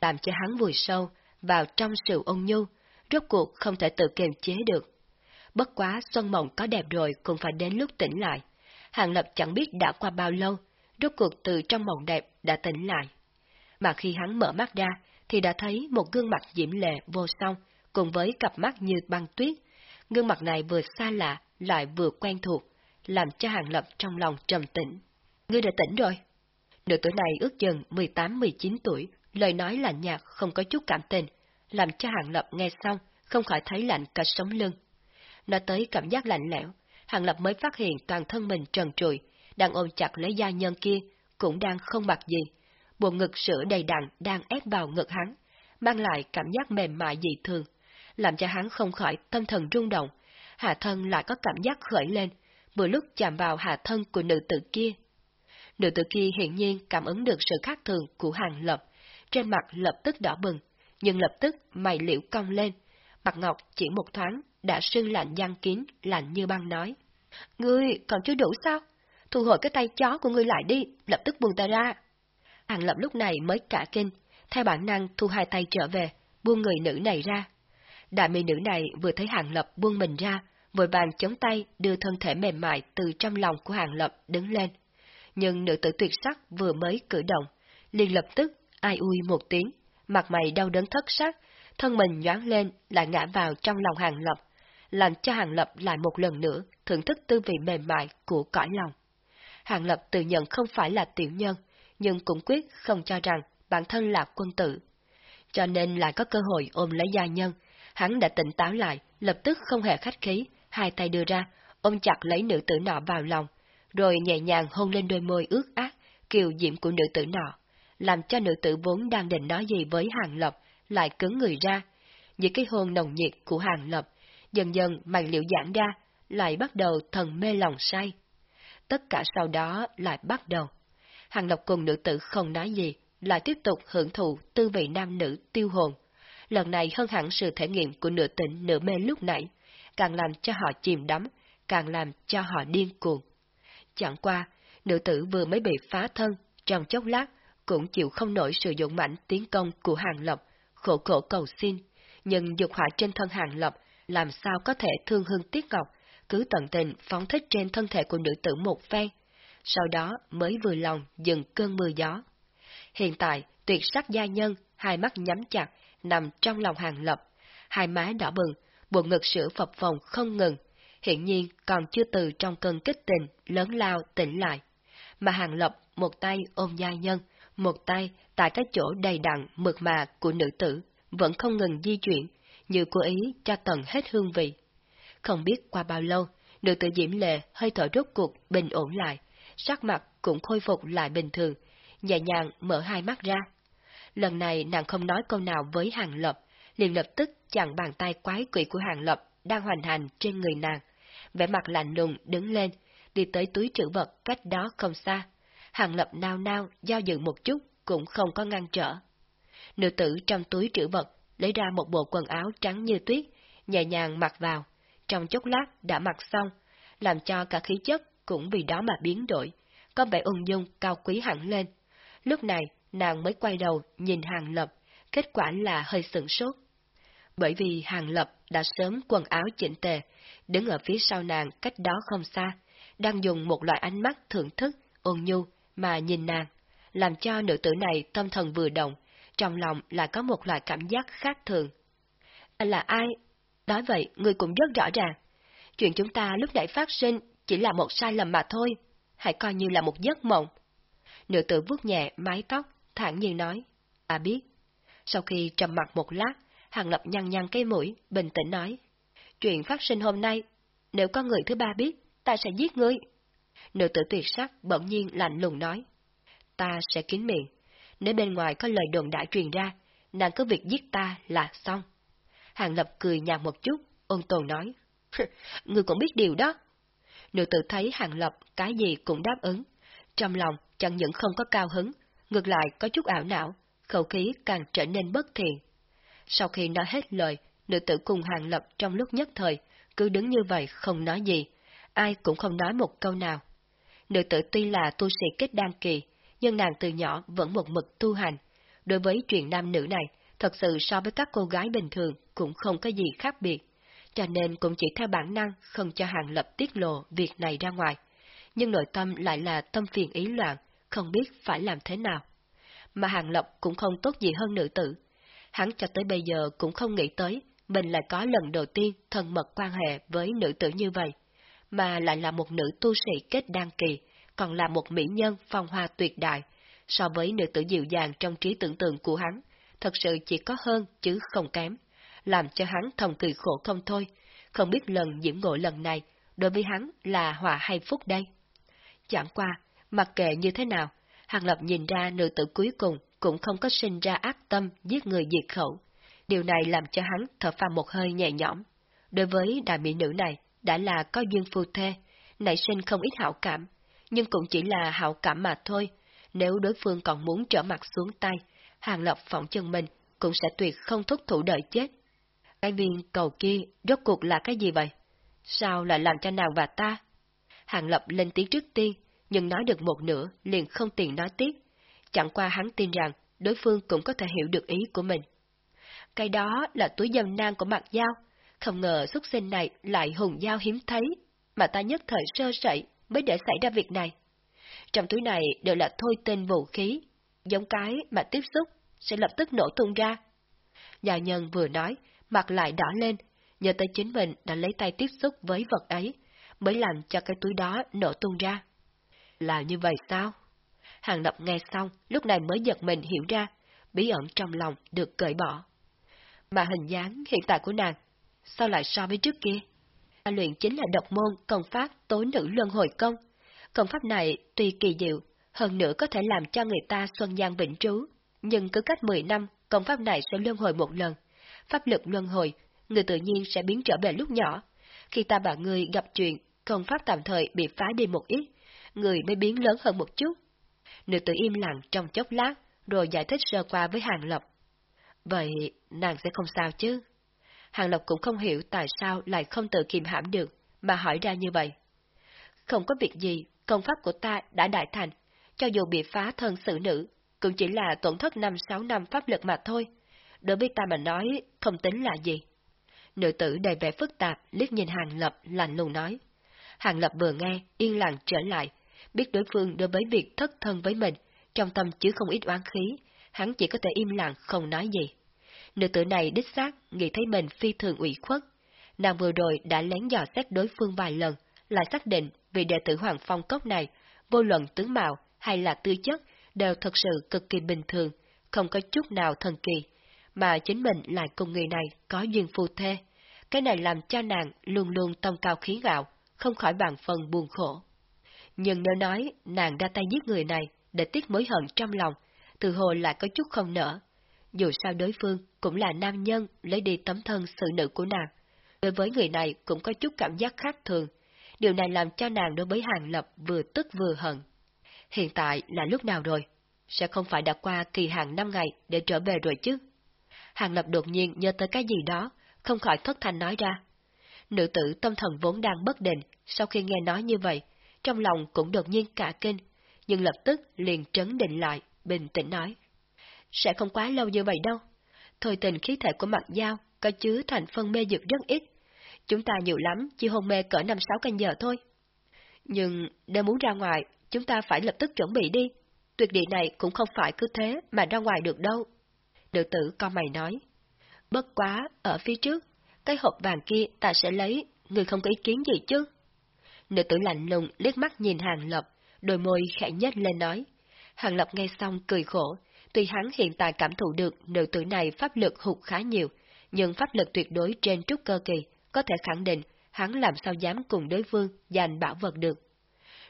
làm cho hắn vùi sâu vào trong sự ôn nhu, rốt cuộc không thể tự kiềm chế được. Bất quá xuân mộng có đẹp rồi cũng phải đến lúc tỉnh lại. Hàng Lập chẳng biết đã qua bao lâu, rốt cuộc từ trong mộng đẹp đã tỉnh lại mà khi hắn mở mắt ra, thì đã thấy một gương mặt diễm lệ vô song, cùng với cặp mắt như băng tuyết. Gương mặt này vừa xa lạ, lại vừa quen thuộc, làm cho Hàng Lập trong lòng trầm tĩnh. Ngươi đã tỉnh rồi. Nữ tuổi này ước chừng 18-19 tuổi, lời nói lạnh nhạt không có chút cảm tình, làm cho Hàng Lập nghe xong không khỏi thấy lạnh cả sống lưng. Nói tới cảm giác lạnh lẽo, Hàng Lập mới phát hiện toàn thân mình trần trụi, đang ôm chặt lấy gia nhân kia, cũng đang không mặc gì. Bộ ngực sữa đầy đặn đang ép vào ngực hắn, mang lại cảm giác mềm mại dị thường, làm cho hắn không khỏi tâm thần rung động, hạ thân lại có cảm giác khởi lên, vừa lúc chạm vào hạ thân của nữ tử kia. Nữ tử kia hiện nhiên cảm ứng được sự khác thường của Hàng Lập, trên mặt lập tức đỏ bừng, nhưng lập tức mày liễu cong lên, mặt ngọc chỉ một thoáng đã sưng lạnh giăng kín, lạnh như băng nói. Ngươi còn chưa đủ sao? Thu hồi cái tay chó của ngươi lại đi, lập tức buông ta ra. Hàng Lập lúc này mới cả kinh, theo bản năng thu hai tay trở về, buông người nữ này ra. Đại mỹ nữ này vừa thấy Hàng Lập buông mình ra, vội vàng chống tay đưa thân thể mềm mại từ trong lòng của Hàng Lập đứng lên. Nhưng nữ tử tuyệt sắc vừa mới cử động, liền lập tức ai ui một tiếng, mặt mày đau đớn thất sắc, thân mình nhoáng lên lại ngã vào trong lòng Hàng Lập, làm cho Hàng Lập lại một lần nữa thưởng thức tư vị mềm mại của cõi lòng. Hàng Lập tự nhận không phải là tiểu nhân, nhưng cũng quyết không cho rằng bản thân là quân tử. Cho nên lại có cơ hội ôm lấy gia nhân, hắn đã tỉnh táo lại, lập tức không hề khách khí, hai tay đưa ra, ôm chặt lấy nữ tử nọ vào lòng, rồi nhẹ nhàng hôn lên đôi môi ướt át, kiều diễm của nữ tử nọ, làm cho nữ tử vốn đang định nói gì với Hàng Lập, lại cứng người ra. Những cái hôn nồng nhiệt của Hàng Lập, dần dần màn liệu giãn ra, lại bắt đầu thần mê lòng say. Tất cả sau đó lại bắt đầu. Hàng lộc cùng nữ tử không nói gì, lại tiếp tục hưởng thụ tư vị nam nữ tiêu hồn. Lần này hơn hẳn sự thể nghiệm của nửa tỉnh nửa mê lúc nãy, càng làm cho họ chìm đắm, càng làm cho họ điên cuồng. Chẳng qua, nữ tử vừa mới bị phá thân, trong chốc lát cũng chịu không nổi sự dũng mãnh tiến công của Hàng lộc khổ khổ cầu xin, nhưng dục hỏa trên thân Hàng lộc làm sao có thể thương hương tiếc ngọc, cứ tận tình phóng thích trên thân thể của nữ tử một phen, sau đó mới vừa lòng dừng cơn mưa gió. Hiện tại, tuyệt sắc gia nhân, hai mắt nhắm chặt, nằm trong lòng Hàng Lập, hai má đỏ bừng, bộ ngực sữa phập phồng không ngừng, hiện nhiên còn chưa từ trong cơn kích tình, lớn lao tỉnh lại. Mà Hàng Lập một tay ôm gia nhân, một tay tại cái chỗ đầy đặn mượt mà của nữ tử, vẫn không ngừng di chuyển, như cố ý cho tận hết hương vị. Không biết qua bao lâu, nữ tử diễm lệ hơi thở rốt cuộc bình ổn lại, sắc mặt cũng khôi phục lại bình thường, nhẹ nhàng mở hai mắt ra. Lần này nàng không nói câu nào với Hàng Lập, liền lập tức chặn bàn tay quái quỷ của Hàng Lập đang hoành hành trên người nàng. Vẻ mặt lạnh lùng đứng lên, đi tới túi trữ vật cách đó không xa. Hàng Lập nao nao do dự một chút cũng không có ngăn trở. Nữ tử trong túi trữ vật lấy ra một bộ quần áo trắng như tuyết, nhẹ nhàng mặc vào, trong chốc lát đã mặc xong, làm cho cả khí chất cũng vì đó mà biến đổi, có vẻ ung dung cao quý hẳn lên. Lúc này, nàng mới quay đầu nhìn Hàng Lập, kết quả là hơi sửng sốt. Bởi vì Hàng Lập đã sớm quần áo chỉnh tề, đứng ở phía sau nàng cách đó không xa, đang dùng một loại ánh mắt thưởng thức, ôn nhu mà nhìn nàng, làm cho nữ tử này tâm thần vừa động, trong lòng lại có một loại cảm giác khác thường. Anh là ai? Nói vậy, người cũng rất rõ ràng. Chuyện chúng ta lúc nãy phát sinh chỉ là một sai lầm mà thôi, hãy coi như là một giấc mộng. Nữ tử vuốt nhẹ mái tóc, thản nhiên nói, ta biết. Sau khi trầm mặt một lát, Hàng Lập nhăn nhăn cái mũi, bình tĩnh nói, chuyện phát sinh hôm nay, nếu có người thứ ba biết, ta sẽ giết ngươi. Nữ tử tuyệt sắc bỗng nhiên lạnh lùng nói, ta sẽ kín miệng, nếu bên ngoài có lời đồn đại truyền ra, nàng có việc giết ta là xong. Hàng Lập cười nhạt một chút, ôn tồn nói, ngươi cũng biết điều đó. Nữ tử thấy Hàng Lập cái gì cũng đáp ứng, trong lòng chẳng những không có cao hứng, ngược lại có chút ảo não, khẩu khí càng trở nên bất thiện. Sau khi nói hết lời, nữ tử cùng Hàng Lập trong lúc nhất thời, cứ đứng như vậy không nói gì, ai cũng không nói một câu nào. Nữ tử tuy là tu sĩ kết đan kỳ, nhưng nàng từ nhỏ vẫn một mực tu hành. Đối với chuyện nam nữ này, thật sự so với các cô gái bình thường cũng không có gì khác biệt, cho nên cũng chỉ theo bản năng không cho Hàng Lập tiết lộ việc này ra ngoài. Nhưng nội tâm lại là tâm phiền ý loạn, không biết phải làm thế nào. Mà Hàng Lập cũng không tốt gì hơn nữ tử. Hắn cho tới bây giờ cũng không nghĩ tới mình lại có lần đầu tiên thân mật quan hệ với nữ tử như vậy, mà lại là một nữ tu sĩ kết đan kỳ, còn là một mỹ nhân phong hoa tuyệt đại, so với nữ tử dịu dàng trong trí tưởng tượng của hắn, thật sự chỉ có hơn chứ không kém, làm cho hắn thầm cười khổ không thôi, không biết lần diễm ngộ lần này đối với hắn là họa hay phúc đây. Chẳng qua, mặc kệ như thế nào, Hàng Lập nhìn ra nữ tử cuối cùng cũng không có sinh ra ác tâm giết người diệt khẩu. Điều này làm cho hắn thở phào một hơi nhẹ nhõm. Đối với đại mỹ nữ này, đã là có duyên phu thê, nảy sinh không ít hảo cảm, nhưng cũng chỉ là hảo cảm mà thôi. Nếu đối phương còn muốn trở mặt xuống tay, Hàng Lập phỏng chân mình cũng sẽ tuyệt không thúc thủ đợi chết. Cái viên cầu kia rốt cuộc là cái gì vậy? Sao lại làm cho nàng và ta? Hàng Lập lên tiếng trước tiên, nhưng nói được một nửa liền không tiền nói tiếp. Chẳng qua hắn tin rằng đối phương cũng có thể hiểu được ý của mình. Cái đó là túi dâm nang của mặt dao, không ngờ xuất sinh này lại hùng dao hiếm thấy, mà ta nhất thời sơ sẩy mới để xảy ra việc này. Trong túi này đều là thôi tên vũ khí, giống cái mà tiếp xúc sẽ lập tức nổ tung ra. Nhà nhân vừa nói, mặt lại đỏ lên, nhờ tới chính mình đã lấy tay tiếp xúc với vật ấy, mới làm cho cái túi đó nổ tung ra. Là như vậy sao? Hàng Lập nghe xong, lúc này mới giật mình hiểu ra, bí ẩn trong lòng được cởi bỏ. Mà hình dáng hiện tại của nàng, sao lại so với trước kia? Ta luyện chính là độc môn công pháp tối nữ luân hồi công. Công pháp này tuy kỳ diệu, hơn nữa có thể làm cho người ta xuân gian vĩnh trú, nhưng cứ cách 10 năm, công pháp này sẽ luân hồi một lần. Pháp lực luân hồi, người tự nhiên sẽ biến trở về lúc nhỏ. Khi ta và người gặp chuyện, công pháp tạm thời bị phá đi một ít, người mới biến lớn hơn một chút. Nữ tử im lặng trong chốc lát, rồi giải thích sơ qua với Hàng Lập. Vậy, nàng sẽ không sao chứ? Hàng Lập cũng không hiểu tại sao lại không tự kiềm hãm được, mà hỏi ra như vậy. Không có việc gì, công pháp của ta đã đại thành, cho dù bị phá thân xử nữ, cũng chỉ là tổn thất năm sáu năm pháp lực mà thôi. Đối với ta mà nói, không tính là gì. Nữ tử đầy vẻ phức tạp, liếc nhìn Hàng Lập, lạnh lùng nói. Hàng Lập vừa nghe, yên lặng trở lại, biết đối phương đối với việc thất thân với mình, trong tâm chứ không ít oán khí, hắn chỉ có thể im lặng không nói gì. Nữ tử này đích xác nghĩ thấy mình phi thường ủy khuất. Nàng vừa rồi đã lén dò xét đối phương vài lần, lại xác định vị đệ tử Hoàng Phong Cốc này, vô luận tướng mạo hay là tư chất, đều thật sự cực kỳ bình thường, không có chút nào thần kỳ, mà chính mình lại cùng người này có duyên phu thê. Cái này làm cho nàng luôn luôn tâm cao khí gạo, không khỏi bàn phần buồn khổ. Nhưng nếu nói nàng ra tay giết người này để tiết mối hận trong lòng, từ hồ lại có chút không nở. Dù sao đối phương cũng là nam nhân lấy đi tấm thân sự nữ của nàng. Đối với người này cũng có chút cảm giác khác thường. Điều này làm cho nàng đối với Hàng Lập vừa tức vừa hận. Hiện tại là lúc nào rồi? Sẽ không phải đã qua kỳ hạn năm ngày để trở về rồi chứ? Hàng Lập đột nhiên nhớ tới cái gì đó, không khỏi thất thanh nói ra. Nữ tử tâm thần vốn đang bất định, sau khi nghe nói như vậy, trong lòng cũng đột nhiên cả kinh, nhưng lập tức liền trấn định lại, bình tĩnh nói. Sẽ không quá lâu như vậy đâu. Thôi tình khí thể của mặt dao có chứa thành phân mê dược rất ít. Chúng ta nhiều lắm, chỉ hôn mê cỡ 5-6 canh giờ thôi. Nhưng nếu muốn ra ngoài, chúng ta phải lập tức chuẩn bị đi. Tuyệt địa này cũng không phải cứ thế mà ra ngoài được đâu. Nữ tử con mày nói. Bất quá, ở phía trước, cái hộp vàng kia ta sẽ lấy, người không có ý kiến gì chứ? Nữ tử lạnh lùng liếc mắt nhìn Hàng Lập, đôi môi khẽ nhếch lên nói. Hàng Lập nghe xong cười khổ, tuy hắn hiện tại cảm thụ được nữ tử này pháp lực hụt khá nhiều, nhưng pháp lực tuyệt đối trên trúc cơ kỳ, có thể khẳng định hắn làm sao dám cùng đối phương giành bảo vật được.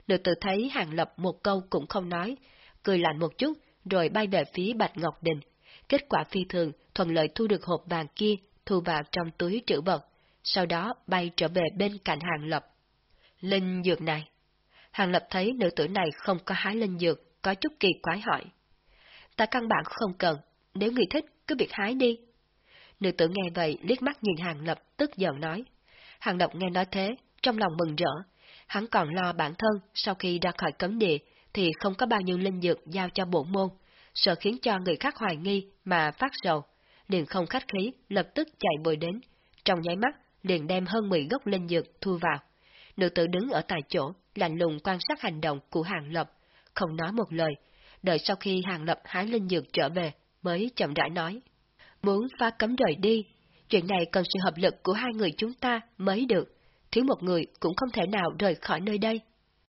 Nữ tử thấy Hàng Lập một câu cũng không nói, cười lạnh một chút, rồi bay về phía Bạch Ngọc Đình. Kết quả phi thường, thuận lợi thu được hộp vàng kia, thu vào trong túi trữ vật, sau đó bay trở về bên cạnh Hàng Lập. Linh dược này. Hàng Lập thấy nữ tử này không có hái linh dược, có chút kỳ quái hỏi. Ta căn bản không cần, nếu người thích, cứ việc hái đi. Nữ tử nghe vậy liếc mắt nhìn Hàng Lập tức giận nói. Hàng Lập nghe nói thế, trong lòng mừng rỡ. Hắn còn lo bản thân sau khi ra khỏi cấm địa thì không có bao nhiêu linh dược giao cho bổn môn, sợ khiến cho người khác hoài nghi mà phát sầu. Liền không khách khí, lập tức chạy bồi đến. Trong nháy mắt, liền đem hơn 10 gốc linh dược thu vào. Nữ tử đứng ở tại chỗ, lạnh lùng quan sát hành động của Hàng Lập, không nói một lời, đợi sau khi Hàng Lập hái linh dược trở về, mới chậm rãi nói. Muốn phá cấm rời đi, chuyện này cần sự hợp lực của hai người chúng ta mới được, thiếu một người cũng không thể nào rời khỏi nơi đây.